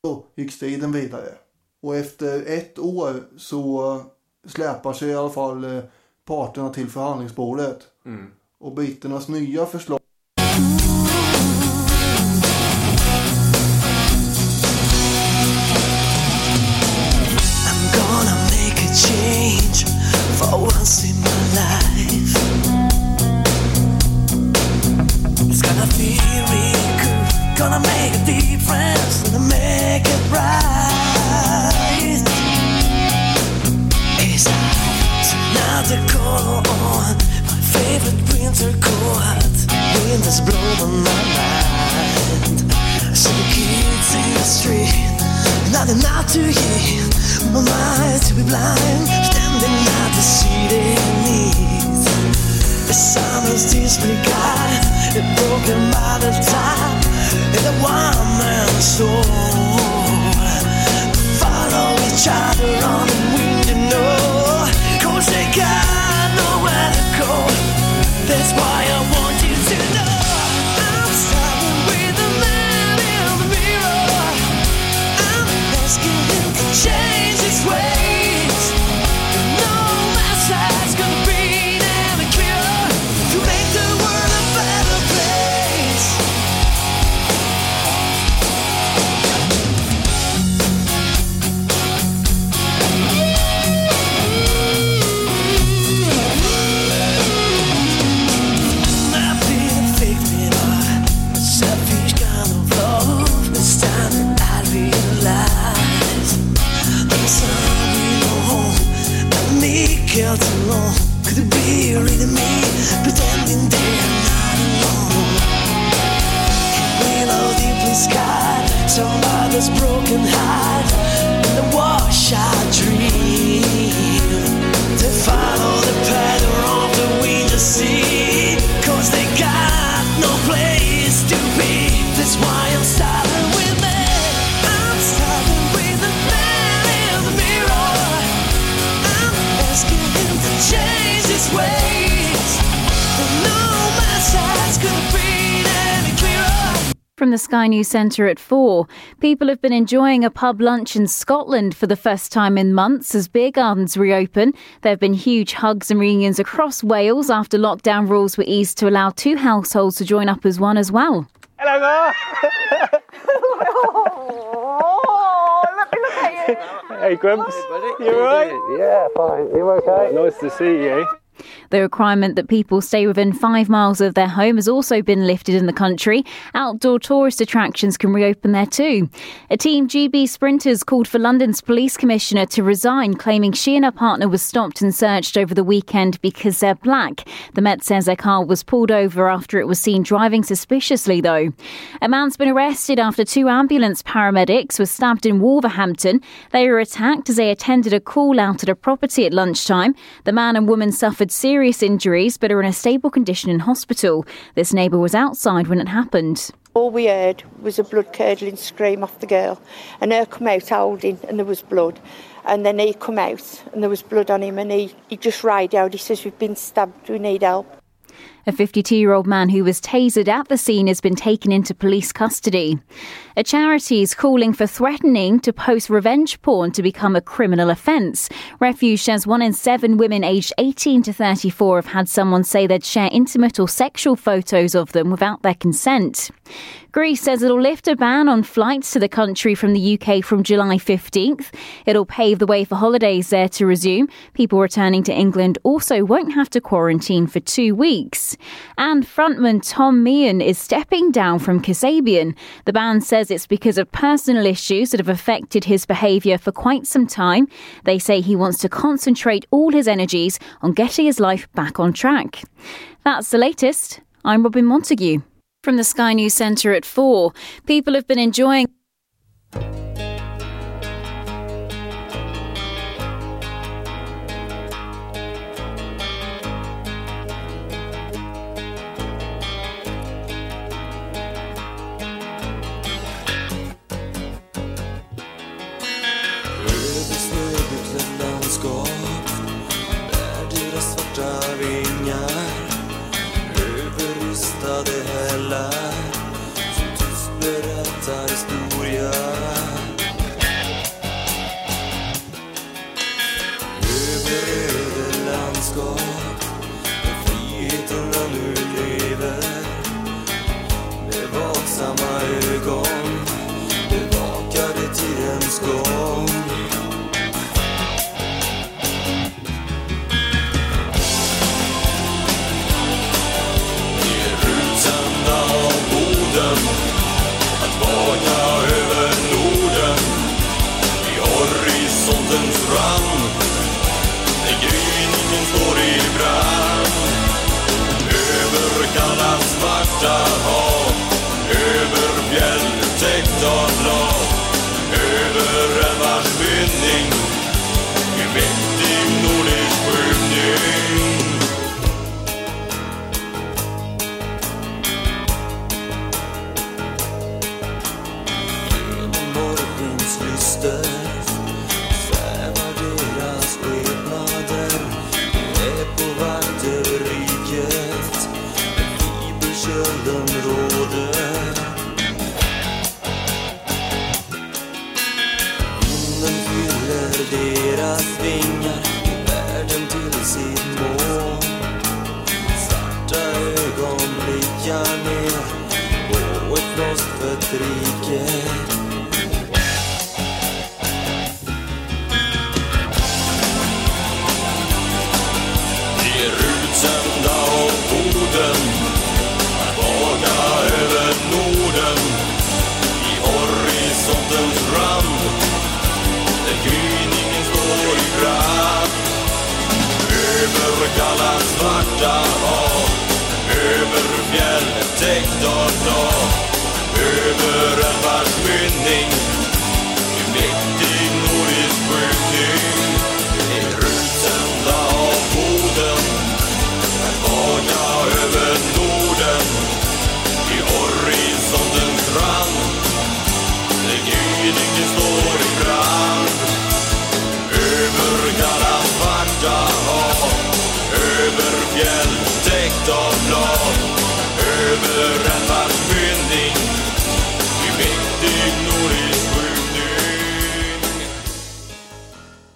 Då gick striden vidare Och efter ett år så släpar sig i alla fall eh, parterna till förhandlingsbordet. Mm. Och britternas nya förslag Centre at 4, people have been enjoying a pub lunch in Scotland for the first time in months as beer gardens reopen. There have been huge hugs and reunions across Wales after lockdown rules were eased to allow two households to join up as one as well. Hello there. Hey, Grumps. You alright? Yeah, fine. You okay? Nice to see you. The requirement that people stay within five miles of their home has also been lifted in the country. Outdoor tourist attractions can reopen there too. A team GB sprinters called for London's police commissioner to resign, claiming she and her partner was stopped and searched over the weekend because they're black. The Met says their car was pulled over after it was seen driving suspiciously, though. A man's been arrested after two ambulance paramedics were stabbed in Wolverhampton. They were attacked as they attended a call out at a property at lunchtime. The man and woman suffered serious injuries but are in a stable condition in hospital. This neighbour was outside when it happened. All we heard was a blood curdling scream off the girl, and her come out holding, and there was blood. And then he come out, and there was blood on him, and he, he just cried out. He says, We've been stabbed, we need help. A 52 year old man who was tasered at the scene has been taken into police custody. A charity is calling for threatening to post revenge porn to become a criminal offence. Refuge says one in seven women aged 18 to 34 have had someone say they'd share intimate or sexual photos of them without their consent. Greece says it'll lift a ban on flights to the country from the UK from July 15th. It'll pave the way for holidays there to resume. People returning to England also won't have to quarantine for two weeks. And frontman Tom Meehan is stepping down from Kasabian. The band says it's because of personal issues that have affected his behaviour for quite some time. They say he wants to concentrate all his energies on getting his life back on track. That's the latest. I'm Robin Montague. From the Sky News Centre at 4, people have been enjoying. Deras vingar världen till sitt mål. Svarta ögon blickar ner på ett frostfött rike De är utsända av Boden kalla svarta hav. Över fjällen täckt av dag över en vars mynning en mäktig nordisk skymning.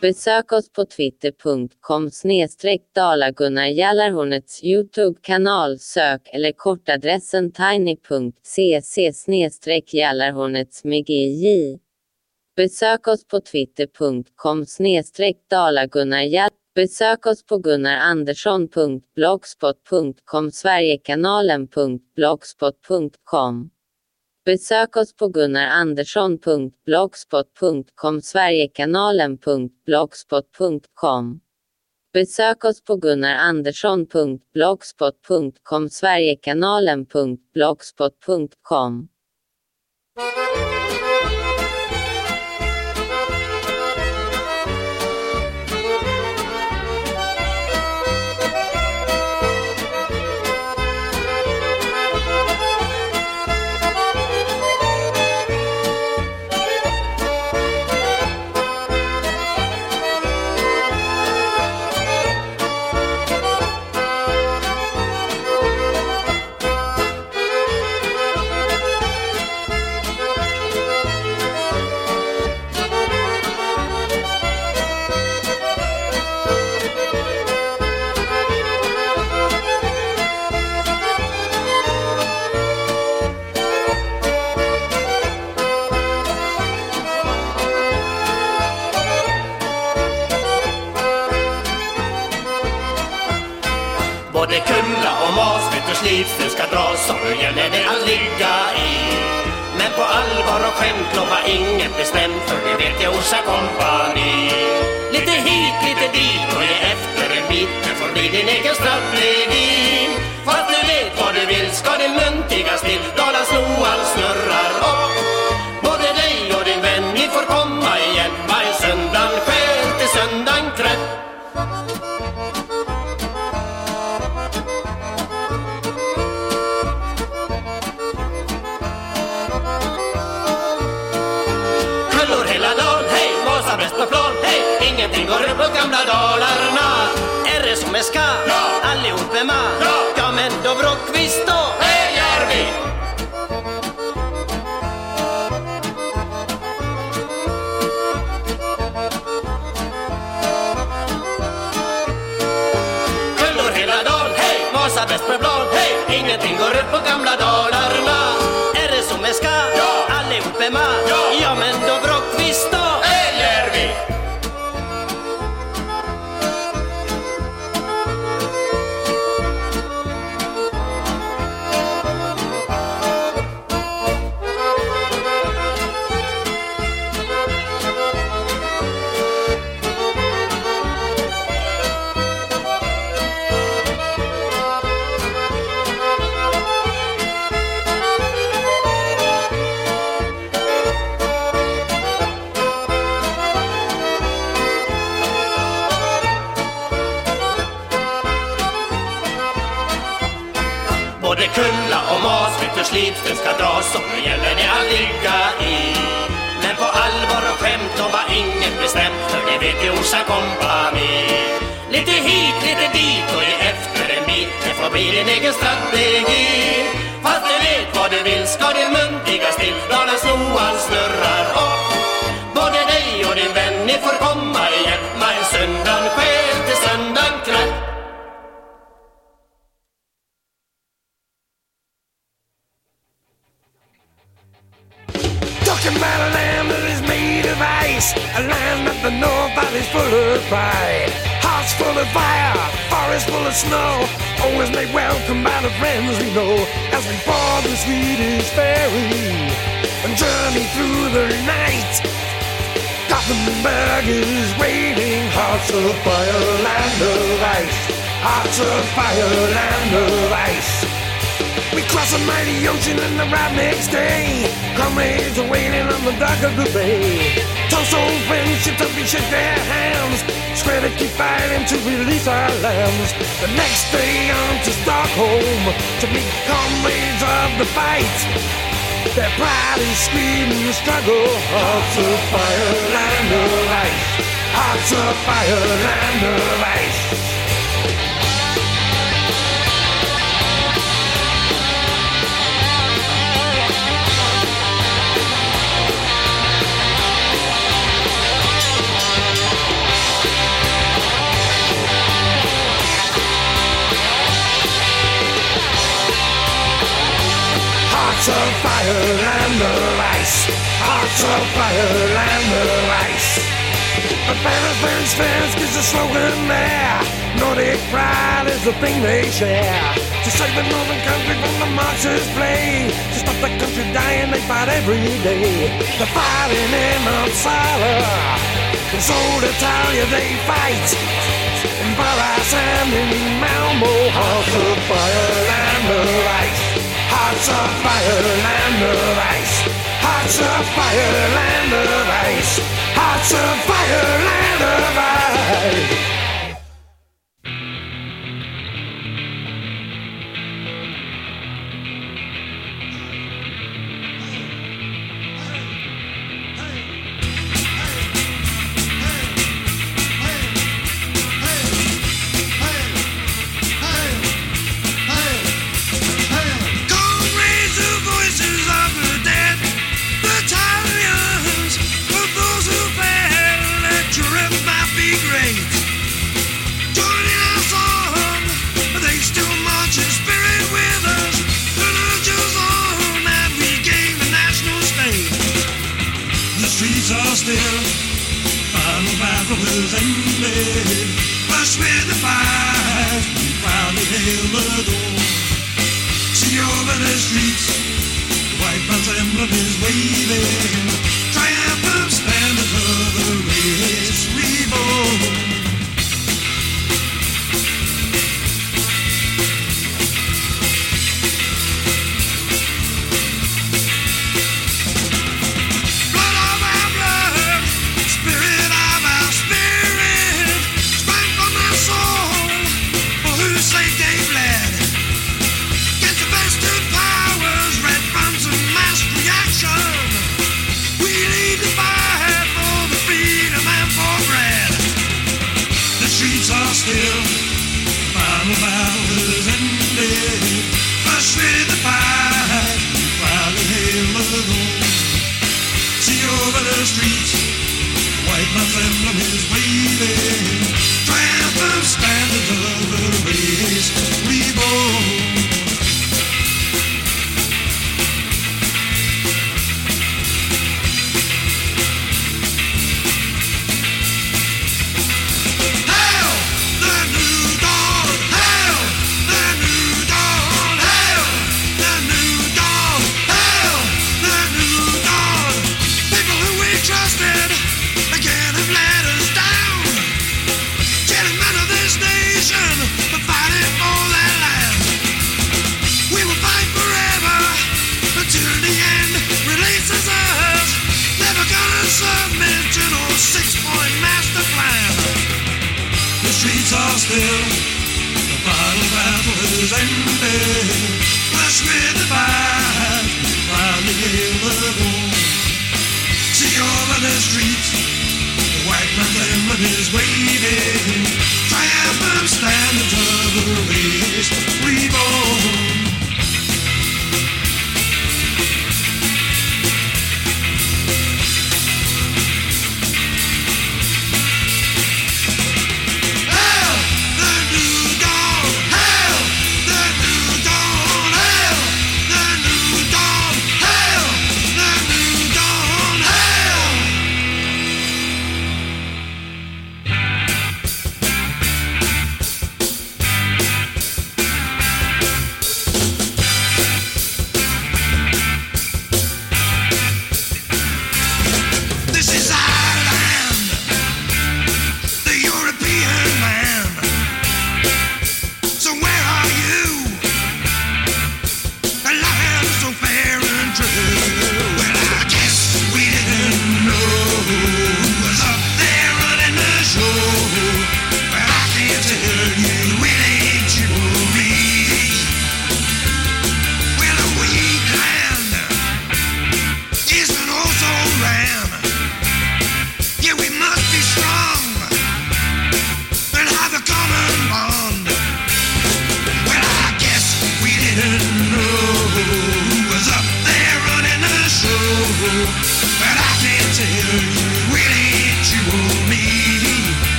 Besök oss på twitter.com snedstreck dalagunnarjallarhornets Youtube-kanal. Sök eller kortadressen tiny.cc snedstreck jallarhornets med GJ. Besök oss på twitter.com snedstreck dalagunnarjall Besök oss på gunnarandersson.blogspot.com Sverigekanalen.blogspot.com Besök oss på gunnarandersson.blogspot.com Sverigekanalen.blogspot.com Besök oss på gunnarandersson.blogspot.com Sverigekanalen.blogspot.com skämt lova inget bestämt för det vet jag Orsa kompani. Lite hit, lite dit och ge efter en bit, det får bli din egen strategi. Fast du vet vad du vill ska det muntigas till, Dalas Noal snurrar Ingenting går upp på gamla Dalarna Är det som det ska? Ja! Allihop är med? Ja! Ja men då Brockvist då? Hej Järvi! Kullor hela dagen, hej, Vasa bäst på plan, hej Ingenting går upp på gamla Dalarna Är det som det ska? Ja! Allihop är med? Ja! Ja men slits den ska dras och nu gäller det att ligga i. Men på allvar och skämt och var inget bestämt för det vet ju Orsa kompani. Lite hit, lite dit och ge efter en bit, det får bli din egen strategi. Fast du vet vad du vill ska din mun ligga still, Dalens Loan snurrar upp. Både dig och din vän, ni får komma ice, a land that the North Valley's full of pride. Hearts full of fire, forests full of snow, always made welcome by the friends we know. As we board the Swedish ferry and journey through the night. Gothenburg is waiting, hearts of fire, land of ice. Hearts of fire, land of ice. We cross a mighty ocean and arrive next day. Comrades are waiting on the dock of the bay. Toast old friendships up and shake their hands. Swear to keep fighting to release our lands. The next day on to Stockholm to meet comrades of the fight. Their pride is screaming struggle. Hearts of fire, land of ice. Hearts of fire, land of ice. Hearts of fire, and the ice. Hearts of fire, and of ice. But banners, burns, fans gives a slogan there. Nordic pride is the thing they share. To save the northern country from the Marxist play. To stop the country dying, they fight every day. They're fighting in Uppsala. In Seoul, Italia, they fight. In Paris and in Malmo, hearts of fire, land of ice. Hearts of fire, land of ice. Hearts of fire, land of ice. Hearts of fire, land of ice. love is waving.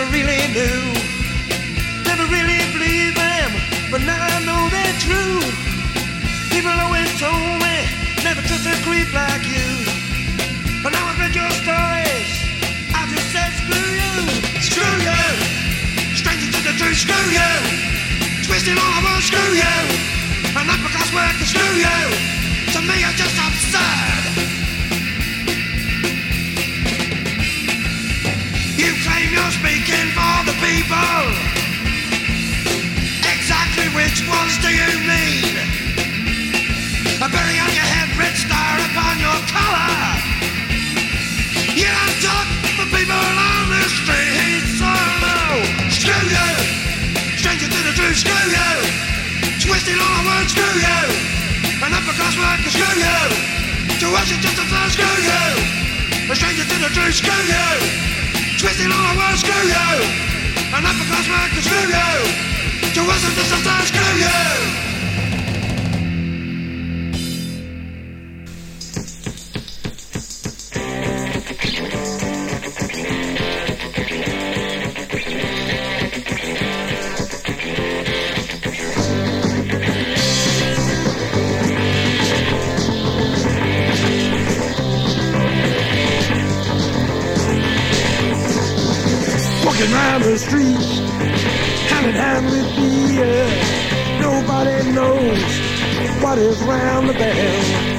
Never really knew. Never really believed them, but now I know they're true. People always told me never trust a creep like you. But now I've read your stories. I just said screw you, screw you. Stranger to the truth, screw you. Twisting all I want, screw you. An upper class worker, screw you. To me, you're just absurd. Speaking for the people. Exactly which ones do you mean? A berry on your head, red star upon your collar. You don't talk for people on the streets, oh no. Screw you, stranger to the truth, screw you. Twisting all the words, screw you. An upper class worker, screw you. To us it's just a flow, screw you. A stranger to the truth, screw you. Twisting all the words, screw you. An upper class worker, screw you. To us it's just a flow, screw you. The streets, hand in hand with fear. Nobody knows what is round the bend.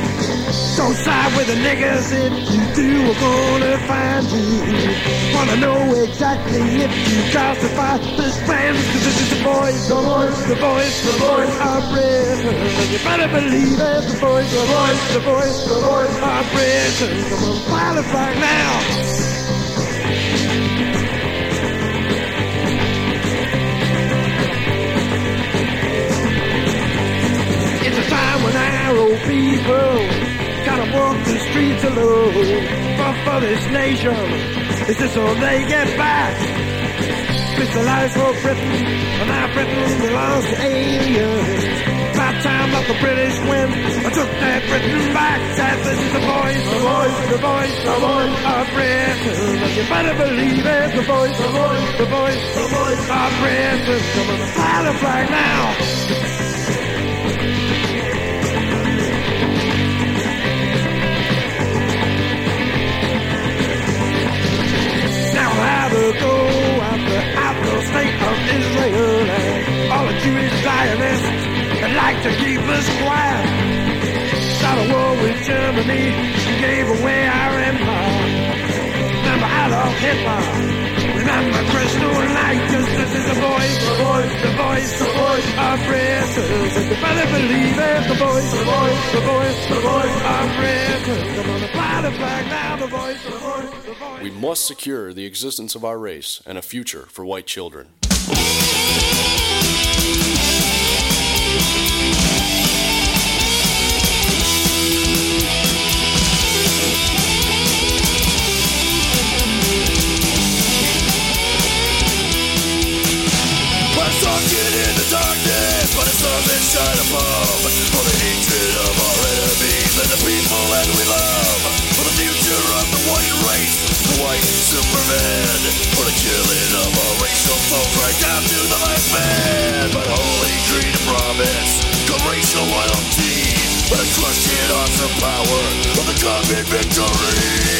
Don't side with the niggas if you do, we're gonna find you. Wanna know exactly if you justify this plan, cause this is the voice, the voice, the voice, the voice of prison. You better believe it, the voice, the voice, the voice, the voice of prison. Come on, the flag now. People gotta walk the streets alone. For, for this nation, is this all they get back? It's for Britain, and now Britain belongs to aliens. About time that the British win, I took that Britain back. Said this is the voice, the voice, the voice, the voice of Britain. And you better believe it, the voice, the voice, the voice, the voice of Britain. Come on, fly the flag. Now Eh? of Israel and all the Jewish Zionists that like to keep us quiet. Start a war with Germany and gave away our empire. Remember Adolf Hitler. Remember Crystal Light. Cause this is the voice, the voice, the voice, the voice of Britain. But you believe it, the voice, the voice, the voice, the voice of Britain. Come on, fly the flag now, the voice, the voice, the voice. We must secure the existence of our race and a future for white children shine above For the hatred of our enemies And the people that we love. The of the white race, the white superman. For the killing of our racial foes right down to the last man. But holy creed and promise, called racial loyalty. But a crushing awesome power of the coming victory.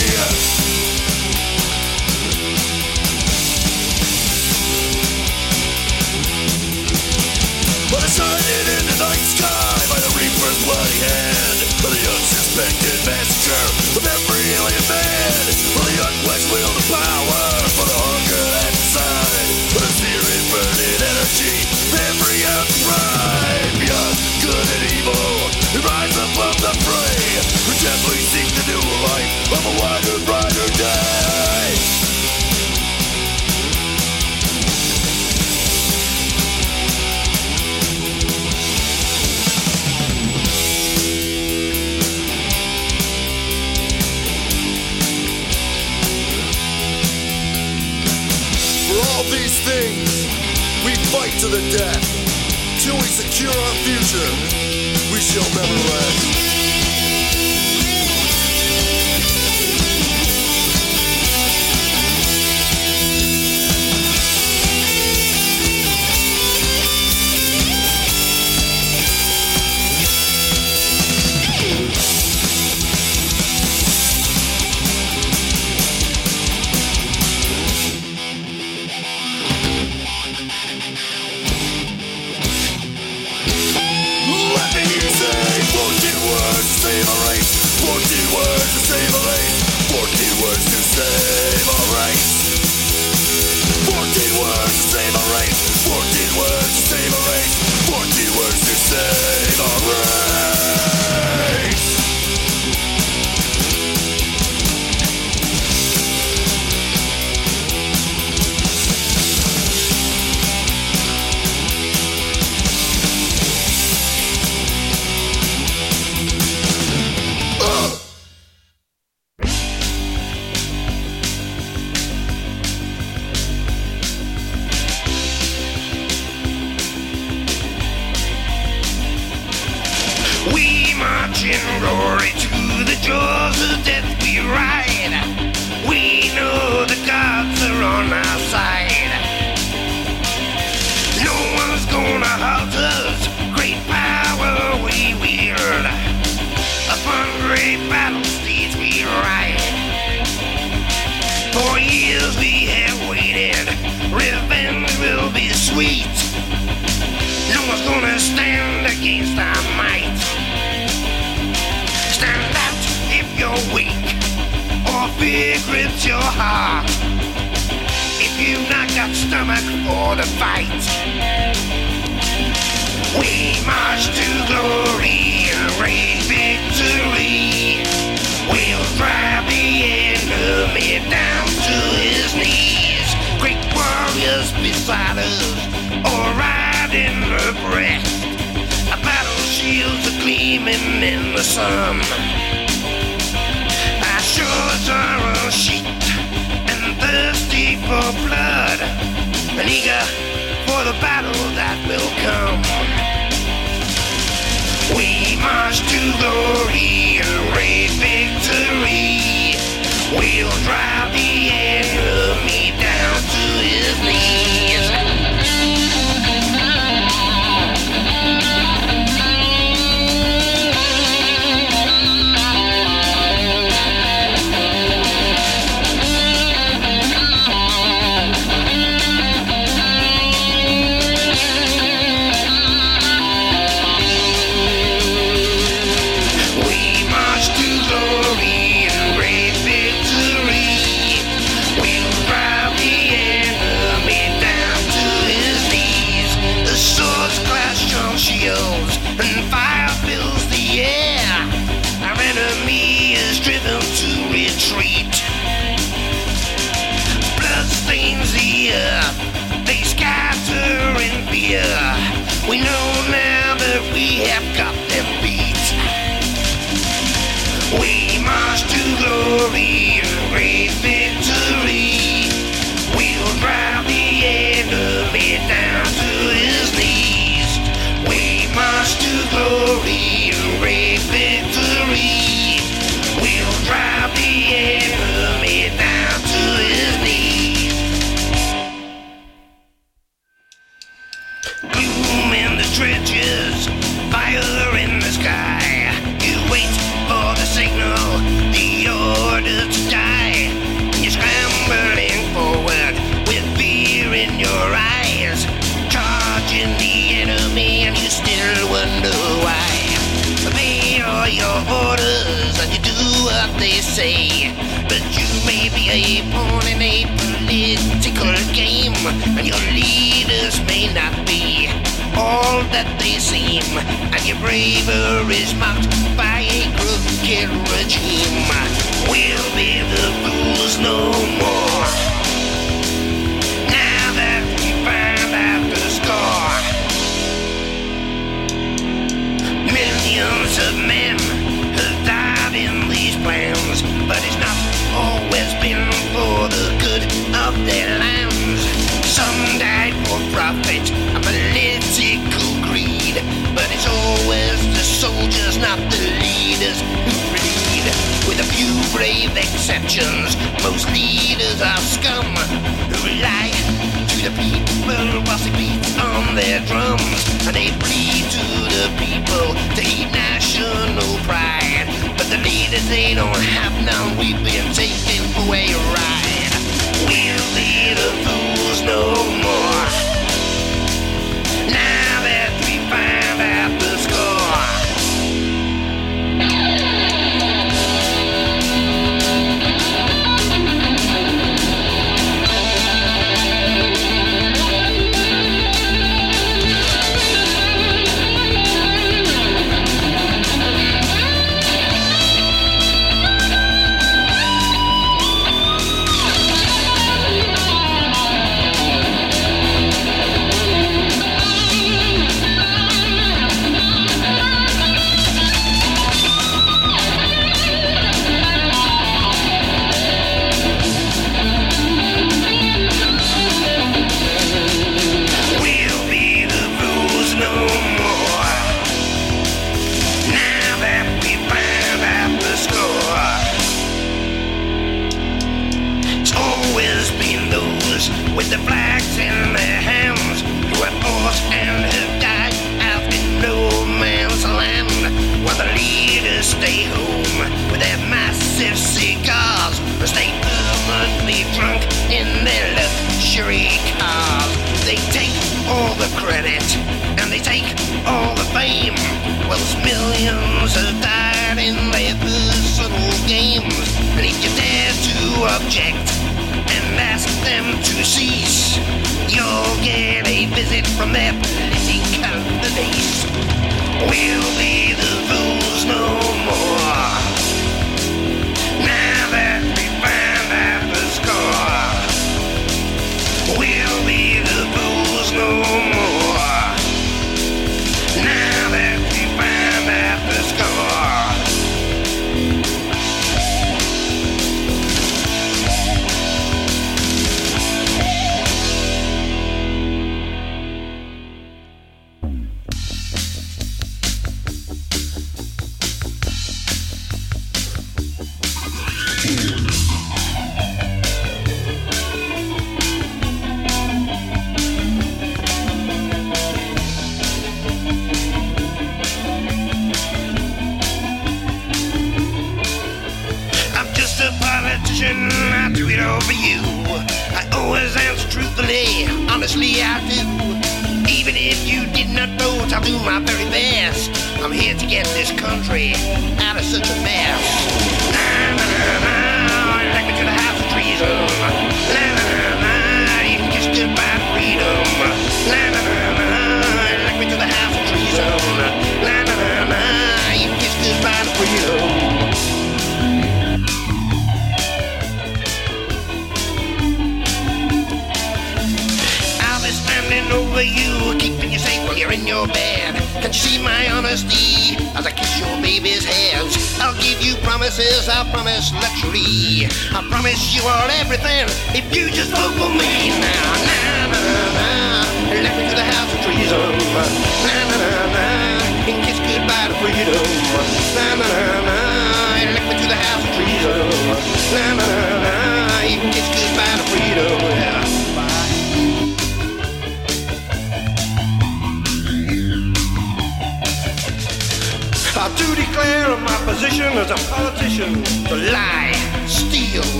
Shining in the night sky by the Reaper's bloody hand. By the unsuspected massacre of every alien man. For the unquenched will to power. For the hunger that's inside. For the searing, burning energy. Every ounce pride. Beyond good and evil. We rise above the fray. We gently seek the new life of a wider, brighter day. Things, we fight to the death. Till we secure our future, we shall never rest.